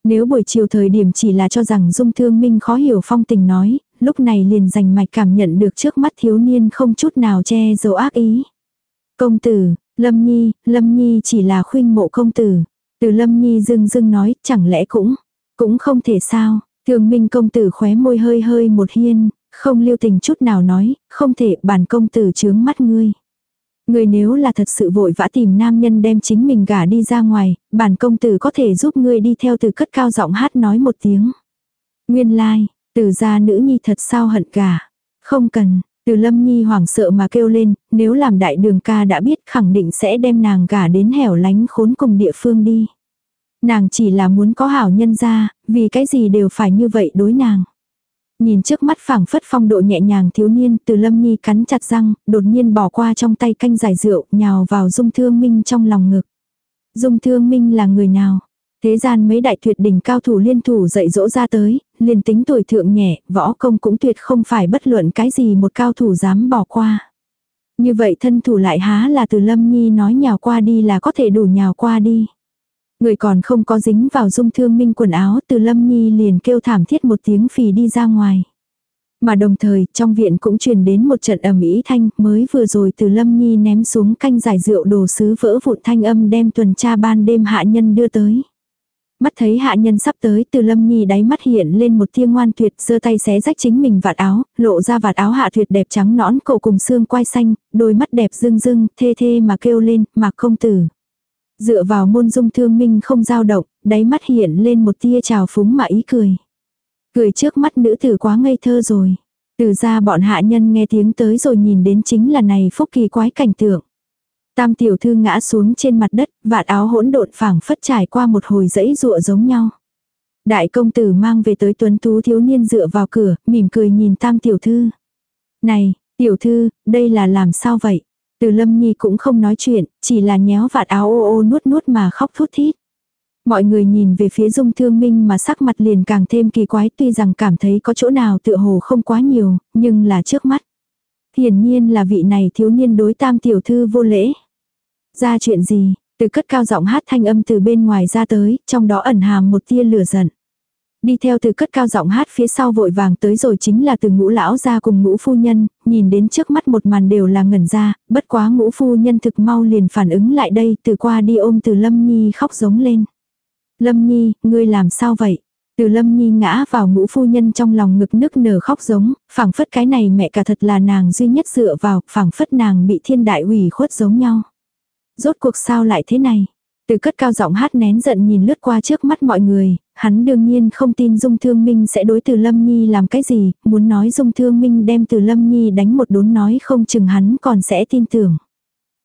Nếu buổi chiều thời điểm chỉ là cho rằng dung thương minh khó hiểu phong tình nói, lúc này liền dành mạch cảm nhận được trước mắt thiếu niên không chút nào che giấu ác ý. Công tử, Lâm Nhi, Lâm Nhi chỉ là khuyên mộ công tử. Từ Lâm Nhi dưng dưng nói, chẳng lẽ cũng, cũng không thể sao. Thường minh công tử khóe môi hơi hơi một hiên, không lưu tình chút nào nói, không thể bản công tử chướng mắt ngươi. Ngươi nếu là thật sự vội vã tìm nam nhân đem chính mình gả đi ra ngoài, bản công tử có thể giúp ngươi đi theo từ cất cao giọng hát nói một tiếng. Nguyên lai, like, từ gia nữ nhi thật sao hận gả. Không cần, từ lâm nhi hoảng sợ mà kêu lên, nếu làm đại đường ca đã biết khẳng định sẽ đem nàng gả đến hẻo lánh khốn cùng địa phương đi. Nàng chỉ là muốn có hảo nhân ra, vì cái gì đều phải như vậy đối nàng. Nhìn trước mắt phảng phất phong độ nhẹ nhàng thiếu niên từ lâm nhi cắn chặt răng, đột nhiên bỏ qua trong tay canh giải rượu, nhào vào dung thương minh trong lòng ngực. Dung thương minh là người nào? Thế gian mấy đại tuyệt đỉnh cao thủ liên thủ dạy dỗ ra tới, liền tính tuổi thượng nhẹ, võ công cũng tuyệt không phải bất luận cái gì một cao thủ dám bỏ qua. Như vậy thân thủ lại há là từ Lâm Nhi nói nhào qua đi là có thể đủ nhào qua đi. Người còn không có dính vào dung thương minh quần áo từ Lâm Nhi liền kêu thảm thiết một tiếng phì đi ra ngoài. Mà đồng thời trong viện cũng truyền đến một trận ẩm ý thanh mới vừa rồi từ Lâm Nhi ném xuống canh giải rượu đồ sứ vỡ vụn thanh âm đem tuần tra ban đêm hạ nhân đưa tới. Mắt thấy hạ nhân sắp tới từ lâm nhi đáy mắt hiện lên một tia ngoan tuyệt giơ tay xé rách chính mình vạt áo, lộ ra vạt áo hạ tuyệt đẹp trắng nõn cổ cùng xương quai xanh, đôi mắt đẹp rưng rưng, thê thê mà kêu lên, mạc không tử. Dựa vào môn dung thương minh không dao động, đáy mắt hiện lên một tia trào phúng mà ý cười. Cười trước mắt nữ tử quá ngây thơ rồi. Từ ra bọn hạ nhân nghe tiếng tới rồi nhìn đến chính là này phúc kỳ quái cảnh tượng. Tam tiểu thư ngã xuống trên mặt đất, vạt áo hỗn độn phảng phất trải qua một hồi dãy rụa giống nhau. Đại công tử mang về tới tuấn tú thiếu niên dựa vào cửa, mỉm cười nhìn tam tiểu thư. Này, tiểu thư, đây là làm sao vậy? Từ lâm nhi cũng không nói chuyện, chỉ là nhéo vạt áo ô ô nuốt nuốt mà khóc thút thít. Mọi người nhìn về phía dung thương minh mà sắc mặt liền càng thêm kỳ quái tuy rằng cảm thấy có chỗ nào tựa hồ không quá nhiều, nhưng là trước mắt. Hiển nhiên là vị này thiếu niên đối tam tiểu thư vô lễ. Ra chuyện gì, từ cất cao giọng hát thanh âm từ bên ngoài ra tới, trong đó ẩn hàm một tia lửa giận. Đi theo từ cất cao giọng hát phía sau vội vàng tới rồi chính là từ ngũ lão ra cùng ngũ phu nhân, nhìn đến trước mắt một màn đều là ngẩn ra, bất quá ngũ phu nhân thực mau liền phản ứng lại đây từ qua đi ôm từ Lâm Nhi khóc giống lên. Lâm Nhi, ngươi làm sao vậy? Từ Lâm Nhi ngã vào ngũ phu nhân trong lòng ngực nức nở khóc giống, phảng phất cái này mẹ cả thật là nàng duy nhất dựa vào, phảng phất nàng bị thiên đại ủy khuất giống nhau. Rốt cuộc sao lại thế này? Từ cất cao giọng hát nén giận nhìn lướt qua trước mắt mọi người, hắn đương nhiên không tin Dung Thương Minh sẽ đối từ Lâm Nhi làm cái gì, muốn nói Dung Thương Minh đem từ Lâm Nhi đánh một đốn nói không chừng hắn còn sẽ tin tưởng.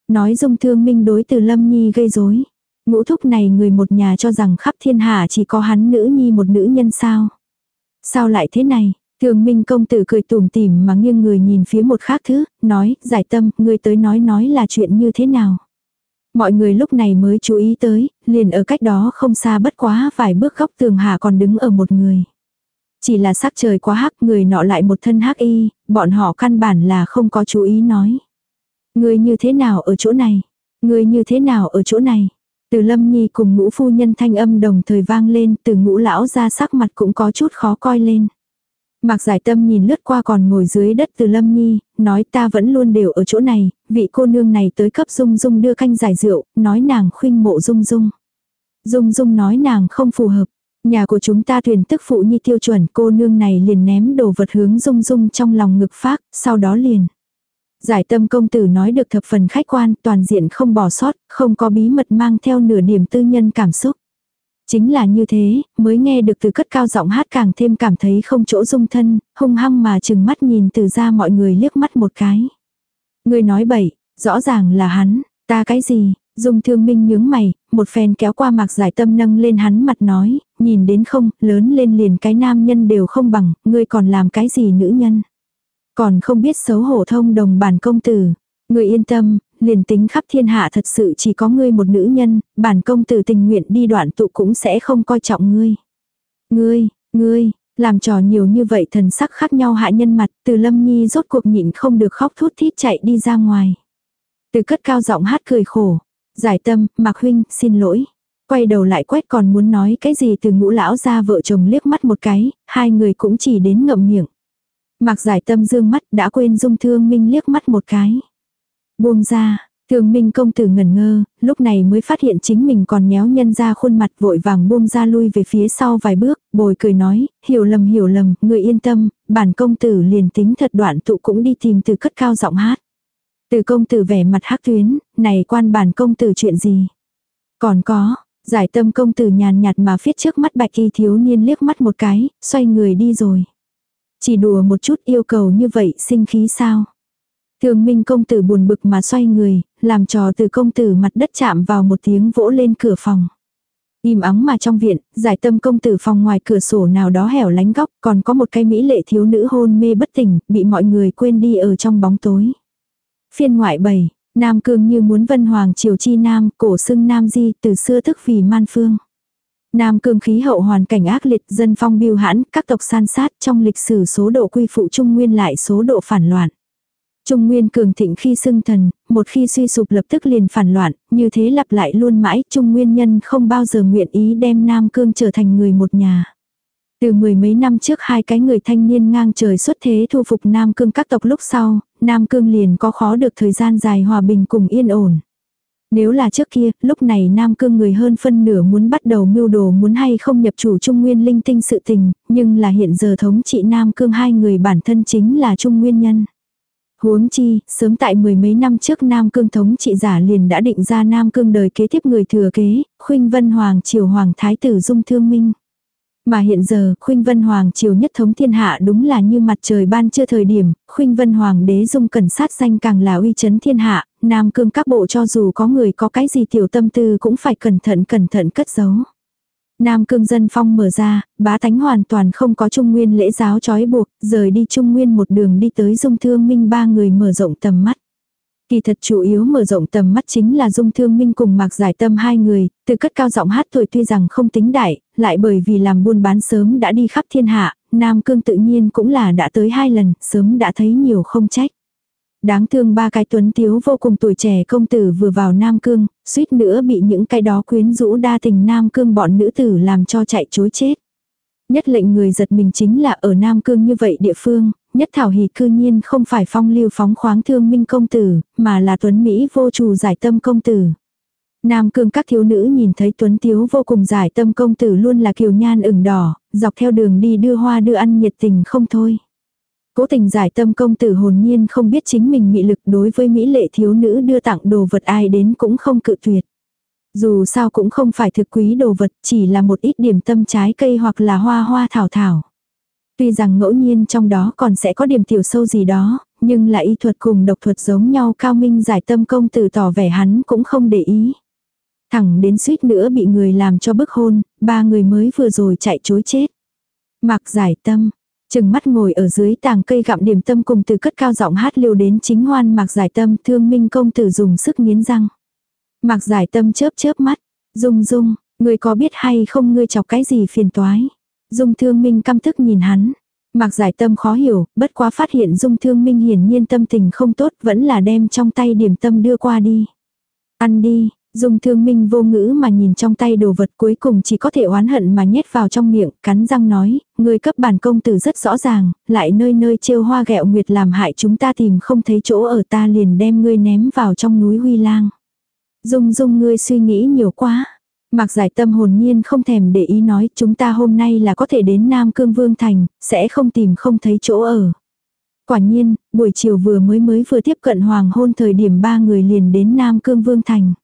Nói Dung Thương Minh đối từ Lâm Nhi gây rối Ngũ thúc này người một nhà cho rằng khắp thiên hạ chỉ có hắn nữ nhi một nữ nhân sao. Sao lại thế này? Thường Minh công tử cười tủm tỉm mà nghiêng người nhìn phía một khác thứ, nói, giải tâm, người tới nói nói là chuyện như thế nào. Mọi người lúc này mới chú ý tới, liền ở cách đó không xa bất quá vài bước góc tường hà còn đứng ở một người. Chỉ là sắc trời quá hắc người nọ lại một thân hắc y, bọn họ căn bản là không có chú ý nói. Người như thế nào ở chỗ này? Người như thế nào ở chỗ này? Từ lâm nhi cùng ngũ phu nhân thanh âm đồng thời vang lên, từ ngũ lão ra sắc mặt cũng có chút khó coi lên. Mạc giải tâm nhìn lướt qua còn ngồi dưới đất từ lâm nhi, nói ta vẫn luôn đều ở chỗ này, vị cô nương này tới cấp dung dung đưa canh giải rượu, nói nàng khuynh mộ dung dung. Dung dung nói nàng không phù hợp. Nhà của chúng ta thuyền tức phụ nhi tiêu chuẩn cô nương này liền ném đồ vật hướng dung dung trong lòng ngực phát, sau đó liền. Giải tâm công tử nói được thập phần khách quan, toàn diện không bỏ sót, không có bí mật mang theo nửa điểm tư nhân cảm xúc. Chính là như thế, mới nghe được từ cất cao giọng hát càng thêm cảm thấy không chỗ dung thân, hung hăng mà chừng mắt nhìn từ ra mọi người liếc mắt một cái ngươi nói bậy, rõ ràng là hắn, ta cái gì, dung thương minh nhướng mày, một phen kéo qua mạc giải tâm nâng lên hắn mặt nói, nhìn đến không, lớn lên liền cái nam nhân đều không bằng, ngươi còn làm cái gì nữ nhân. Còn không biết xấu hổ thông đồng bản công tử. ngươi yên tâm, liền tính khắp thiên hạ thật sự chỉ có ngươi một nữ nhân, bản công tử tình nguyện đi đoạn tụ cũng sẽ không coi trọng ngươi. Ngươi, ngươi, làm trò nhiều như vậy thần sắc khác nhau hạ nhân mặt, từ lâm nhi rốt cuộc nhịn không được khóc thút thít chạy đi ra ngoài. Từ cất cao giọng hát cười khổ. Giải tâm, Mạc Huynh, xin lỗi. Quay đầu lại quét còn muốn nói cái gì từ ngũ lão ra vợ chồng liếc mắt một cái, hai người cũng chỉ đến ngậm miệng. Mạc giải tâm dương mắt đã quên dung thương minh liếc mắt một cái. Buông ra, Thường Minh công tử ngẩn ngơ, lúc này mới phát hiện chính mình còn nhéo nhân ra khuôn mặt vội vàng buông ra lui về phía sau vài bước, bồi cười nói, hiểu lầm hiểu lầm, người yên tâm, bản công tử liền tính thật đoạn tụ cũng đi tìm từ cất cao giọng hát. Từ công tử vẻ mặt hắc tuyến, này quan bản công tử chuyện gì? Còn có, giải tâm công tử nhàn nhạt mà viết trước mắt bạch y thiếu niên liếc mắt một cái, xoay người đi rồi. Chỉ đùa một chút yêu cầu như vậy sinh khí sao? Thường minh công tử buồn bực mà xoay người, làm trò từ công tử mặt đất chạm vào một tiếng vỗ lên cửa phòng. Im ắng mà trong viện, giải tâm công tử phòng ngoài cửa sổ nào đó hẻo lánh góc, còn có một cái mỹ lệ thiếu nữ hôn mê bất tỉnh, bị mọi người quên đi ở trong bóng tối. Phiên ngoại 7, Nam Cương như muốn vân hoàng triều chi nam, cổ xưng nam di, từ xưa thức vì man phương. Nam cương khí hậu hoàn cảnh ác liệt, dân phong biêu hãn, các tộc san sát trong lịch sử số độ quy phụ Trung Nguyên lại số độ phản loạn. Trung Nguyên cường thịnh khi xưng thần, một khi suy sụp lập tức liền phản loạn, như thế lặp lại luôn mãi, Trung Nguyên nhân không bao giờ nguyện ý đem Nam cương trở thành người một nhà. Từ mười mấy năm trước hai cái người thanh niên ngang trời xuất thế thu phục Nam Cương các tộc lúc sau, Nam Cương liền có khó được thời gian dài hòa bình cùng yên ổn. Nếu là trước kia, lúc này Nam Cương người hơn phân nửa muốn bắt đầu mưu đồ muốn hay không nhập chủ Trung Nguyên linh tinh sự tình, nhưng là hiện giờ thống trị Nam Cương hai người bản thân chính là Trung Nguyên nhân. Huống chi, sớm tại mười mấy năm trước Nam Cương thống trị giả liền đã định ra Nam Cương đời kế tiếp người thừa kế, khuynh vân hoàng triều hoàng thái tử dung thương minh. Mà hiện giờ, Khuynh Vân Hoàng triều nhất thống thiên hạ đúng là như mặt trời ban chưa thời điểm, Khuynh Vân Hoàng đế dung cẩn sát danh càng là uy chấn thiên hạ, Nam cương các bộ cho dù có người có cái gì tiểu tâm tư cũng phải cẩn thận cẩn thận cất giấu. Nam cương dân phong mở ra, bá tánh hoàn toàn không có trung nguyên lễ giáo trói buộc, rời đi trung nguyên một đường đi tới dung thương minh ba người mở rộng tầm mắt. Kỳ thật chủ yếu mở rộng tầm mắt chính là Dung Thương Minh cùng Mạc Giải Tâm hai người, từ cất cao giọng hát tuổi tuy rằng không tính đại, lại bởi vì làm buôn bán sớm đã đi khắp thiên hạ, Nam Cương tự nhiên cũng là đã tới hai lần, sớm đã thấy nhiều không trách. Đáng thương ba cái tuấn tiếu vô cùng tuổi trẻ công tử vừa vào Nam Cương, suýt nữa bị những cái đó quyến rũ đa tình Nam Cương bọn nữ tử làm cho chạy chối chết. Nhất lệnh người giật mình chính là ở Nam Cương như vậy địa phương, nhất thảo hỷ cư nhiên không phải phong lưu phóng khoáng thương minh công tử, mà là tuấn Mỹ vô trù giải tâm công tử. Nam cương các thiếu nữ nhìn thấy tuấn tiếu vô cùng giải tâm công tử luôn là kiều nhan ửng đỏ, dọc theo đường đi đưa hoa đưa ăn nhiệt tình không thôi. Cố tình giải tâm công tử hồn nhiên không biết chính mình mị lực đối với mỹ lệ thiếu nữ đưa tặng đồ vật ai đến cũng không cự tuyệt. Dù sao cũng không phải thực quý đồ vật, chỉ là một ít điểm tâm trái cây hoặc là hoa hoa thảo thảo. Tuy rằng ngẫu nhiên trong đó còn sẽ có điểm tiểu sâu gì đó, nhưng là y thuật cùng độc thuật giống nhau cao minh giải tâm công tử tỏ vẻ hắn cũng không để ý. Thẳng đến suýt nữa bị người làm cho bức hôn, ba người mới vừa rồi chạy chối chết. Mặc giải tâm, chừng mắt ngồi ở dưới tàng cây gặm điểm tâm cùng từ cất cao giọng hát liều đến chính hoan mạc giải tâm thương minh công tử dùng sức nghiến răng. mạc giải tâm chớp chớp mắt, dung dung, người có biết hay không ngươi chọc cái gì phiền toái. Dung thương minh căm thức nhìn hắn. mạc giải tâm khó hiểu, bất quá phát hiện dung thương minh hiển nhiên tâm tình không tốt vẫn là đem trong tay điểm tâm đưa qua đi. Ăn đi, dung thương minh vô ngữ mà nhìn trong tay đồ vật cuối cùng chỉ có thể oán hận mà nhét vào trong miệng, cắn răng nói, người cấp bản công tử rất rõ ràng, lại nơi nơi trêu hoa ghẹo nguyệt làm hại chúng ta tìm không thấy chỗ ở ta liền đem ngươi ném vào trong núi huy lang. Dung dung ngươi suy nghĩ nhiều quá. Mạc giải tâm hồn nhiên không thèm để ý nói chúng ta hôm nay là có thể đến Nam Cương Vương Thành, sẽ không tìm không thấy chỗ ở. Quả nhiên, buổi chiều vừa mới mới vừa tiếp cận hoàng hôn thời điểm ba người liền đến Nam Cương Vương Thành.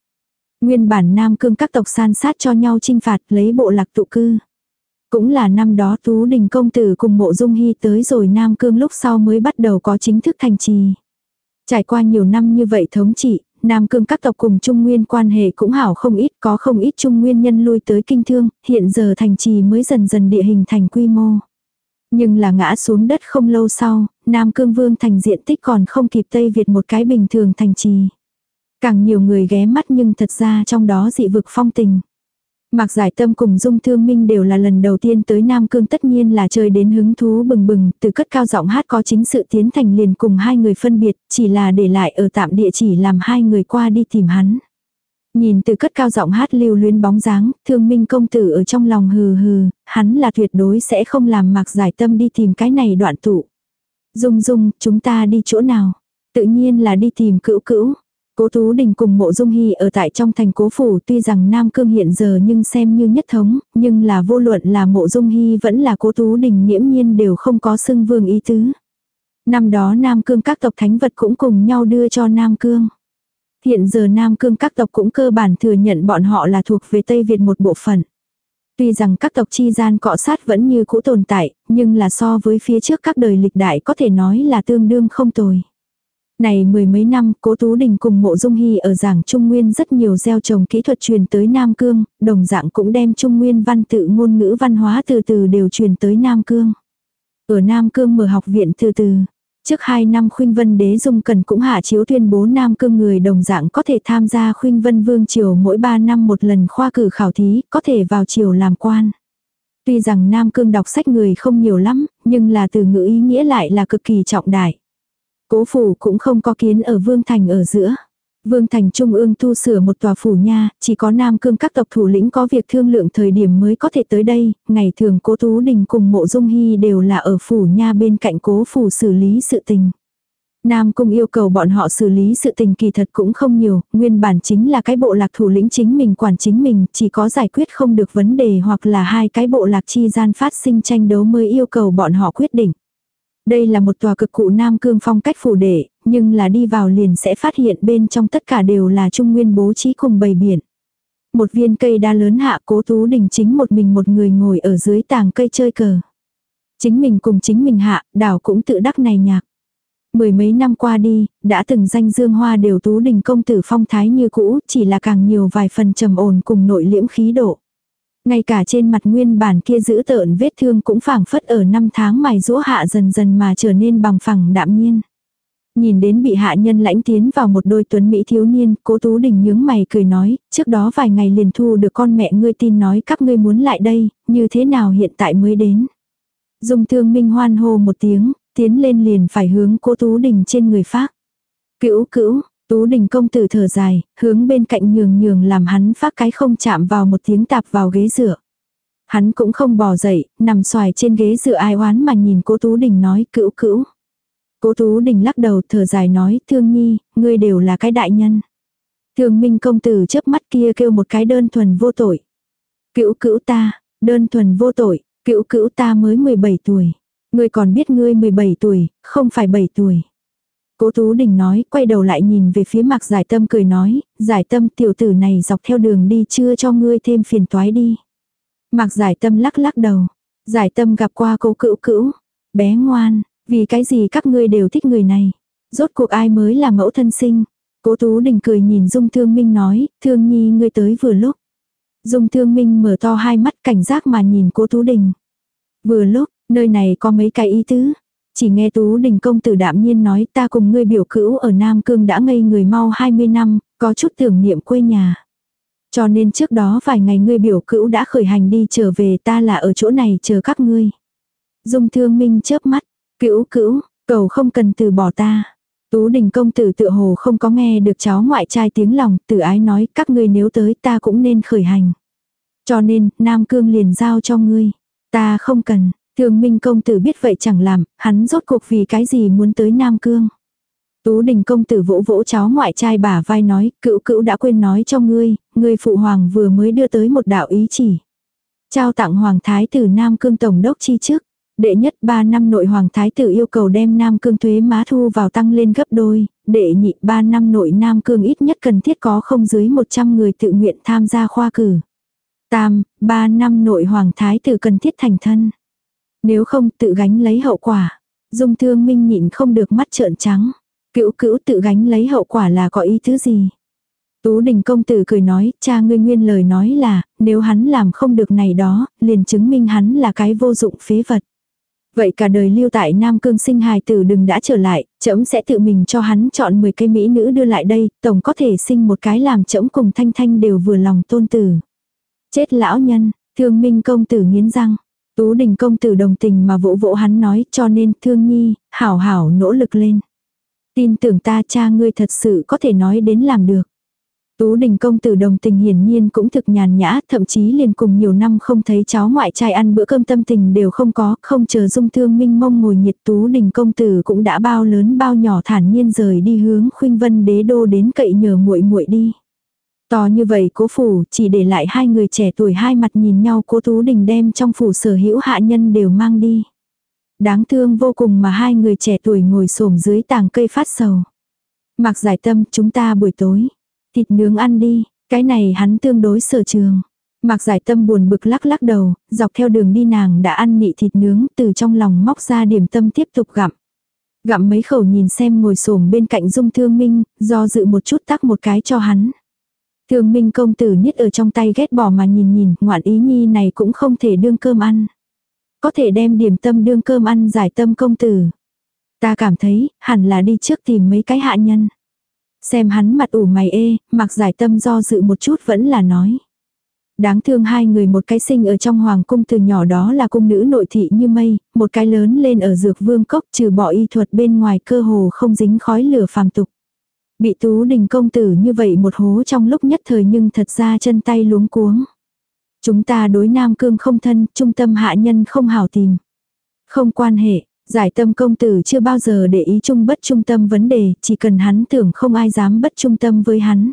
Nguyên bản Nam Cương các tộc san sát cho nhau trinh phạt lấy bộ lạc tụ cư. Cũng là năm đó Tú Đình Công Tử cùng mộ dung hy tới rồi Nam Cương lúc sau mới bắt đầu có chính thức thành trì. Trải qua nhiều năm như vậy thống trị, Nam cương các tộc cùng Trung Nguyên quan hệ cũng hảo không ít, có không ít Trung Nguyên nhân lui tới kinh thương, hiện giờ thành trì mới dần dần địa hình thành quy mô. Nhưng là ngã xuống đất không lâu sau, Nam cương vương thành diện tích còn không kịp Tây Việt một cái bình thường thành trì. Càng nhiều người ghé mắt nhưng thật ra trong đó dị vực phong tình. Mạc Giải Tâm cùng Dung Thương Minh đều là lần đầu tiên tới Nam Cương tất nhiên là chơi đến hứng thú bừng bừng, từ cất cao giọng hát có chính sự tiến thành liền cùng hai người phân biệt, chỉ là để lại ở tạm địa chỉ làm hai người qua đi tìm hắn. Nhìn từ cất cao giọng hát lưu luyến bóng dáng, thương minh công tử ở trong lòng hừ hừ, hắn là tuyệt đối sẽ không làm Mạc Giải Tâm đi tìm cái này đoạn tụ. Dung dung, chúng ta đi chỗ nào? Tự nhiên là đi tìm cữu cữu. Cố Tú Đình cùng Mộ Dung Hy ở tại trong thành cố phủ tuy rằng Nam Cương hiện giờ nhưng xem như nhất thống, nhưng là vô luận là Mộ Dung Hy vẫn là Cố Tú Đình nghiễm nhiên đều không có xưng vương ý tứ. Năm đó Nam Cương các tộc thánh vật cũng cùng nhau đưa cho Nam Cương. Hiện giờ Nam Cương các tộc cũng cơ bản thừa nhận bọn họ là thuộc về Tây Việt một bộ phận. Tuy rằng các tộc chi gian cọ sát vẫn như cũ tồn tại, nhưng là so với phía trước các đời lịch đại có thể nói là tương đương không tồi. Này mười mấy năm, Cố Tú Đình cùng Mộ Dung Hy ở giảng Trung Nguyên rất nhiều gieo trồng kỹ thuật truyền tới Nam Cương, đồng dạng cũng đem Trung Nguyên văn tự ngôn ngữ văn hóa từ từ đều truyền tới Nam Cương. Ở Nam Cương mở học viện từ từ, Trước hai năm khuynh vân đế dung cần cũng hạ chiếu tuyên bố nam cương người đồng dạng có thể tham gia khuynh vân vương triều mỗi ba năm một lần khoa cử khảo thí, có thể vào triều làm quan. Tuy rằng nam cương đọc sách người không nhiều lắm, nhưng là từ ngữ ý nghĩa lại là cực kỳ trọng đại. Cố phủ cũng không có kiến ở vương thành ở giữa. Vương thành trung ương thu sửa một tòa phủ nha, chỉ có nam cương các tộc thủ lĩnh có việc thương lượng thời điểm mới có thể tới đây, ngày thường cố tú đình cùng mộ dung hy đều là ở phủ nha bên cạnh cố phủ xử lý sự tình. Nam Cung yêu cầu bọn họ xử lý sự tình kỳ thật cũng không nhiều, nguyên bản chính là cái bộ lạc thủ lĩnh chính mình quản chính mình, chỉ có giải quyết không được vấn đề hoặc là hai cái bộ lạc chi gian phát sinh tranh đấu mới yêu cầu bọn họ quyết định. Đây là một tòa cực cụ Nam Cương phong cách phủ đệ, nhưng là đi vào liền sẽ phát hiện bên trong tất cả đều là trung nguyên bố trí cùng bầy biển. Một viên cây đa lớn hạ cố tú đình chính một mình một người ngồi ở dưới tàng cây chơi cờ. Chính mình cùng chính mình hạ, đảo cũng tự đắc này nhạc. Mười mấy năm qua đi, đã từng danh dương hoa đều tú đình công tử phong thái như cũ, chỉ là càng nhiều vài phần trầm ổn cùng nội liễm khí độ. Ngay cả trên mặt nguyên bản kia giữ tợn vết thương cũng phảng phất ở năm tháng mài rũa hạ dần dần mà trở nên bằng phẳng đạm nhiên. Nhìn đến bị hạ nhân lãnh tiến vào một đôi tuấn Mỹ thiếu niên, cố Tú Đình nhướng mày cười nói, trước đó vài ngày liền thu được con mẹ ngươi tin nói các ngươi muốn lại đây, như thế nào hiện tại mới đến. Dung thương minh hoan hô một tiếng, tiến lên liền phải hướng cố Tú Đình trên người phát. Cữu cữu, Tú Đình công tử thở dài, hướng bên cạnh nhường nhường làm hắn phát cái không chạm vào một tiếng tạp vào ghế dựa. Hắn cũng không bò dậy, nằm xoài trên ghế dựa ai oán mà nhìn cố Tú Đình nói cữu cữu. Cố Tú Đình lắc đầu thở dài nói thương nhi, ngươi đều là cái đại nhân. Thương minh công tử chớp mắt kia kêu một cái đơn thuần vô tội. Cữu cữu ta, đơn thuần vô tội, cữu cữu ta mới 17 tuổi. Ngươi còn biết ngươi 17 tuổi, không phải 7 tuổi. Cố Tú Đình nói, quay đầu lại nhìn về phía Mạc Giải Tâm cười nói, Giải Tâm tiểu tử này dọc theo đường đi chưa cho ngươi thêm phiền toái đi. Mạc Giải Tâm lắc lắc đầu. Giải Tâm gặp qua cố cữu cữu. Bé ngoan, vì cái gì các ngươi đều thích người này. Rốt cuộc ai mới là mẫu thân sinh. Cố Tú Đình cười nhìn Dung Thương Minh nói, Thương Nhi ngươi tới vừa lúc. Dung Thương Minh mở to hai mắt cảnh giác mà nhìn Cố Tú Đình. Vừa lúc, nơi này có mấy cái ý tứ. Chỉ nghe Tú Đình công tử đạm nhiên nói ta cùng ngươi biểu cữu ở Nam Cương đã ngây người mau 20 năm, có chút tưởng niệm quê nhà. Cho nên trước đó vài ngày ngươi biểu cữu đã khởi hành đi trở về ta là ở chỗ này chờ các ngươi. Dung thương minh chớp mắt, cữu cữu, cầu không cần từ bỏ ta. Tú đình công tử tự hồ không có nghe được cháu ngoại trai tiếng lòng, tử ái nói các ngươi nếu tới ta cũng nên khởi hành. Cho nên, Nam Cương liền giao cho ngươi. Ta không cần, Thường Minh công tử biết vậy chẳng làm, hắn rốt cuộc vì cái gì muốn tới Nam Cương. Tú đình công tử vỗ vỗ cháu ngoại trai bả vai nói, cựu cựu đã quên nói cho ngươi, ngươi phụ hoàng vừa mới đưa tới một đạo ý chỉ. Trao tặng hoàng thái tử Nam Cương tổng đốc chi chức Đệ nhất ba năm nội hoàng thái tử yêu cầu đem Nam Cương thuế má thu vào tăng lên gấp đôi, đệ nhị ba năm nội Nam Cương ít nhất cần thiết có không dưới 100 người tự nguyện tham gia khoa cử. Tam, ba năm nội hoàng thái tử cần thiết thành thân. Nếu không tự gánh lấy hậu quả. Dung thương minh nhịn không được mắt trợn trắng. Cữu cữu tự gánh lấy hậu quả là có ý thứ gì. Tú đình công tử cười nói, cha ngươi nguyên lời nói là, nếu hắn làm không được này đó, liền chứng minh hắn là cái vô dụng phế vật. Vậy cả đời lưu tại Nam Cương sinh hài tử đừng đã trở lại, trẫm sẽ tự mình cho hắn chọn 10 cây mỹ nữ đưa lại đây, tổng có thể sinh một cái làm trẫm cùng thanh thanh đều vừa lòng tôn tử. Chết lão nhân, thương minh công tử nghiến răng. Tú đình công tử đồng tình mà vỗ vỗ hắn nói cho nên thương nhi, hảo hảo nỗ lực lên. Tin tưởng ta cha ngươi thật sự có thể nói đến làm được. Tú đình công tử đồng tình hiển nhiên cũng thực nhàn nhã, thậm chí liền cùng nhiều năm không thấy cháu ngoại trai ăn bữa cơm tâm tình đều không có, không chờ dung thương minh mông ngồi nhiệt tú đình công tử cũng đã bao lớn bao nhỏ thản nhiên rời đi hướng khuynh vân đế đô đến cậy nhờ muội muội đi. To như vậy cố phủ chỉ để lại hai người trẻ tuổi hai mặt nhìn nhau cố Tú Đình đem trong phủ sở hữu hạ nhân đều mang đi. Đáng thương vô cùng mà hai người trẻ tuổi ngồi xổm dưới tàng cây phát sầu. Mặc giải tâm chúng ta buổi tối. Thịt nướng ăn đi, cái này hắn tương đối sở trường. Mặc giải tâm buồn bực lắc lắc đầu, dọc theo đường đi nàng đã ăn nị thịt nướng từ trong lòng móc ra điểm tâm tiếp tục gặm. Gặm mấy khẩu nhìn xem ngồi xổm bên cạnh dung thương minh, do dự một chút tắc một cái cho hắn thường minh công tử niết ở trong tay ghét bỏ mà nhìn nhìn, ngoạn ý nhi này cũng không thể đương cơm ăn. Có thể đem điểm tâm đương cơm ăn giải tâm công tử. Ta cảm thấy, hẳn là đi trước tìm mấy cái hạ nhân. Xem hắn mặt ủ mày ê, mặc giải tâm do dự một chút vẫn là nói. Đáng thương hai người một cái sinh ở trong hoàng cung từ nhỏ đó là cung nữ nội thị như mây, một cái lớn lên ở dược vương cốc trừ bỏ y thuật bên ngoài cơ hồ không dính khói lửa phàm tục. Bị tú đình công tử như vậy một hố trong lúc nhất thời nhưng thật ra chân tay luống cuống. Chúng ta đối nam cương không thân, trung tâm hạ nhân không hảo tìm. Không quan hệ, giải tâm công tử chưa bao giờ để ý chung bất trung tâm vấn đề, chỉ cần hắn tưởng không ai dám bất trung tâm với hắn.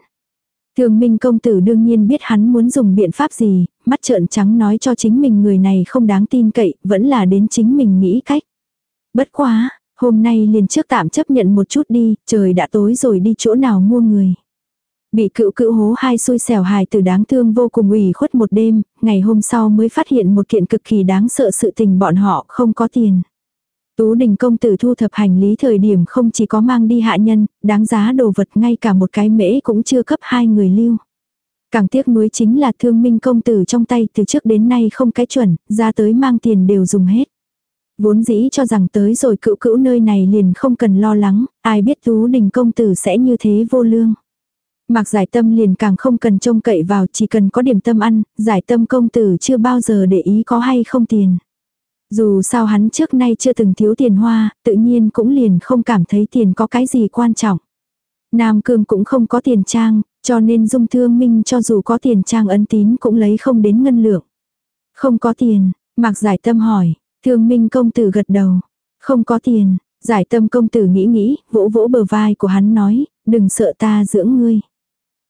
Thường minh công tử đương nhiên biết hắn muốn dùng biện pháp gì, mắt trợn trắng nói cho chính mình người này không đáng tin cậy, vẫn là đến chính mình nghĩ cách. Bất quá, hôm nay liền trước tạm chấp nhận một chút đi, trời đã tối rồi đi chỗ nào mua người. Bị cựu cựu hố hai xui xẻo hài từ đáng thương vô cùng ủy khuất một đêm, ngày hôm sau mới phát hiện một kiện cực kỳ đáng sợ sự tình bọn họ không có tiền. Tú đình công tử thu thập hành lý thời điểm không chỉ có mang đi hạ nhân, đáng giá đồ vật ngay cả một cái mễ cũng chưa cấp hai người lưu. Càng tiếc nuối chính là thương minh công tử trong tay từ trước đến nay không cái chuẩn, ra tới mang tiền đều dùng hết. Vốn dĩ cho rằng tới rồi cựu cữu nơi này liền không cần lo lắng, ai biết tú đình công tử sẽ như thế vô lương. Mặc giải tâm liền càng không cần trông cậy vào chỉ cần có điểm tâm ăn, giải tâm công tử chưa bao giờ để ý có hay không tiền. Dù sao hắn trước nay chưa từng thiếu tiền hoa, tự nhiên cũng liền không cảm thấy tiền có cái gì quan trọng. Nam Cương cũng không có tiền trang, cho nên dung thương minh cho dù có tiền trang ấn tín cũng lấy không đến ngân lượng. Không có tiền, Mạc Giải Tâm hỏi, thương minh công tử gật đầu. Không có tiền, Giải Tâm công tử nghĩ nghĩ, vỗ vỗ bờ vai của hắn nói, đừng sợ ta dưỡng ngươi.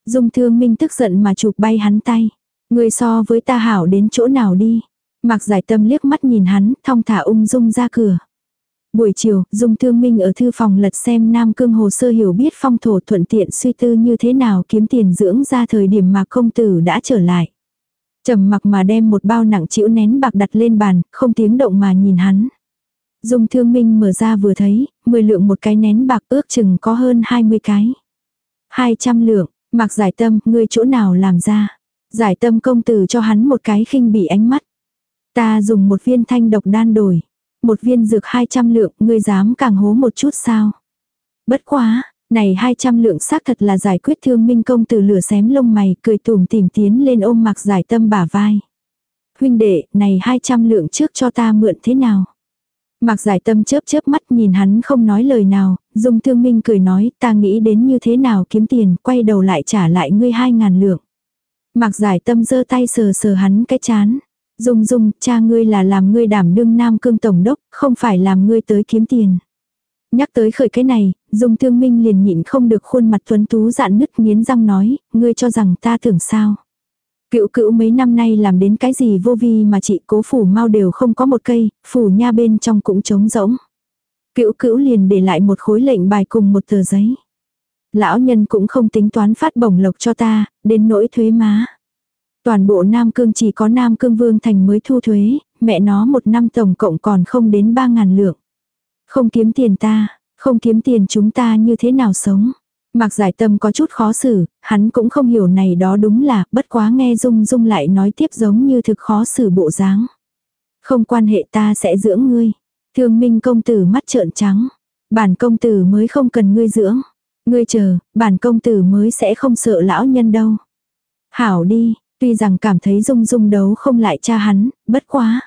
Dung thương minh tức giận mà chụp bay hắn tay. Ngươi so với ta hảo đến chỗ nào đi. Mặc giải tâm liếc mắt nhìn hắn, thong thả ung dung ra cửa. Buổi chiều, Dung Thương Minh ở thư phòng lật xem Nam Cương hồ sơ hiểu biết phong thổ thuận tiện suy tư như thế nào kiếm tiền dưỡng ra thời điểm mà công tử đã trở lại trầm mặc mà đem một bao nặng chịu nén bạc đặt lên bàn, không tiếng động mà nhìn hắn. Dung Thương Minh mở ra vừa thấy, 10 lượng một cái nén bạc ước chừng có hơn 20 cái. 200 lượng, mặc giải tâm, ngươi chỗ nào làm ra. Giải tâm công tử cho hắn một cái khinh bị ánh mắt. Ta dùng một viên thanh độc đan đổi. Một viên dược 200 lượng, ngươi dám càng hố một chút sao? Bất quá, này 200 lượng xác thật là giải quyết thương minh công từ lửa xém lông mày, cười tùm tìm tiến lên ôm mặc giải tâm bả vai. Huynh đệ, này 200 lượng trước cho ta mượn thế nào? Mặc giải tâm chớp chớp mắt nhìn hắn không nói lời nào, dùng thương minh cười nói ta nghĩ đến như thế nào kiếm tiền, quay đầu lại trả lại ngươi hai ngàn lượng. Mặc giải tâm giơ tay sờ sờ hắn cái chán. Dung dung, cha ngươi là làm ngươi đảm đương nam cương tổng đốc, không phải làm ngươi tới kiếm tiền. Nhắc tới khởi cái này, Dung Thương Minh liền nhịn không được khuôn mặt tuấn tú dạn nứt nghiến răng nói, ngươi cho rằng ta tưởng sao. Cựu cựu mấy năm nay làm đến cái gì vô vi mà chị cố phủ mau đều không có một cây, phủ nha bên trong cũng trống rỗng. Cựu cựu liền để lại một khối lệnh bài cùng một tờ giấy. Lão nhân cũng không tính toán phát bổng lộc cho ta, đến nỗi thuế má. Toàn bộ Nam Cương chỉ có Nam Cương Vương Thành mới thu thuế, mẹ nó một năm tổng cộng còn không đến ba ngàn lượng. Không kiếm tiền ta, không kiếm tiền chúng ta như thế nào sống. Mặc giải tâm có chút khó xử, hắn cũng không hiểu này đó đúng là, bất quá nghe Dung Dung lại nói tiếp giống như thực khó xử bộ dáng. Không quan hệ ta sẽ dưỡng ngươi. Thương minh công tử mắt trợn trắng. Bản công tử mới không cần ngươi dưỡng. Ngươi chờ, bản công tử mới sẽ không sợ lão nhân đâu. Hảo đi, Tuy rằng cảm thấy dung dung đấu không lại cha hắn, bất quá.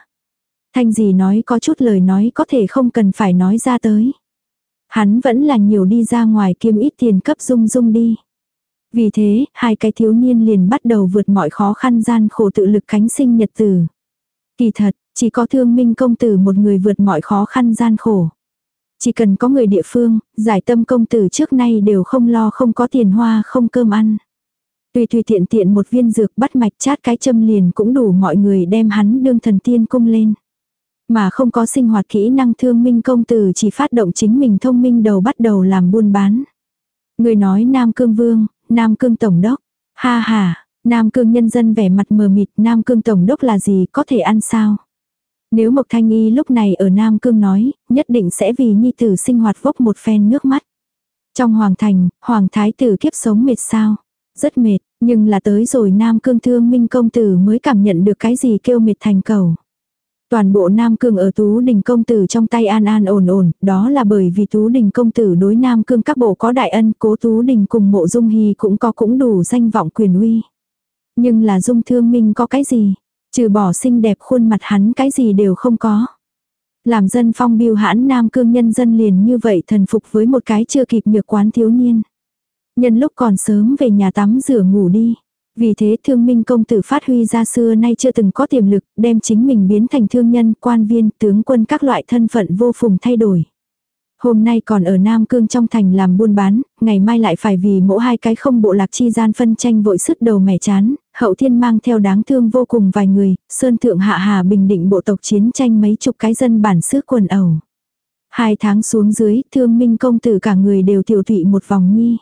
Thanh gì nói có chút lời nói có thể không cần phải nói ra tới. Hắn vẫn là nhiều đi ra ngoài kiếm ít tiền cấp dung dung đi. Vì thế, hai cái thiếu niên liền bắt đầu vượt mọi khó khăn gian khổ tự lực cánh sinh nhật tử. Kỳ thật, chỉ có thương minh công tử một người vượt mọi khó khăn gian khổ. Chỉ cần có người địa phương, giải tâm công tử trước nay đều không lo không có tiền hoa không cơm ăn. Tùy tùy tiện tiện một viên dược bắt mạch chát cái châm liền cũng đủ mọi người đem hắn đương thần tiên cung lên. Mà không có sinh hoạt kỹ năng thương minh công tử chỉ phát động chính mình thông minh đầu bắt đầu làm buôn bán. Người nói Nam Cương Vương, Nam Cương Tổng Đốc. Ha ha, Nam Cương nhân dân vẻ mặt mờ mịt Nam Cương Tổng Đốc là gì có thể ăn sao? Nếu Mộc Thanh Y lúc này ở Nam Cương nói, nhất định sẽ vì nhi tử sinh hoạt vốc một phen nước mắt. Trong Hoàng Thành, Hoàng Thái tử kiếp sống mệt sao? Rất mệt, nhưng là tới rồi Nam Cương Thương Minh Công Tử mới cảm nhận được cái gì kêu mệt thành cầu. Toàn bộ Nam Cương ở Tú Đình Công Tử trong tay an an ổn ổn, đó là bởi vì Tú Đình Công Tử đối Nam Cương các bộ có đại ân, cố Tú Đình cùng mộ dung hy cũng có cũng đủ danh vọng quyền uy. Nhưng là dung thương minh có cái gì? Trừ bỏ xinh đẹp khuôn mặt hắn cái gì đều không có. Làm dân phong biêu hãn Nam Cương nhân dân liền như vậy thần phục với một cái chưa kịp nhược quán thiếu niên. Nhân lúc còn sớm về nhà tắm rửa ngủ đi. Vì thế thương minh công tử phát huy ra xưa nay chưa từng có tiềm lực, đem chính mình biến thành thương nhân, quan viên, tướng quân các loại thân phận vô phùng thay đổi. Hôm nay còn ở Nam Cương trong thành làm buôn bán, ngày mai lại phải vì mỗi hai cái không bộ lạc chi gian phân tranh vội sức đầu mẻ chán, hậu thiên mang theo đáng thương vô cùng vài người, sơn thượng hạ hà bình định bộ tộc chiến tranh mấy chục cái dân bản xứ quần ẩu. Hai tháng xuống dưới, thương minh công tử cả người đều tiểu thụy một vòng nhi.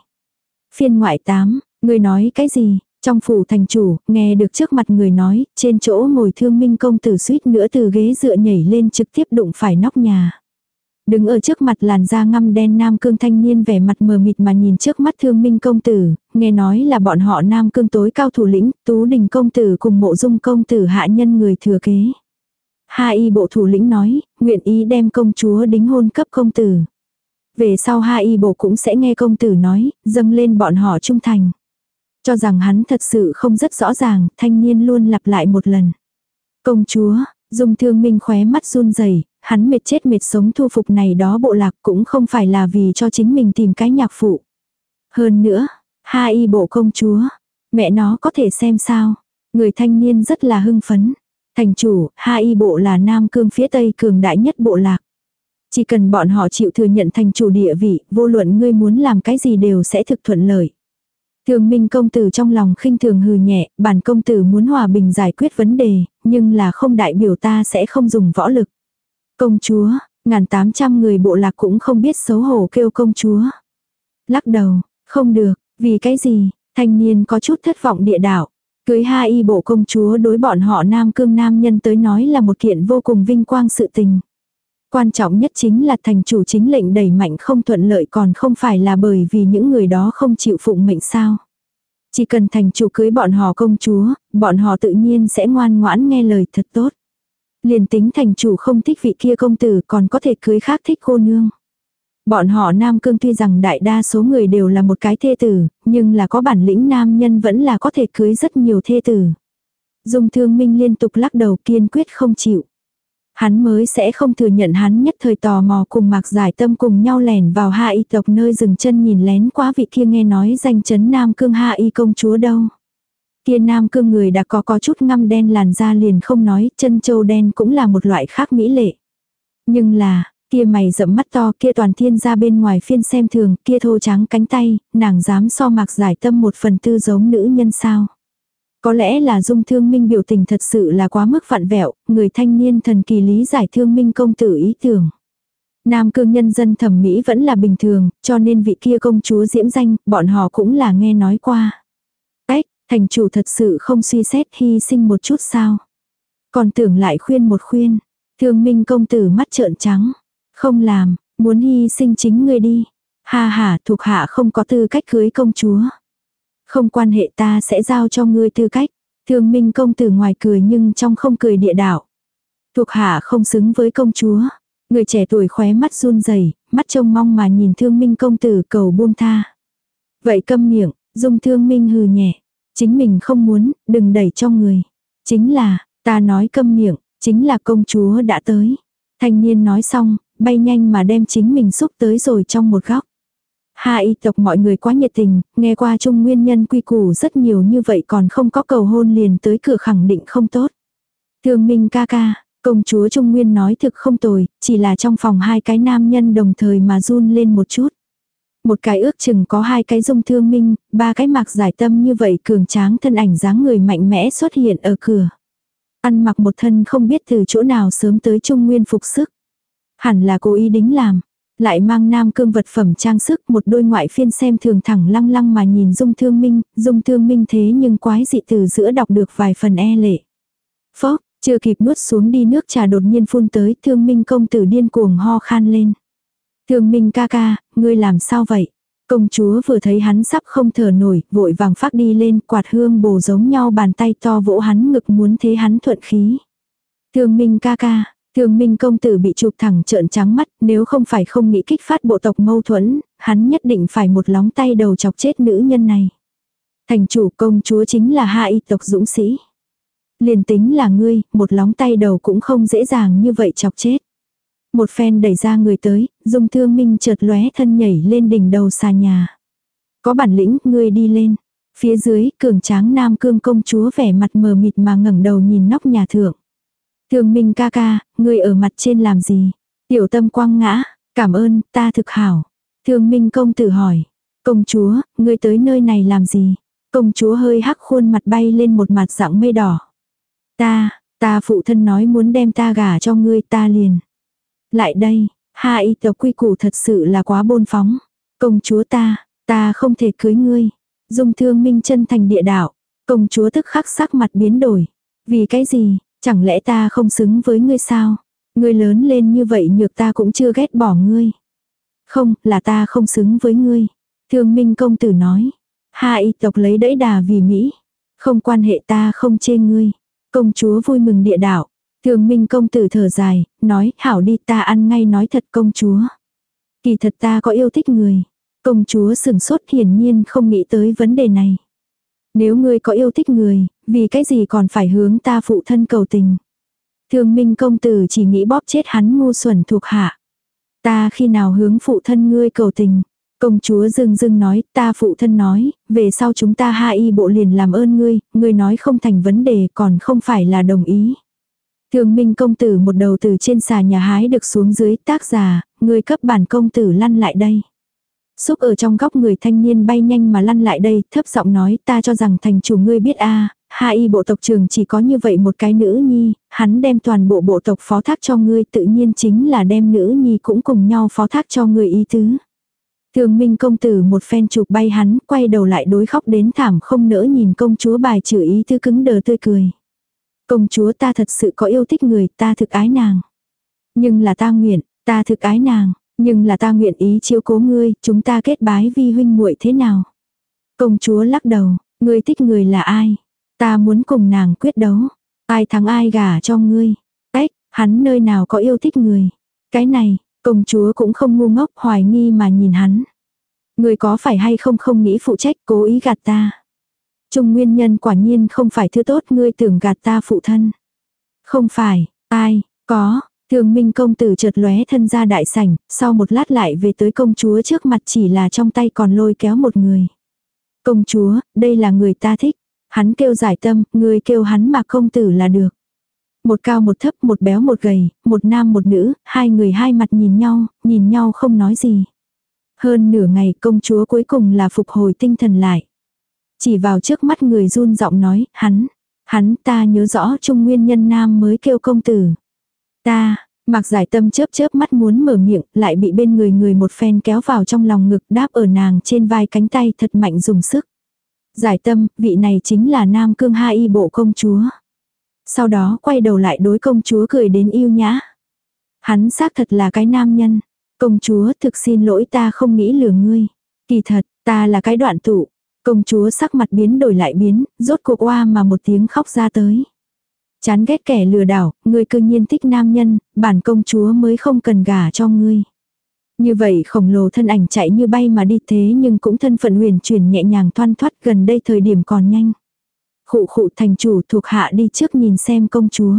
Phiên ngoại tám, người nói cái gì, trong phủ thành chủ, nghe được trước mặt người nói, trên chỗ ngồi thương minh công tử suýt nữa từ ghế dựa nhảy lên trực tiếp đụng phải nóc nhà. Đứng ở trước mặt làn da ngăm đen nam cương thanh niên vẻ mặt mờ mịt mà nhìn trước mắt thương minh công tử, nghe nói là bọn họ nam cương tối cao thủ lĩnh, tú đình công tử cùng mộ dung công tử hạ nhân người thừa kế. Hạ y bộ thủ lĩnh nói, nguyện ý đem công chúa đính hôn cấp công tử. Về sau hạ y bộ cũng sẽ nghe công tử nói, dâng lên bọn họ trung thành. Cho rằng hắn thật sự không rất rõ ràng, thanh niên luôn lặp lại một lần. Công chúa, dung thương minh khóe mắt run rẩy hắn mệt chết mệt sống thu phục này đó bộ lạc cũng không phải là vì cho chính mình tìm cái nhạc phụ. Hơn nữa, ha y bộ công chúa, mẹ nó có thể xem sao. Người thanh niên rất là hưng phấn. Thành chủ, ha y bộ là nam cương phía tây cường đại nhất bộ lạc. Chỉ cần bọn họ chịu thừa nhận thành chủ địa vị, vô luận ngươi muốn làm cái gì đều sẽ thực thuận lợi. Thường minh công tử trong lòng khinh thường hừ nhẹ, bản công tử muốn hòa bình giải quyết vấn đề, nhưng là không đại biểu ta sẽ không dùng võ lực. Công chúa, ngàn tám trăm người bộ lạc cũng không biết xấu hổ kêu công chúa. Lắc đầu, không được, vì cái gì, thanh niên có chút thất vọng địa đạo. Cưới hai y bộ công chúa đối bọn họ nam cương nam nhân tới nói là một kiện vô cùng vinh quang sự tình. Quan trọng nhất chính là thành chủ chính lệnh đẩy mạnh không thuận lợi còn không phải là bởi vì những người đó không chịu phụng mệnh sao. Chỉ cần thành chủ cưới bọn họ công chúa, bọn họ tự nhiên sẽ ngoan ngoãn nghe lời thật tốt. Liền tính thành chủ không thích vị kia công tử còn có thể cưới khác thích cô nương. Bọn họ Nam Cương tuy rằng đại đa số người đều là một cái thê tử, nhưng là có bản lĩnh nam nhân vẫn là có thể cưới rất nhiều thê tử. Dung thương minh liên tục lắc đầu kiên quyết không chịu. Hắn mới sẽ không thừa nhận hắn nhất thời tò mò cùng mạc giải tâm cùng nhau lẻn vào hạ y tộc nơi dừng chân nhìn lén quá vị kia nghe nói danh chấn Nam Cương hạ y công chúa đâu. Kia nam cương người đã có có chút ngăm đen làn da liền không nói, chân châu đen cũng là một loại khác mỹ lệ. Nhưng là, kia mày rậm mắt to, kia toàn thiên ra bên ngoài phiên xem thường, kia thô trắng cánh tay, nàng dám so mạc giải tâm một phần tư giống nữ nhân sao. Có lẽ là dung thương minh biểu tình thật sự là quá mức vặn vẹo, người thanh niên thần kỳ lý giải thương minh công tử ý tưởng. Nam cương nhân dân thẩm mỹ vẫn là bình thường, cho nên vị kia công chúa diễm danh, bọn họ cũng là nghe nói qua. Thành chủ thật sự không suy xét hy sinh một chút sao. Còn tưởng lại khuyên một khuyên. Thương minh công tử mắt trợn trắng. Không làm, muốn hy sinh chính ngươi đi. Ha ha, thuộc hạ không có tư cách cưới công chúa. Không quan hệ ta sẽ giao cho ngươi tư cách. Thương minh công tử ngoài cười nhưng trong không cười địa đạo. Thuộc hạ không xứng với công chúa. Người trẻ tuổi khóe mắt run rẩy, mắt trông mong mà nhìn thương minh công tử cầu buông tha. Vậy câm miệng, dung thương minh hừ nhẹ. Chính mình không muốn, đừng đẩy cho người. Chính là, ta nói câm miệng, chính là công chúa đã tới. Thanh niên nói xong, bay nhanh mà đem chính mình xúc tới rồi trong một góc. Hà y tộc mọi người quá nhiệt tình, nghe qua chung nguyên nhân quy củ rất nhiều như vậy còn không có cầu hôn liền tới cửa khẳng định không tốt. Thương minh ca ca, công chúa Trung Nguyên nói thực không tồi, chỉ là trong phòng hai cái nam nhân đồng thời mà run lên một chút. Một cái ước chừng có hai cái dung thương minh, ba cái mạc giải tâm như vậy cường tráng thân ảnh dáng người mạnh mẽ xuất hiện ở cửa. Ăn mặc một thân không biết từ chỗ nào sớm tới trung nguyên phục sức. Hẳn là cố ý đính làm. Lại mang nam cương vật phẩm trang sức một đôi ngoại phiên xem thường thẳng lăng lăng mà nhìn dung thương minh, dung thương minh thế nhưng quái dị từ giữa đọc được vài phần e lệ. Phó, chưa kịp nuốt xuống đi nước trà đột nhiên phun tới thương minh công tử điên cuồng ho khan lên. Thương minh ca ca, ngươi làm sao vậy? Công chúa vừa thấy hắn sắp không thở nổi, vội vàng phát đi lên quạt hương bồ giống nhau bàn tay to vỗ hắn ngực muốn thế hắn thuận khí. Thương Minh ca ca, Thương Minh công tử bị chụp thẳng trợn trắng mắt, nếu không phải không nghĩ kích phát bộ tộc mâu thuẫn, hắn nhất định phải một lóng tay đầu chọc chết nữ nhân này. Thành chủ công chúa chính là hai y tộc dũng sĩ. Liền tính là ngươi, một lóng tay đầu cũng không dễ dàng như vậy chọc chết. Một phen đẩy ra người tới, dung thương minh chợt lóe thân nhảy lên đỉnh đầu xà nhà. Có bản lĩnh, ngươi đi lên. Phía dưới, cường tráng nam cương công chúa vẻ mặt mờ mịt mà ngẩng đầu nhìn nóc nhà thượng. Thương minh ca ca, ngươi ở mặt trên làm gì? Tiểu tâm quang ngã, cảm ơn, ta thực hảo. Thương minh công tử hỏi. Công chúa, ngươi tới nơi này làm gì? Công chúa hơi hắc khuôn mặt bay lên một mặt dạng mây đỏ. Ta, ta phụ thân nói muốn đem ta gả cho ngươi ta liền. Lại đây, ha y tộc quy củ thật sự là quá bôn phóng. Công chúa ta, ta không thể cưới ngươi. Dung thương minh chân thành địa đạo. Công chúa tức khắc sắc mặt biến đổi. Vì cái gì, chẳng lẽ ta không xứng với ngươi sao? Ngươi lớn lên như vậy nhược ta cũng chưa ghét bỏ ngươi. Không, là ta không xứng với ngươi. Thương minh công tử nói. Ha y tộc lấy đẫy đà vì Mỹ. Không quan hệ ta không chê ngươi. Công chúa vui mừng địa đạo. thương minh công tử thở dài, nói, hảo đi ta ăn ngay nói thật công chúa. Kỳ thật ta có yêu thích người. Công chúa sừng sốt hiển nhiên không nghĩ tới vấn đề này. Nếu ngươi có yêu thích người, vì cái gì còn phải hướng ta phụ thân cầu tình. Thường minh công tử chỉ nghĩ bóp chết hắn ngu xuẩn thuộc hạ. Ta khi nào hướng phụ thân ngươi cầu tình. Công chúa dưng dưng nói, ta phụ thân nói, về sau chúng ta hai y bộ liền làm ơn ngươi, ngươi nói không thành vấn đề còn không phải là đồng ý. Thường minh công tử một đầu từ trên xà nhà hái được xuống dưới tác giả, ngươi cấp bản công tử lăn lại đây. Xúc ở trong góc người thanh niên bay nhanh mà lăn lại đây, thấp giọng nói ta cho rằng thành chủ ngươi biết a à, hạ y bộ tộc trường chỉ có như vậy một cái nữ nhi, hắn đem toàn bộ bộ tộc phó thác cho ngươi tự nhiên chính là đem nữ nhi cũng cùng nhau phó thác cho ngươi ý tứ. Thường minh công tử một phen chụp bay hắn, quay đầu lại đối khóc đến thảm không nỡ nhìn công chúa bài trừ ý tư cứng đờ tươi cười. Công chúa ta thật sự có yêu thích người, ta thực ái nàng. Nhưng là ta nguyện, ta thực ái nàng, nhưng là ta nguyện ý chiếu cố ngươi, chúng ta kết bái vi huynh muội thế nào. Công chúa lắc đầu, ngươi thích người là ai? Ta muốn cùng nàng quyết đấu. Ai thắng ai gả cho ngươi. Ếch, hắn nơi nào có yêu thích người. Cái này, Công chúa cũng không ngu ngốc hoài nghi mà nhìn hắn. ngươi có phải hay không không nghĩ phụ trách cố ý gạt ta. Trung nguyên nhân quả nhiên không phải thứ tốt ngươi tưởng gạt ta phụ thân. Không phải, ai, có, thường minh công tử chợt lóe thân ra đại sảnh, sau một lát lại về tới công chúa trước mặt chỉ là trong tay còn lôi kéo một người. Công chúa, đây là người ta thích. Hắn kêu giải tâm, người kêu hắn mà công tử là được. Một cao một thấp, một béo một gầy, một nam một nữ, hai người hai mặt nhìn nhau, nhìn nhau không nói gì. Hơn nửa ngày công chúa cuối cùng là phục hồi tinh thần lại. Chỉ vào trước mắt người run giọng nói, hắn, hắn ta nhớ rõ trung nguyên nhân nam mới kêu công tử. Ta, mặc giải tâm chớp chớp mắt muốn mở miệng, lại bị bên người người một phen kéo vào trong lòng ngực đáp ở nàng trên vai cánh tay thật mạnh dùng sức. Giải tâm, vị này chính là nam cương hai y bộ công chúa. Sau đó quay đầu lại đối công chúa cười đến yêu nhã. Hắn xác thật là cái nam nhân. Công chúa thực xin lỗi ta không nghĩ lừa ngươi. Kỳ thật, ta là cái đoạn tụ. Công chúa sắc mặt biến đổi lại biến, rốt cuộc oa mà một tiếng khóc ra tới. Chán ghét kẻ lừa đảo, ngươi cư nhiên thích nam nhân, bản công chúa mới không cần gả cho ngươi. Như vậy khổng lồ thân ảnh chạy như bay mà đi thế nhưng cũng thân phận huyền chuyển nhẹ nhàng thoăn thoát gần đây thời điểm còn nhanh. Khụ khụ thành chủ thuộc hạ đi trước nhìn xem công chúa.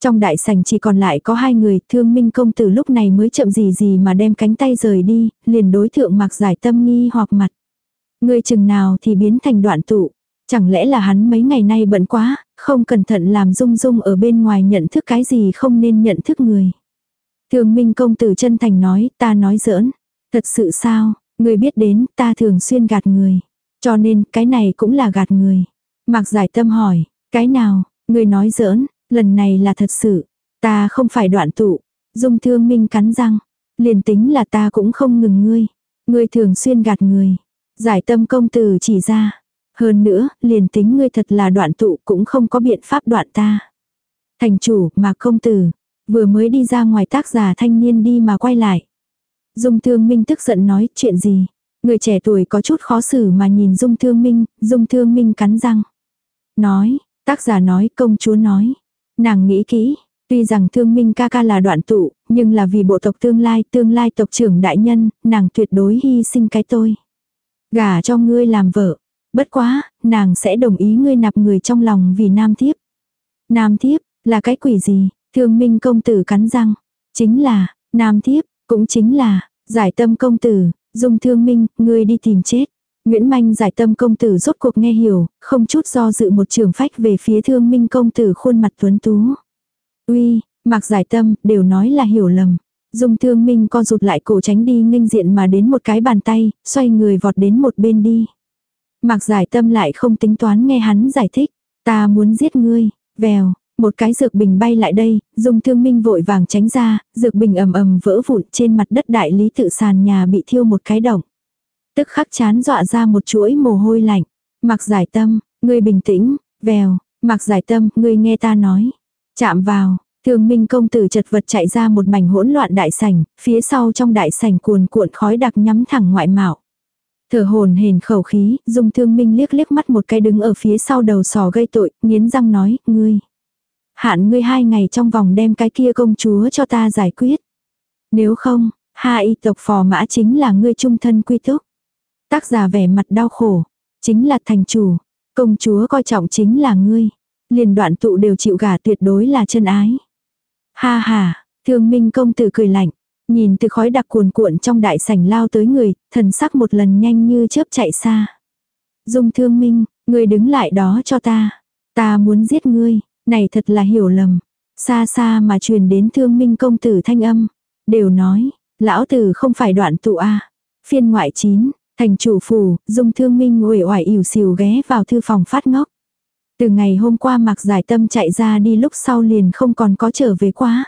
Trong đại sảnh chỉ còn lại có hai người, thương minh công tử lúc này mới chậm gì gì mà đem cánh tay rời đi, liền đối thượng mặc giải tâm nghi hoặc mặt. Người chừng nào thì biến thành đoạn tụ. Chẳng lẽ là hắn mấy ngày nay bận quá, không cẩn thận làm rung rung ở bên ngoài nhận thức cái gì không nên nhận thức người. Thương minh công tử chân thành nói, ta nói giỡn. Thật sự sao, người biết đến, ta thường xuyên gạt người. Cho nên, cái này cũng là gạt người. Mạc giải tâm hỏi, cái nào, người nói giỡn, lần này là thật sự. Ta không phải đoạn tụ. Dung thương minh cắn răng. Liền tính là ta cũng không ngừng ngươi. Ngươi thường xuyên gạt người. Giải tâm công tử chỉ ra. Hơn nữa, liền tính ngươi thật là đoạn tụ cũng không có biện pháp đoạn ta. Thành chủ, mà công tử. Vừa mới đi ra ngoài tác giả thanh niên đi mà quay lại. Dung thương minh tức giận nói chuyện gì. Người trẻ tuổi có chút khó xử mà nhìn Dung Thương Minh, Dung Thương Minh cắn răng. Nói, tác giả nói, công chúa nói. Nàng nghĩ kỹ, tuy rằng thương minh ca ca là đoạn tụ, nhưng là vì bộ tộc tương lai, tương lai tộc trưởng đại nhân, nàng tuyệt đối hy sinh cái tôi. Gả cho ngươi làm vợ. Bất quá, nàng sẽ đồng ý ngươi nạp người trong lòng vì nam thiếp. Nam thiếp, là cái quỷ gì? Thương minh công tử cắn răng. Chính là, nam thiếp, cũng chính là, giải tâm công tử, dung thương minh, ngươi đi tìm chết. Nguyễn Manh giải tâm công tử rốt cuộc nghe hiểu, không chút do dự một trường phách về phía thương minh công tử khuôn mặt tuấn tú. Uy, mặc giải tâm, đều nói là hiểu lầm. Dung thương minh co rụt lại cổ tránh đi nghênh diện mà đến một cái bàn tay, xoay người vọt đến một bên đi mạc giải tâm lại không tính toán nghe hắn giải thích. Ta muốn giết ngươi, vèo, một cái dược bình bay lại đây, dùng thương minh vội vàng tránh ra, dược bình ầm ầm vỡ vụn trên mặt đất đại lý tự sàn nhà bị thiêu một cái động. Tức khắc chán dọa ra một chuỗi mồ hôi lạnh. mạc giải tâm, ngươi bình tĩnh, vèo, mạc giải tâm, ngươi nghe ta nói. Chạm vào, thương minh công tử chật vật chạy ra một mảnh hỗn loạn đại sảnh, phía sau trong đại sảnh cuồn cuộn khói đặc nhắm thẳng ngoại mạo. Thở hồn hển khẩu khí, dung thương minh liếc liếc mắt một cái đứng ở phía sau đầu sò gây tội, nghiến răng nói, ngươi. Hạn ngươi hai ngày trong vòng đem cái kia công chúa cho ta giải quyết. Nếu không, hai y tộc phò mã chính là ngươi trung thân quy túc. Tác giả vẻ mặt đau khổ. Chính là thành chủ. Công chúa coi trọng chính là ngươi. Liền đoạn tụ đều chịu gả tuyệt đối là chân ái. Ha ha, thương minh công tử cười lạnh. Nhìn từ khói đặc cuồn cuộn trong đại sảnh lao tới người, thần sắc một lần nhanh như chớp chạy xa. Dung thương minh, ngươi đứng lại đó cho ta. Ta muốn giết ngươi, này thật là hiểu lầm. Xa xa mà truyền đến thương minh công tử thanh âm. Đều nói, lão tử không phải đoạn tụ a Phiên ngoại chín Thành chủ phủ, dung thương minh uể oải ỉu xìu ghé vào thư phòng phát ngốc. Từ ngày hôm qua mặc giải tâm chạy ra đi lúc sau liền không còn có trở về quá.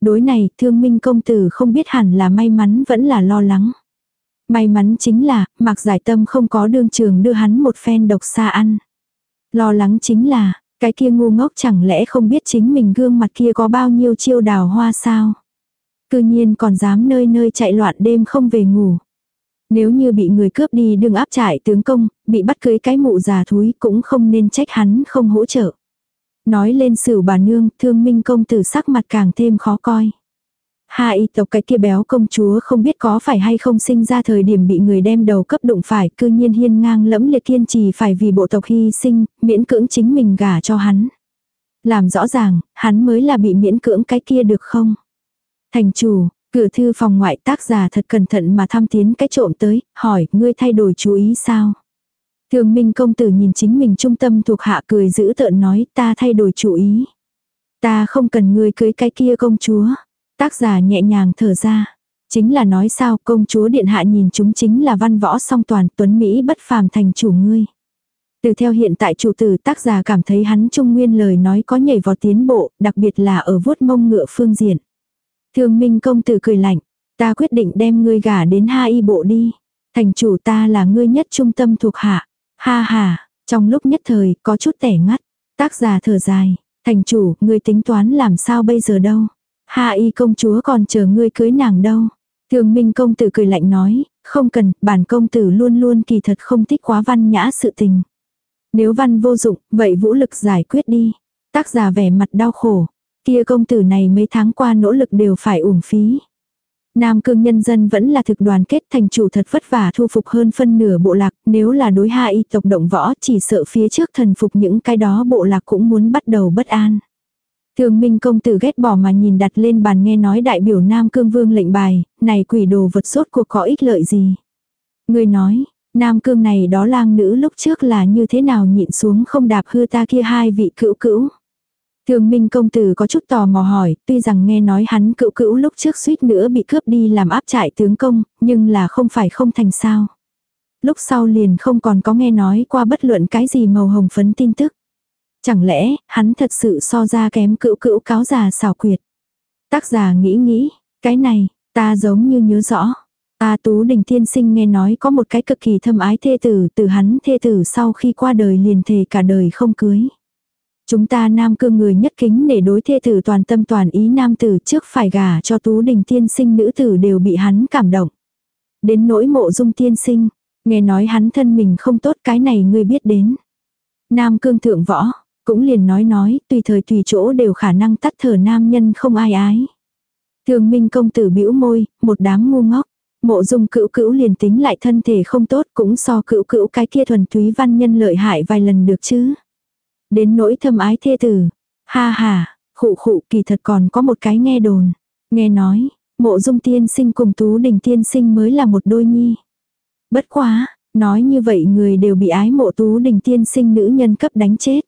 Đối này, thương minh công tử không biết hẳn là may mắn vẫn là lo lắng. May mắn chính là, mặc giải tâm không có đương trường đưa hắn một phen độc xa ăn. Lo lắng chính là, cái kia ngu ngốc chẳng lẽ không biết chính mình gương mặt kia có bao nhiêu chiêu đào hoa sao. Cư nhiên còn dám nơi nơi chạy loạn đêm không về ngủ. Nếu như bị người cướp đi đừng áp trại tướng công, bị bắt cưới cái mụ già thúi cũng không nên trách hắn không hỗ trợ. Nói lên sử bà nương, thương minh công tử sắc mặt càng thêm khó coi. Hai y tộc cái kia béo công chúa không biết có phải hay không sinh ra thời điểm bị người đem đầu cấp đụng phải, cư nhiên hiên ngang lẫm liệt kiên trì phải vì bộ tộc hy sinh, miễn cưỡng chính mình gả cho hắn. Làm rõ ràng, hắn mới là bị miễn cưỡng cái kia được không? Thành chủ, Cửa thư phòng ngoại tác giả thật cẩn thận mà thăm tiến cái trộm tới, hỏi, ngươi thay đổi chú ý sao? Thường minh công tử nhìn chính mình trung tâm thuộc hạ cười giữ tợn nói, ta thay đổi chủ ý. Ta không cần ngươi cưới cái kia công chúa. Tác giả nhẹ nhàng thở ra. Chính là nói sao công chúa điện hạ nhìn chúng chính là văn võ song toàn tuấn Mỹ bất phàm thành chủ ngươi. Từ theo hiện tại chủ tử tác giả cảm thấy hắn trung nguyên lời nói có nhảy vào tiến bộ, đặc biệt là ở vuốt mông ngựa phương diện. Thương minh công tử cười lạnh, ta quyết định đem ngươi gả đến hai y bộ đi. Thành chủ ta là ngươi nhất trung tâm thuộc hạ. Ha ha, trong lúc nhất thời có chút tẻ ngắt. Tác giả thở dài, thành chủ, ngươi tính toán làm sao bây giờ đâu. Ha y công chúa còn chờ ngươi cưới nàng đâu. thường minh công tử cười lạnh nói, không cần, bản công tử luôn luôn kỳ thật không thích quá văn nhã sự tình. Nếu văn vô dụng, vậy vũ lực giải quyết đi. Tác giả vẻ mặt đau khổ, Kia công tử này mấy tháng qua nỗ lực đều phải uổng phí. Nam cương nhân dân vẫn là thực đoàn kết thành chủ thật vất vả thu phục hơn phân nửa bộ lạc, nếu là đối hạ y tộc động võ chỉ sợ phía trước thần phục những cái đó bộ lạc cũng muốn bắt đầu bất an. Thường minh công tử ghét bỏ mà nhìn đặt lên bàn nghe nói đại biểu Nam cương vương lệnh bài, này quỷ đồ vật sốt cuộc có ích lợi gì. Người nói, Nam cương này đó lang nữ lúc trước là như thế nào nhịn xuống không đạp hư ta kia hai vị cữu cữu. Thường Minh công tử có chút tò mò hỏi, tuy rằng nghe nói hắn cựu cữu lúc trước suýt nữa bị cướp đi làm áp trại tướng công, nhưng là không phải không thành sao. Lúc sau liền không còn có nghe nói qua bất luận cái gì màu hồng phấn tin tức. Chẳng lẽ, hắn thật sự so ra kém cựu cữu cáo già xảo quyệt. Tác giả nghĩ nghĩ, cái này, ta giống như nhớ rõ. Ta Tú Đình Tiên Sinh nghe nói có một cái cực kỳ thâm ái thê tử, từ hắn thê tử sau khi qua đời liền thề cả đời không cưới. Chúng ta nam cương người nhất kính để đối thê tử toàn tâm toàn ý nam tử trước phải gả cho tú đình tiên sinh nữ tử đều bị hắn cảm động. Đến nỗi mộ dung tiên sinh, nghe nói hắn thân mình không tốt cái này ngươi biết đến. Nam cương thượng võ, Cũng liền nói nói, tùy thời tùy chỗ đều khả năng tắt thở nam nhân không ai ái. Thường minh công tử bĩu môi, một đám ngu ngốc. Mộ dung cữu cữu liền tính lại thân thể không tốt cũng so cữu cữu cái kia thuần túy văn nhân lợi hại vài lần được chứ. Đến nỗi thâm ái thê tử. Ha ha, khụ khụ kỳ thật còn có một cái nghe đồn. Nghe nói, mộ dung tiên sinh cùng tú đình tiên sinh mới là một đôi nhi. Bất quá, nói như vậy người đều bị ái mộ tú đình tiên sinh nữ nhân cấp đánh chết.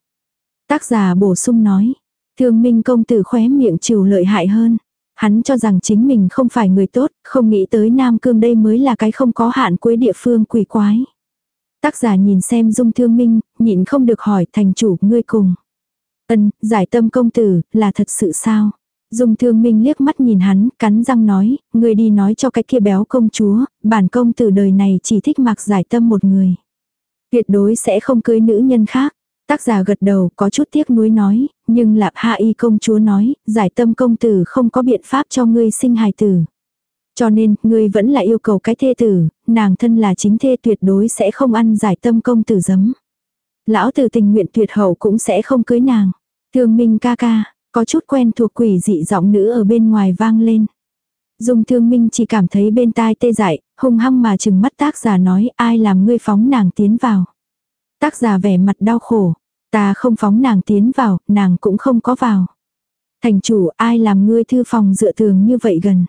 Tác giả bổ sung nói, thương minh công tử khóe miệng trừ lợi hại hơn. Hắn cho rằng chính mình không phải người tốt, không nghĩ tới Nam Cương đây mới là cái không có hạn cuối địa phương quỷ quái. Tác giả nhìn xem dung thương minh, nhịn không được hỏi thành chủ ngươi cùng. Ân, giải tâm công tử, là thật sự sao? Dung thương minh liếc mắt nhìn hắn, cắn răng nói, ngươi đi nói cho cái kia béo công chúa, bản công tử đời này chỉ thích mặc giải tâm một người. Tuyệt đối sẽ không cưới nữ nhân khác. Tác giả gật đầu có chút tiếc nuối nói, nhưng lạp hạ y công chúa nói, giải tâm công tử không có biện pháp cho ngươi sinh hài tử. Cho nên, ngươi vẫn là yêu cầu cái thê tử, nàng thân là chính thê tuyệt đối sẽ không ăn giải tâm công tử giấm. Lão tử tình nguyện tuyệt hậu cũng sẽ không cưới nàng. Thương minh ca ca, có chút quen thuộc quỷ dị giọng nữ ở bên ngoài vang lên. Dung thương minh chỉ cảm thấy bên tai tê dại, hung hăng mà chừng mắt tác giả nói ai làm ngươi phóng nàng tiến vào. Tác giả vẻ mặt đau khổ, ta không phóng nàng tiến vào, nàng cũng không có vào. Thành chủ ai làm ngươi thư phòng dựa tường như vậy gần.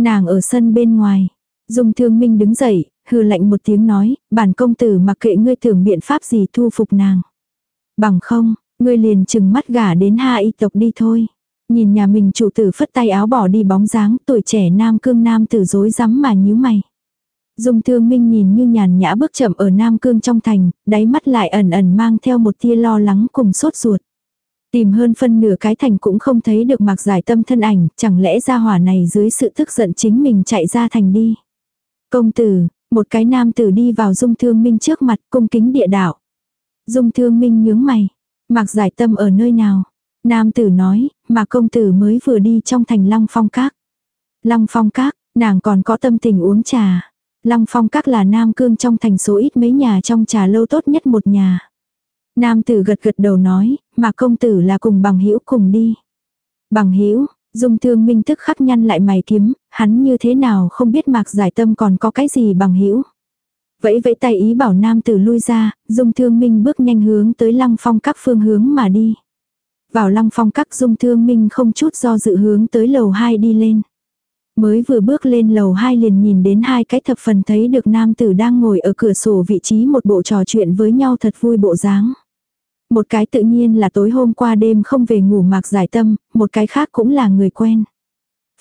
Nàng ở sân bên ngoài. Dung thương minh đứng dậy, hư lạnh một tiếng nói, bản công tử mặc kệ ngươi tưởng biện pháp gì thu phục nàng. Bằng không, ngươi liền chừng mắt gả đến ha y tộc đi thôi. Nhìn nhà mình chủ tử phất tay áo bỏ đi bóng dáng, tuổi trẻ nam cương nam tử dối rắm mà nhíu mày. Dung thương minh nhìn như nhàn nhã bước chậm ở Nam Cương trong thành, đáy mắt lại ẩn ẩn mang theo một tia lo lắng cùng sốt ruột. Tìm hơn phân nửa cái thành cũng không thấy được mặc giải tâm thân ảnh, chẳng lẽ ra hỏa này dưới sự tức giận chính mình chạy ra thành đi. Công tử, một cái nam tử đi vào dung thương minh trước mặt cung kính địa đạo. Dung thương minh nhướng mày, mặc giải tâm ở nơi nào. Nam tử nói, mà công tử mới vừa đi trong thành lăng phong các. Lăng phong các, nàng còn có tâm tình uống trà. Lăng phong các là nam cương trong thành số ít mấy nhà trong trà lâu tốt nhất một nhà. Nam tử gật gật đầu nói, mà công tử là cùng bằng hữu cùng đi. Bằng hữu dung thương minh tức khắc nhăn lại mày kiếm, hắn như thế nào không biết mạc giải tâm còn có cái gì bằng hữu Vẫy vẫy tay ý bảo nam tử lui ra, dung thương minh bước nhanh hướng tới lăng phong các phương hướng mà đi. Vào lăng phong các dung thương minh không chút do dự hướng tới lầu 2 đi lên. Mới vừa bước lên lầu 2 liền nhìn đến hai cái thập phần thấy được nam tử đang ngồi ở cửa sổ vị trí một bộ trò chuyện với nhau thật vui bộ dáng. Một cái tự nhiên là tối hôm qua đêm không về ngủ mạc giải tâm, một cái khác cũng là người quen.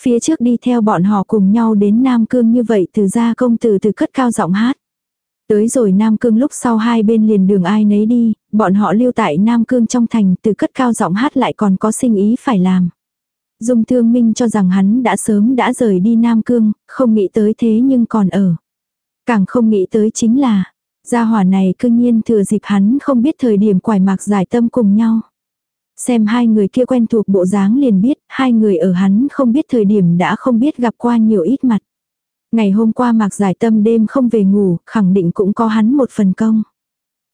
Phía trước đi theo bọn họ cùng nhau đến Nam Cương như vậy từ ra công tử từ cất cao giọng hát. Tới rồi Nam Cương lúc sau hai bên liền đường ai nấy đi, bọn họ lưu tại Nam Cương trong thành từ cất cao giọng hát lại còn có sinh ý phải làm. Dung Thương Minh cho rằng hắn đã sớm đã rời đi Nam Cương, không nghĩ tới thế nhưng còn ở. Càng không nghĩ tới chính là, gia hỏa này cương nhiên thừa dịp hắn không biết thời điểm quải mạc giải tâm cùng nhau. Xem hai người kia quen thuộc bộ dáng liền biết, hai người ở hắn không biết thời điểm đã không biết gặp qua nhiều ít mặt. Ngày hôm qua mạc giải tâm đêm không về ngủ, khẳng định cũng có hắn một phần công.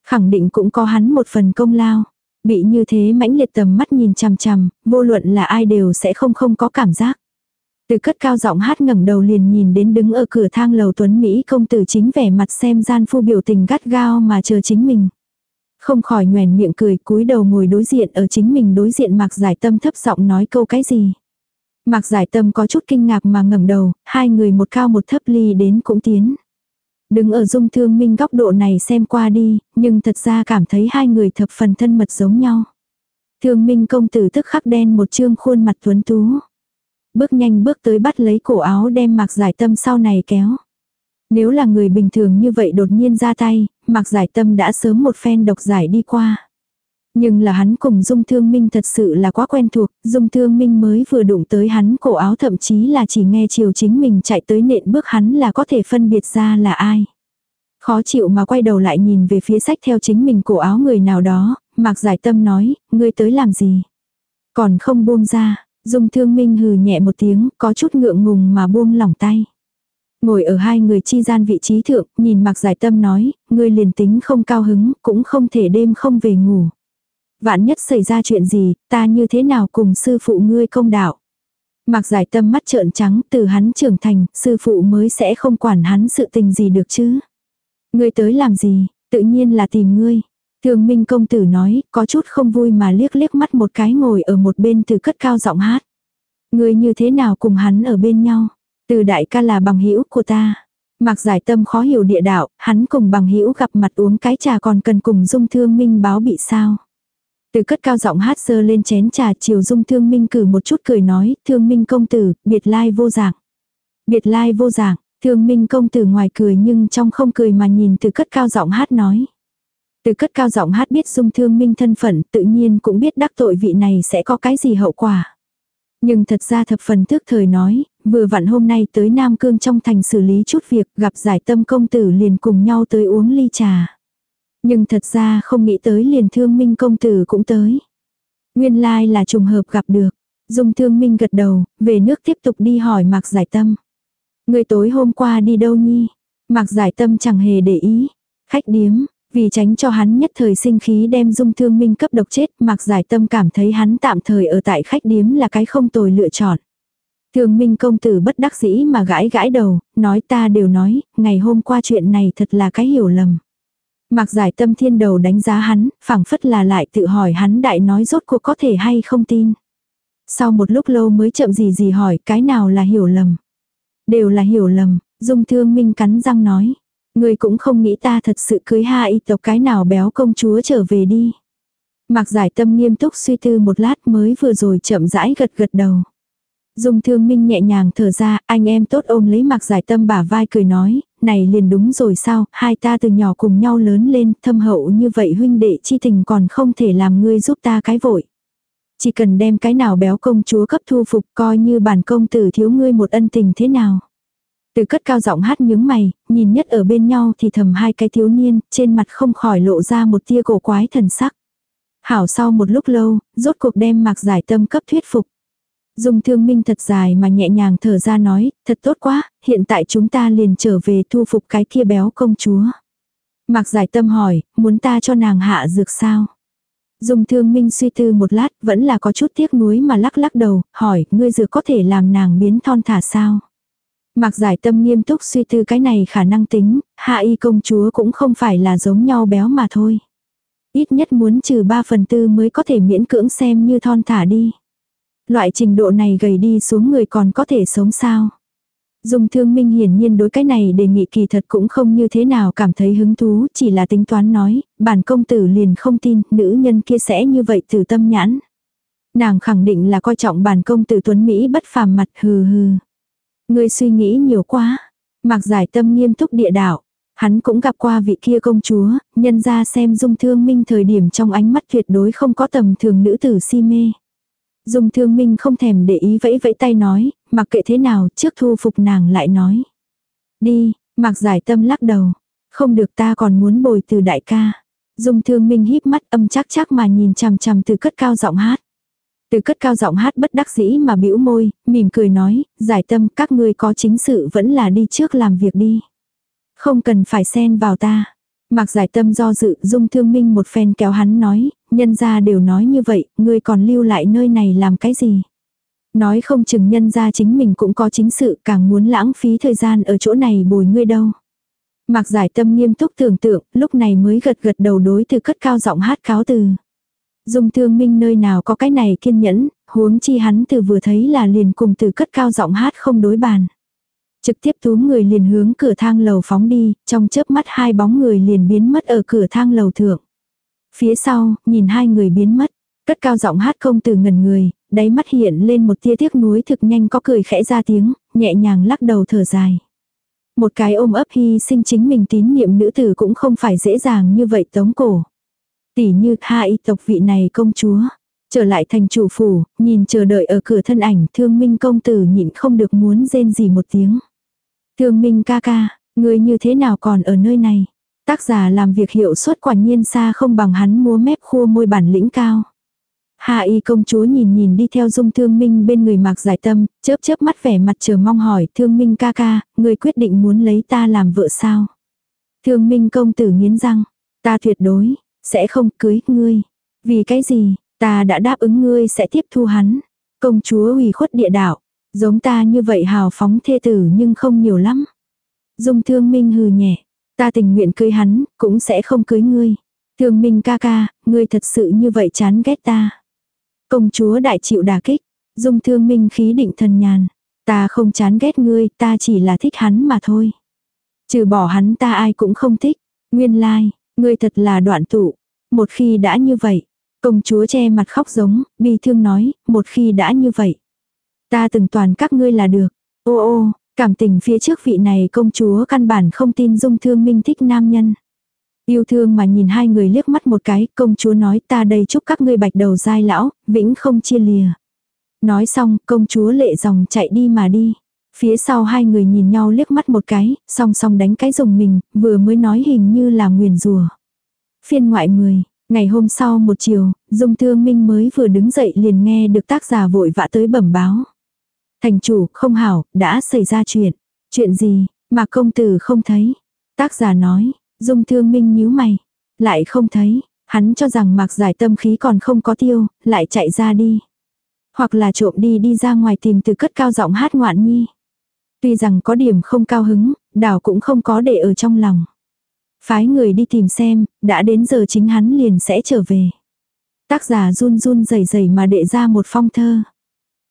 Khẳng định cũng có hắn một phần công lao. Bị như thế mãnh liệt tầm mắt nhìn chằm chằm, vô luận là ai đều sẽ không không có cảm giác. Từ cất cao giọng hát ngẩng đầu liền nhìn đến đứng ở cửa thang lầu tuấn Mỹ công tử chính vẻ mặt xem gian phu biểu tình gắt gao mà chờ chính mình. Không khỏi nhoèn miệng cười cúi đầu ngồi đối diện ở chính mình đối diện mặc giải tâm thấp giọng nói câu cái gì. Mạc giải tâm có chút kinh ngạc mà ngẩng đầu, hai người một cao một thấp ly đến cũng tiến. Đứng ở dung thương minh góc độ này xem qua đi, nhưng thật ra cảm thấy hai người thập phần thân mật giống nhau. Thương minh công tử tức khắc đen một trương khuôn mặt tuấn tú. Bước nhanh bước tới bắt lấy cổ áo đem mạc giải tâm sau này kéo. Nếu là người bình thường như vậy đột nhiên ra tay, mạc giải tâm đã sớm một phen độc giải đi qua. Nhưng là hắn cùng Dung Thương Minh thật sự là quá quen thuộc, Dung Thương Minh mới vừa đụng tới hắn cổ áo thậm chí là chỉ nghe chiều chính mình chạy tới nện bước hắn là có thể phân biệt ra là ai. Khó chịu mà quay đầu lại nhìn về phía sách theo chính mình cổ áo người nào đó, Mạc Giải Tâm nói, ngươi tới làm gì? Còn không buông ra, Dung Thương Minh hừ nhẹ một tiếng, có chút ngượng ngùng mà buông lỏng tay. Ngồi ở hai người chi gian vị trí thượng, nhìn Mặc Giải Tâm nói, ngươi liền tính không cao hứng, cũng không thể đêm không về ngủ. Vạn nhất xảy ra chuyện gì, ta như thế nào cùng sư phụ ngươi công đạo. Mặc giải tâm mắt trợn trắng từ hắn trưởng thành, sư phụ mới sẽ không quản hắn sự tình gì được chứ. Ngươi tới làm gì, tự nhiên là tìm ngươi. Thường Minh công tử nói, có chút không vui mà liếc liếc mắt một cái ngồi ở một bên từ cất cao giọng hát. người như thế nào cùng hắn ở bên nhau? Từ đại ca là bằng hữu của ta. Mạc giải tâm khó hiểu địa đạo, hắn cùng bằng hữu gặp mặt uống cái trà còn cần cùng dung thương minh báo bị sao. Từ cất cao giọng hát sơ lên chén trà chiều dung thương minh cử một chút cười nói, thương minh công tử, biệt lai vô dạng. Biệt lai vô dạng, thương minh công tử ngoài cười nhưng trong không cười mà nhìn từ cất cao giọng hát nói. Từ cất cao giọng hát biết dung thương minh thân phận tự nhiên cũng biết đắc tội vị này sẽ có cái gì hậu quả. Nhưng thật ra thập phần thức thời nói, vừa vặn hôm nay tới Nam Cương trong thành xử lý chút việc gặp giải tâm công tử liền cùng nhau tới uống ly trà. Nhưng thật ra không nghĩ tới liền thương minh công tử cũng tới. Nguyên lai là trùng hợp gặp được. Dung thương minh gật đầu, về nước tiếp tục đi hỏi Mạc Giải Tâm. Người tối hôm qua đi đâu nhi? Mạc Giải Tâm chẳng hề để ý. Khách điếm, vì tránh cho hắn nhất thời sinh khí đem dung thương minh cấp độc chết, Mạc Giải Tâm cảm thấy hắn tạm thời ở tại khách điếm là cái không tồi lựa chọn. Thương minh công tử bất đắc dĩ mà gãi gãi đầu, nói ta đều nói, ngày hôm qua chuyện này thật là cái hiểu lầm. Mạc giải tâm thiên đầu đánh giá hắn, phảng phất là lại tự hỏi hắn đại nói rốt cuộc có thể hay không tin. Sau một lúc lâu mới chậm gì gì hỏi cái nào là hiểu lầm. Đều là hiểu lầm, dung thương minh cắn răng nói. Người cũng không nghĩ ta thật sự cưới hai y tộc cái nào béo công chúa trở về đi. Mạc giải tâm nghiêm túc suy tư một lát mới vừa rồi chậm rãi gật gật đầu. Dung thương minh nhẹ nhàng thở ra, anh em tốt ôm lấy mặc giải tâm bả vai cười nói, này liền đúng rồi sao, hai ta từ nhỏ cùng nhau lớn lên, thâm hậu như vậy huynh đệ chi tình còn không thể làm ngươi giúp ta cái vội. Chỉ cần đem cái nào béo công chúa cấp thu phục coi như bản công tử thiếu ngươi một ân tình thế nào. Từ cất cao giọng hát nhướng mày, nhìn nhất ở bên nhau thì thầm hai cái thiếu niên, trên mặt không khỏi lộ ra một tia cổ quái thần sắc. Hảo sau một lúc lâu, rốt cuộc đem mạc giải tâm cấp thuyết phục. Dung thương minh thật dài mà nhẹ nhàng thở ra nói, thật tốt quá, hiện tại chúng ta liền trở về thu phục cái kia béo công chúa. Mạc giải tâm hỏi, muốn ta cho nàng hạ dược sao? Dung thương minh suy tư một lát, vẫn là có chút tiếc nuối mà lắc lắc đầu, hỏi, ngươi dược có thể làm nàng biến thon thả sao? Mạc giải tâm nghiêm túc suy tư cái này khả năng tính, hạ y công chúa cũng không phải là giống nhau béo mà thôi. Ít nhất muốn trừ 3 phần tư mới có thể miễn cưỡng xem như thon thả đi. Loại trình độ này gầy đi xuống người còn có thể sống sao. Dung thương minh hiển nhiên đối cái này đề nghị kỳ thật cũng không như thế nào cảm thấy hứng thú, chỉ là tính toán nói, bản công tử liền không tin, nữ nhân kia sẽ như vậy từ tâm nhãn. Nàng khẳng định là coi trọng bản công tử tuấn Mỹ bất phàm mặt hừ hừ ngươi suy nghĩ nhiều quá, mặc giải tâm nghiêm túc địa đạo. Hắn cũng gặp qua vị kia công chúa, nhân ra xem dung thương minh thời điểm trong ánh mắt tuyệt đối không có tầm thường nữ tử si mê. Dung thương minh không thèm để ý vẫy vẫy tay nói, mặc kệ thế nào trước thu phục nàng lại nói. Đi, mặc giải tâm lắc đầu. Không được ta còn muốn bồi từ đại ca. Dung thương minh híp mắt âm chắc chắc mà nhìn chằm chằm từ cất cao giọng hát. Từ cất cao giọng hát bất đắc dĩ mà bĩu môi, mỉm cười nói, giải tâm các ngươi có chính sự vẫn là đi trước làm việc đi. Không cần phải xen vào ta. Mạc giải tâm do dự, dung thương minh một phen kéo hắn nói, nhân gia đều nói như vậy, ngươi còn lưu lại nơi này làm cái gì? Nói không chừng nhân gia chính mình cũng có chính sự, càng muốn lãng phí thời gian ở chỗ này bồi ngươi đâu. Mạc giải tâm nghiêm túc tưởng tượng, lúc này mới gật gật đầu đối từ cất cao giọng hát cáo từ. Dung thương minh nơi nào có cái này kiên nhẫn, huống chi hắn từ vừa thấy là liền cùng từ cất cao giọng hát không đối bàn. Trực tiếp túm người liền hướng cửa thang lầu phóng đi, trong chớp mắt hai bóng người liền biến mất ở cửa thang lầu thượng. Phía sau, nhìn hai người biến mất, cất cao giọng hát không từ ngần người, đáy mắt hiện lên một tia tiếc nuối thực nhanh có cười khẽ ra tiếng, nhẹ nhàng lắc đầu thở dài. Một cái ôm ấp hy sinh chính mình tín niệm nữ tử cũng không phải dễ dàng như vậy tống cổ. Tỷ như hai tộc vị này công chúa. Trở lại thành chủ phủ, nhìn chờ đợi ở cửa thân ảnh thương minh công tử nhịn không được muốn rên gì một tiếng. Thương minh ca ca, người như thế nào còn ở nơi này? Tác giả làm việc hiệu suất quả nhiên xa không bằng hắn múa mép khua môi bản lĩnh cao. Hạ y công chúa nhìn nhìn đi theo dung thương minh bên người mạc giải tâm, chớp chớp mắt vẻ mặt chờ mong hỏi thương minh ca ca, người quyết định muốn lấy ta làm vợ sao? Thương minh công tử nghiến răng, ta tuyệt đối, sẽ không cưới ngươi. Vì cái gì, ta đã đáp ứng ngươi sẽ tiếp thu hắn. Công chúa ủy khuất địa đạo. Giống ta như vậy hào phóng thê tử nhưng không nhiều lắm. Dung thương minh hừ nhẹ. Ta tình nguyện cưới hắn, cũng sẽ không cưới ngươi. Thương minh ca ca, ngươi thật sự như vậy chán ghét ta. Công chúa đại chịu đả kích. Dung thương minh khí định thần nhàn. Ta không chán ghét ngươi, ta chỉ là thích hắn mà thôi. Trừ bỏ hắn ta ai cũng không thích. Nguyên lai, like, ngươi thật là đoạn tụ. Một khi đã như vậy, công chúa che mặt khóc giống, bi thương nói, một khi đã như vậy. Ta từng toàn các ngươi là được. Ô ô, cảm tình phía trước vị này công chúa căn bản không tin dung thương minh thích nam nhân. Yêu thương mà nhìn hai người liếc mắt một cái, công chúa nói ta đây chúc các ngươi bạch đầu dai lão, vĩnh không chia lìa. Nói xong, công chúa lệ dòng chạy đi mà đi. Phía sau hai người nhìn nhau liếc mắt một cái, song song đánh cái rồng mình, vừa mới nói hình như là nguyền rùa. Phiên ngoại 10, ngày hôm sau một chiều, Dung Thương Minh mới vừa đứng dậy liền nghe được tác giả vội vã tới bẩm báo. Thành chủ, không hảo, đã xảy ra chuyện. Chuyện gì, mà công tử không thấy. Tác giả nói, Dung Thương Minh nhíu mày. Lại không thấy, hắn cho rằng mặc giải tâm khí còn không có tiêu, lại chạy ra đi. Hoặc là trộm đi đi ra ngoài tìm từ cất cao giọng hát ngoạn nhi. Tuy rằng có điểm không cao hứng, đảo cũng không có để ở trong lòng. Phái người đi tìm xem, đã đến giờ chính hắn liền sẽ trở về. Tác giả run run rẩy rẩy mà đệ ra một phong thơ.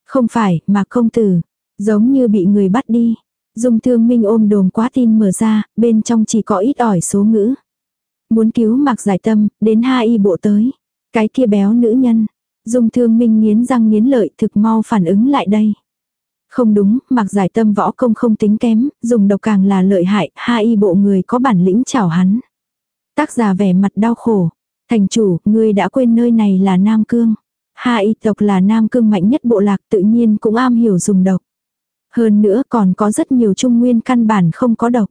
Không phải, mà công tử, giống như bị người bắt đi. Dung thương minh ôm đồm quá tin mở ra, bên trong chỉ có ít ỏi số ngữ. Muốn cứu mặc giải tâm, đến hai y bộ tới. Cái kia béo nữ nhân. Dung thương minh nghiến răng nghiến lợi thực mau phản ứng lại đây. Không đúng, mặc giải tâm võ công không tính kém, dùng độc càng là lợi hại, hai y bộ người có bản lĩnh chảo hắn. Tác giả vẻ mặt đau khổ. Thành chủ, ngươi đã quên nơi này là Nam Cương. Hai y tộc là Nam Cương mạnh nhất bộ lạc tự nhiên cũng am hiểu dùng độc. Hơn nữa còn có rất nhiều trung nguyên căn bản không có độc.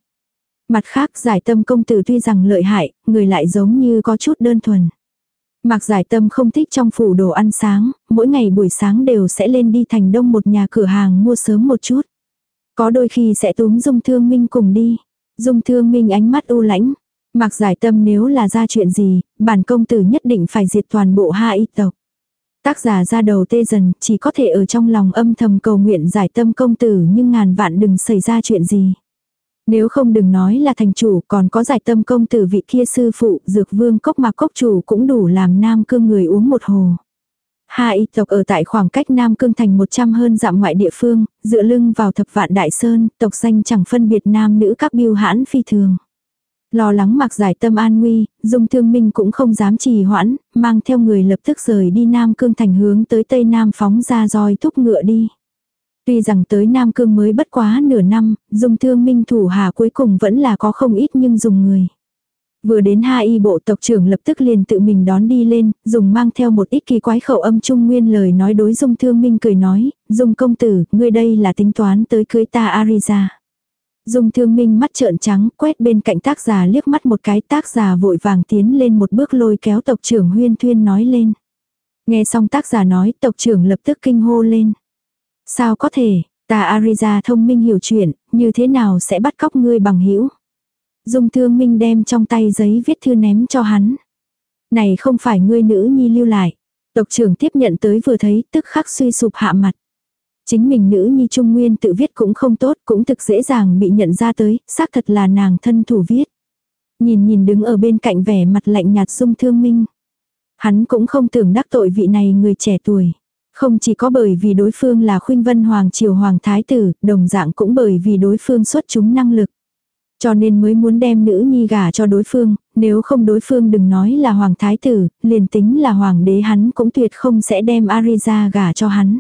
Mặt khác giải tâm công tử tuy rằng lợi hại, người lại giống như có chút đơn thuần. Mạc giải tâm không thích trong phủ đồ ăn sáng, mỗi ngày buổi sáng đều sẽ lên đi thành đông một nhà cửa hàng mua sớm một chút. Có đôi khi sẽ túm dung thương minh cùng đi. Dung thương minh ánh mắt u lãnh. Mạc giải tâm nếu là ra chuyện gì, bản công tử nhất định phải diệt toàn bộ hai y tộc. Tác giả ra đầu tê dần, chỉ có thể ở trong lòng âm thầm cầu nguyện giải tâm công tử nhưng ngàn vạn đừng xảy ra chuyện gì. Nếu không đừng nói là thành chủ còn có giải tâm công tử vị kia sư phụ dược vương cốc mà cốc chủ cũng đủ làm nam cương người uống một hồ. Hai tộc ở tại khoảng cách Nam Cương thành 100 hơn dặm ngoại địa phương, dựa lưng vào thập vạn đại sơn, tộc danh chẳng phân biệt nam nữ các biêu hãn phi thường. Lo lắng mặc giải tâm an nguy, dung thương minh cũng không dám trì hoãn, mang theo người lập tức rời đi Nam Cương thành hướng tới Tây Nam phóng ra roi thúc ngựa đi. Tuy rằng tới Nam Cương mới bất quá nửa năm, dung thương minh thủ hà cuối cùng vẫn là có không ít nhưng dùng người. Vừa đến hai y bộ tộc trưởng lập tức liền tự mình đón đi lên, dùng mang theo một ít kỳ quái khẩu âm trung nguyên lời nói đối dung thương minh cười nói, dung công tử, ngươi đây là tính toán tới cưới ta Ariza. Dung thương minh mắt trợn trắng, quét bên cạnh tác giả liếc mắt một cái tác giả vội vàng tiến lên một bước lôi kéo tộc trưởng huyên thuyên nói lên. Nghe xong tác giả nói, tộc trưởng lập tức kinh hô lên. Sao có thể, ta Ariza thông minh hiểu chuyện, như thế nào sẽ bắt cóc ngươi bằng hữu Dung thương minh đem trong tay giấy viết thư ném cho hắn. Này không phải ngươi nữ nhi lưu lại. Tộc trưởng tiếp nhận tới vừa thấy tức khắc suy sụp hạ mặt. Chính mình nữ nhi trung nguyên tự viết cũng không tốt, cũng thực dễ dàng bị nhận ra tới, xác thật là nàng thân thủ viết. Nhìn nhìn đứng ở bên cạnh vẻ mặt lạnh nhạt dung thương minh. Hắn cũng không tưởng đắc tội vị này người trẻ tuổi. Không chỉ có bởi vì đối phương là khuynh vân hoàng triều hoàng thái tử, đồng dạng cũng bởi vì đối phương xuất chúng năng lực. Cho nên mới muốn đem nữ nhi gả cho đối phương, nếu không đối phương đừng nói là hoàng thái tử, liền tính là hoàng đế hắn cũng tuyệt không sẽ đem Ariza gả cho hắn.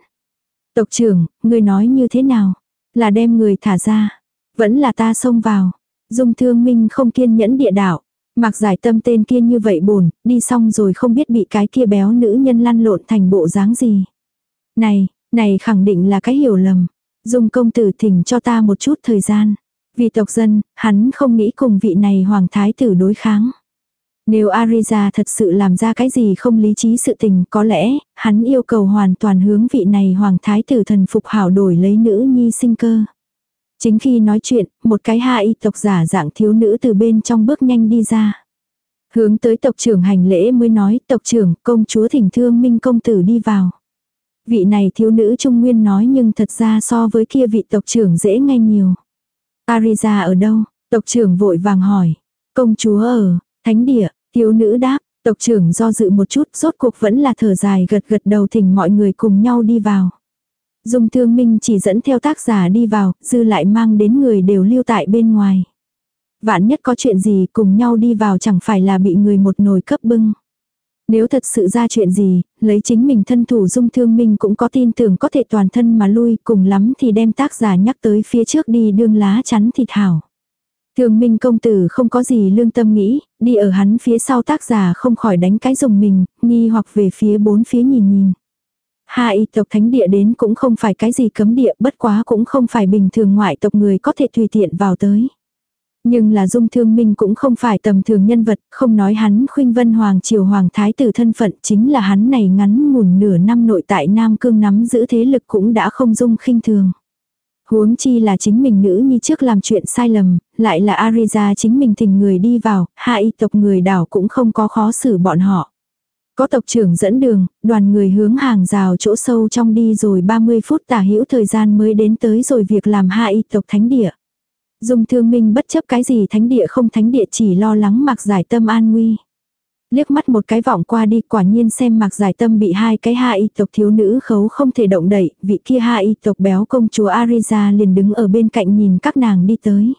Tộc trưởng, người nói như thế nào? Là đem người thả ra. Vẫn là ta xông vào. Dung thương minh không kiên nhẫn địa đạo. Mặc giải tâm tên kia như vậy bổn, đi xong rồi không biết bị cái kia béo nữ nhân lăn lộn thành bộ dáng gì. Này, này khẳng định là cái hiểu lầm. Dung công tử thỉnh cho ta một chút thời gian. Vì tộc dân, hắn không nghĩ cùng vị này hoàng thái tử đối kháng. Nếu Ariza thật sự làm ra cái gì không lý trí sự tình có lẽ, hắn yêu cầu hoàn toàn hướng vị này hoàng thái tử thần phục hảo đổi lấy nữ nhi sinh cơ. Chính khi nói chuyện, một cái hạ y tộc giả dạng thiếu nữ từ bên trong bước nhanh đi ra. Hướng tới tộc trưởng hành lễ mới nói tộc trưởng công chúa thỉnh thương minh công tử đi vào. Vị này thiếu nữ trung nguyên nói nhưng thật ra so với kia vị tộc trưởng dễ nghe nhiều. Ariza ở đâu? Tộc trưởng vội vàng hỏi. Công chúa ở, thánh địa, thiếu nữ đáp, tộc trưởng do dự một chút, rốt cuộc vẫn là thở dài gật gật đầu thỉnh mọi người cùng nhau đi vào. Dung thương minh chỉ dẫn theo tác giả đi vào, dư lại mang đến người đều lưu tại bên ngoài. Vạn nhất có chuyện gì cùng nhau đi vào chẳng phải là bị người một nồi cấp bưng. Nếu thật sự ra chuyện gì, lấy chính mình thân thủ dung thương minh cũng có tin tưởng có thể toàn thân mà lui cùng lắm thì đem tác giả nhắc tới phía trước đi đương lá chắn thịt hảo. Thường minh công tử không có gì lương tâm nghĩ, đi ở hắn phía sau tác giả không khỏi đánh cái dùng mình, nghi hoặc về phía bốn phía nhìn nhìn. Hai tộc thánh địa đến cũng không phải cái gì cấm địa bất quá cũng không phải bình thường ngoại tộc người có thể tùy tiện vào tới. Nhưng là dung thương minh cũng không phải tầm thường nhân vật, không nói hắn khuynh vân hoàng triều hoàng thái tử thân phận chính là hắn này ngắn ngủn nửa năm nội tại Nam Cương nắm giữ thế lực cũng đã không dung khinh thường. Huống chi là chính mình nữ nhi trước làm chuyện sai lầm, lại là Ariza chính mình thình người đi vào, hai tộc người đảo cũng không có khó xử bọn họ. Có tộc trưởng dẫn đường, đoàn người hướng hàng rào chỗ sâu trong đi rồi 30 phút tả hữu thời gian mới đến tới rồi việc làm hai tộc thánh địa. Dung thương minh bất chấp cái gì thánh địa không thánh địa chỉ lo lắng mặc giải tâm an nguy. Liếc mắt một cái vọng qua đi quả nhiên xem mặc giải tâm bị hai cái hạ y tộc thiếu nữ khấu không thể động đậy, vị kia hạ y tộc béo công chúa Ariza liền đứng ở bên cạnh nhìn các nàng đi tới.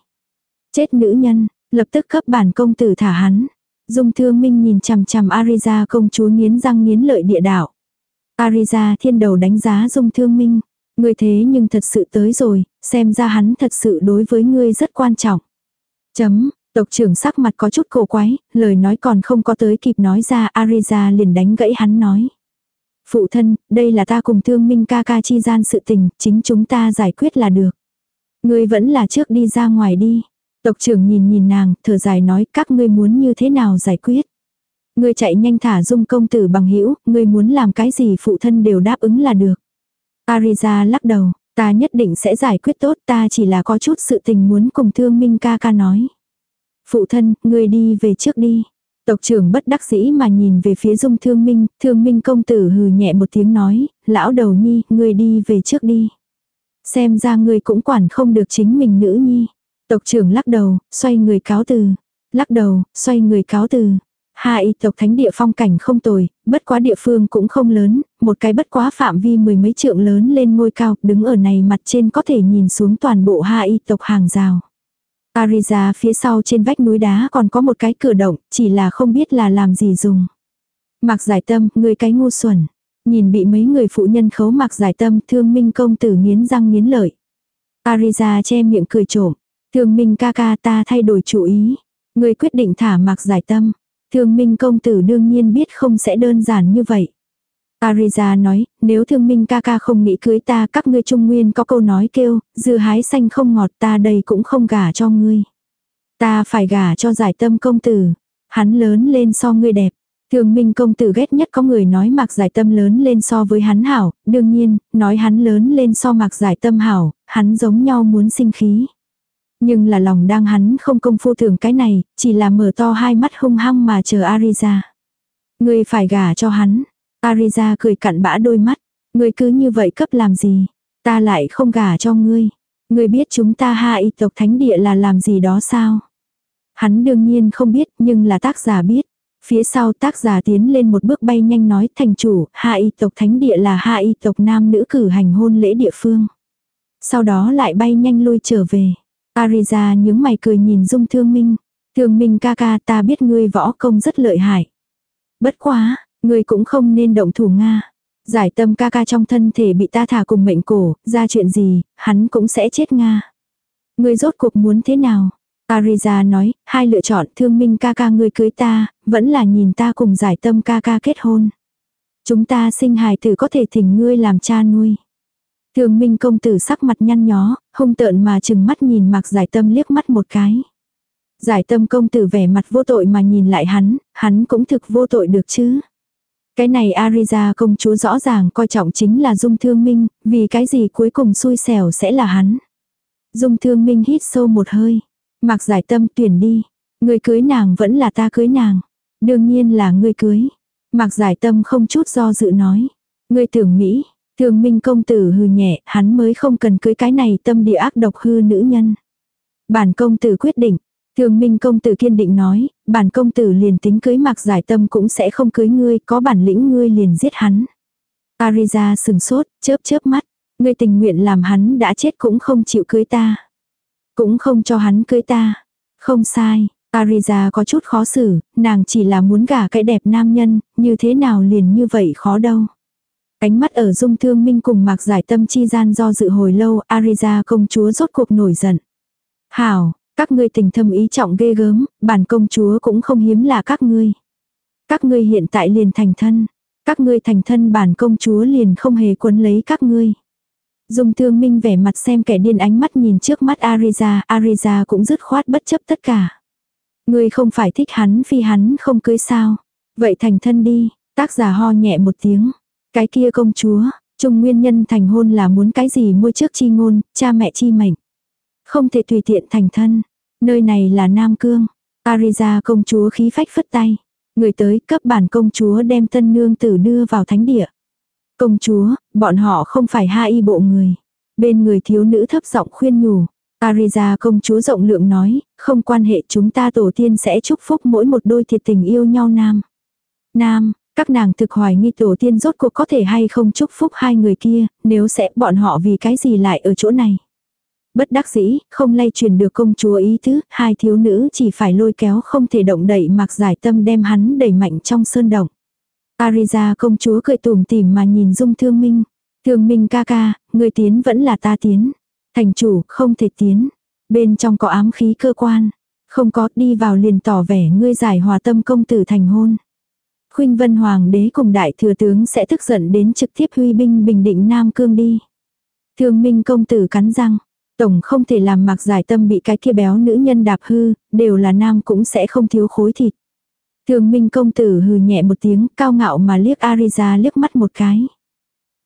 Chết nữ nhân, lập tức cấp bản công tử thả hắn. Dung thương minh nhìn chằm chằm Ariza công chúa nghiến răng nghiến lợi địa đạo. Ariza thiên đầu đánh giá dung thương minh. Ngươi thế nhưng thật sự tới rồi, xem ra hắn thật sự đối với ngươi rất quan trọng. Chấm, tộc trưởng sắc mặt có chút cổ quái, lời nói còn không có tới kịp nói ra Ariza liền đánh gãy hắn nói. Phụ thân, đây là ta cùng thương minh ca ca chi gian sự tình, chính chúng ta giải quyết là được. Ngươi vẫn là trước đi ra ngoài đi. Tộc trưởng nhìn nhìn nàng, thở dài nói các ngươi muốn như thế nào giải quyết. Ngươi chạy nhanh thả dung công tử bằng hữu ngươi muốn làm cái gì phụ thân đều đáp ứng là được. Ariza lắc đầu, ta nhất định sẽ giải quyết tốt ta chỉ là có chút sự tình muốn cùng thương minh ca ca nói. Phụ thân, ngươi đi về trước đi. Tộc trưởng bất đắc dĩ mà nhìn về phía dung thương minh, thương minh công tử hừ nhẹ một tiếng nói, lão đầu nhi, ngươi đi về trước đi. Xem ra ngươi cũng quản không được chính mình nữ nhi. Tộc trưởng lắc đầu, xoay người cáo từ. Lắc đầu, xoay người cáo từ. Hai tộc thánh địa phong cảnh không tồi, bất quá địa phương cũng không lớn, một cái bất quá phạm vi mười mấy trượng lớn lên ngôi cao, đứng ở này mặt trên có thể nhìn xuống toàn bộ hai tộc hàng rào. Ariza phía sau trên vách núi đá còn có một cái cửa động, chỉ là không biết là làm gì dùng. Mặc giải tâm, người cái ngu xuẩn. Nhìn bị mấy người phụ nhân khấu mặc giải tâm, thương minh công tử nghiến răng nghiến lợi. Ariza che miệng cười trộm. Thương minh ca ca ta thay đổi chủ ý. Người quyết định thả mặc giải tâm. Thương minh công tử đương nhiên biết không sẽ đơn giản như vậy. Ariza nói, nếu thương minh ca ca không nghĩ cưới ta các ngươi trung nguyên có câu nói kêu, dư hái xanh không ngọt ta đây cũng không gả cho ngươi. Ta phải gả cho giải tâm công tử. Hắn lớn lên so ngươi đẹp. Thương minh công tử ghét nhất có người nói mặc giải tâm lớn lên so với hắn hảo, đương nhiên, nói hắn lớn lên so mặc giải tâm hảo, hắn giống nhau muốn sinh khí. Nhưng là lòng đang hắn không công phu thường cái này, chỉ là mở to hai mắt hung hăng mà chờ Ariza. Ngươi phải gả cho hắn. Ariza cười cặn bã đôi mắt. Ngươi cứ như vậy cấp làm gì? Ta lại không gả cho ngươi. Ngươi biết chúng ta hai tộc thánh địa là làm gì đó sao? Hắn đương nhiên không biết nhưng là tác giả biết. Phía sau tác giả tiến lên một bước bay nhanh nói thành chủ, hai tộc thánh địa là hai tộc nam nữ cử hành hôn lễ địa phương. Sau đó lại bay nhanh lui trở về. Ariza nhướng mày cười nhìn Dung Thương Minh. Thương Minh ca ca ta biết ngươi võ công rất lợi hại. Bất quá, ngươi cũng không nên động thủ Nga. Giải tâm ca ca trong thân thể bị ta thả cùng mệnh cổ, ra chuyện gì, hắn cũng sẽ chết Nga. Ngươi rốt cuộc muốn thế nào? Ariza nói, hai lựa chọn thương minh ca ca ngươi cưới ta, vẫn là nhìn ta cùng giải tâm ca ca kết hôn. Chúng ta sinh hài tử có thể thỉnh ngươi làm cha nuôi. Thường minh công tử sắc mặt nhăn nhó, hung tợn mà chừng mắt nhìn mặc giải tâm liếc mắt một cái. Giải tâm công tử vẻ mặt vô tội mà nhìn lại hắn, hắn cũng thực vô tội được chứ. Cái này Ariza công chúa rõ ràng coi trọng chính là Dung Thương Minh, vì cái gì cuối cùng xui xẻo sẽ là hắn. Dung Thương Minh hít sâu một hơi. Mặc giải tâm tuyển đi. Người cưới nàng vẫn là ta cưới nàng. Đương nhiên là ngươi cưới. Mạc giải tâm không chút do dự nói. Ngươi tưởng Mỹ, thường minh công tử hư nhẹ, hắn mới không cần cưới cái này tâm địa ác độc hư nữ nhân. Bản công tử quyết định, thường minh công tử kiên định nói, bản công tử liền tính cưới mặc giải tâm cũng sẽ không cưới ngươi, có bản lĩnh ngươi liền giết hắn. Ariza sừng sốt, chớp chớp mắt, ngươi tình nguyện làm hắn đã chết cũng không chịu cưới ta. Cũng không cho hắn cưới ta. Không sai, Ariza có chút khó xử, nàng chỉ là muốn gả cái đẹp nam nhân, như thế nào liền như vậy khó đâu. Ánh mắt ở dung thương minh cùng mạc giải tâm chi gian do dự hồi lâu, Ariza công chúa rốt cuộc nổi giận. Hảo, các ngươi tình thâm ý trọng ghê gớm, bản công chúa cũng không hiếm là các ngươi. Các ngươi hiện tại liền thành thân. Các ngươi thành thân bản công chúa liền không hề quấn lấy các ngươi. Dung thương minh vẻ mặt xem kẻ điên ánh mắt nhìn trước mắt Ariza, Ariza cũng dứt khoát bất chấp tất cả. Ngươi không phải thích hắn phi hắn không cưới sao. Vậy thành thân đi, tác giả ho nhẹ một tiếng. Cái kia công chúa, trung nguyên nhân thành hôn là muốn cái gì mua trước chi ngôn, cha mẹ chi mệnh. Không thể tùy tiện thành thân. Nơi này là Nam Cương. Ariza công chúa khí phách phất tay. Người tới cấp bản công chúa đem tân nương tử đưa vào thánh địa. Công chúa, bọn họ không phải hai y bộ người. Bên người thiếu nữ thấp giọng khuyên nhủ. Ariza công chúa rộng lượng nói, không quan hệ chúng ta tổ tiên sẽ chúc phúc mỗi một đôi thiệt tình yêu nhau nam. Nam, các nàng thực hoài nghi tổ tiên rốt cuộc có thể hay không chúc phúc hai người kia, nếu sẽ bọn họ vì cái gì lại ở chỗ này. Bất đắc dĩ, không lay truyền được công chúa ý tứ, hai thiếu nữ chỉ phải lôi kéo không thể động đậy mặc giải tâm đem hắn đẩy mạnh trong sơn động. Ariza công chúa cười tủm tỉm mà nhìn dung thương minh. Thương minh ca ca, người tiến vẫn là ta tiến. Thành chủ, không thể tiến. Bên trong có ám khí cơ quan. Không có, đi vào liền tỏ vẻ ngươi giải hòa tâm công tử thành hôn. Khuynh Vân Hoàng đế cùng đại thừa tướng sẽ tức giận đến trực tiếp huy binh bình định Nam Cương đi. Thương Minh công tử cắn răng. Tổng không thể làm mặc giải tâm bị cái kia béo nữ nhân đạp hư, đều là nam cũng sẽ không thiếu khối thịt. Thương Minh công tử hừ nhẹ một tiếng, cao ngạo mà liếc Ariza liếc mắt một cái.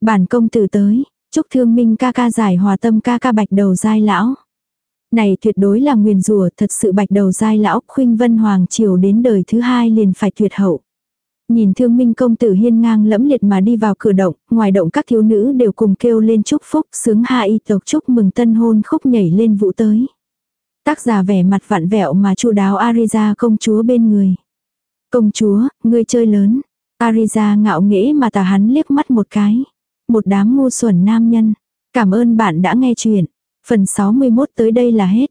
Bản công tử tới, chúc Thương Minh ca ca giải hòa tâm ca ca bạch đầu dai lão. Này tuyệt đối là nguyền rủa thật sự bạch đầu dai lão, khuynh vân hoàng triều đến đời thứ hai liền phải tuyệt hậu. Nhìn thương minh công tử hiên ngang lẫm liệt mà đi vào cửa động, ngoài động các thiếu nữ đều cùng kêu lên chúc phúc, sướng hạ y tộc chúc mừng tân hôn khúc nhảy lên vũ tới. Tác giả vẻ mặt vặn vẹo mà chu đáo Ariza công chúa bên người. Công chúa, ngươi chơi lớn. Ariza ngạo nghễ mà tà hắn liếc mắt một cái. Một đám ngu xuẩn nam nhân. Cảm ơn bạn đã nghe chuyện. Phần 61 tới đây là hết.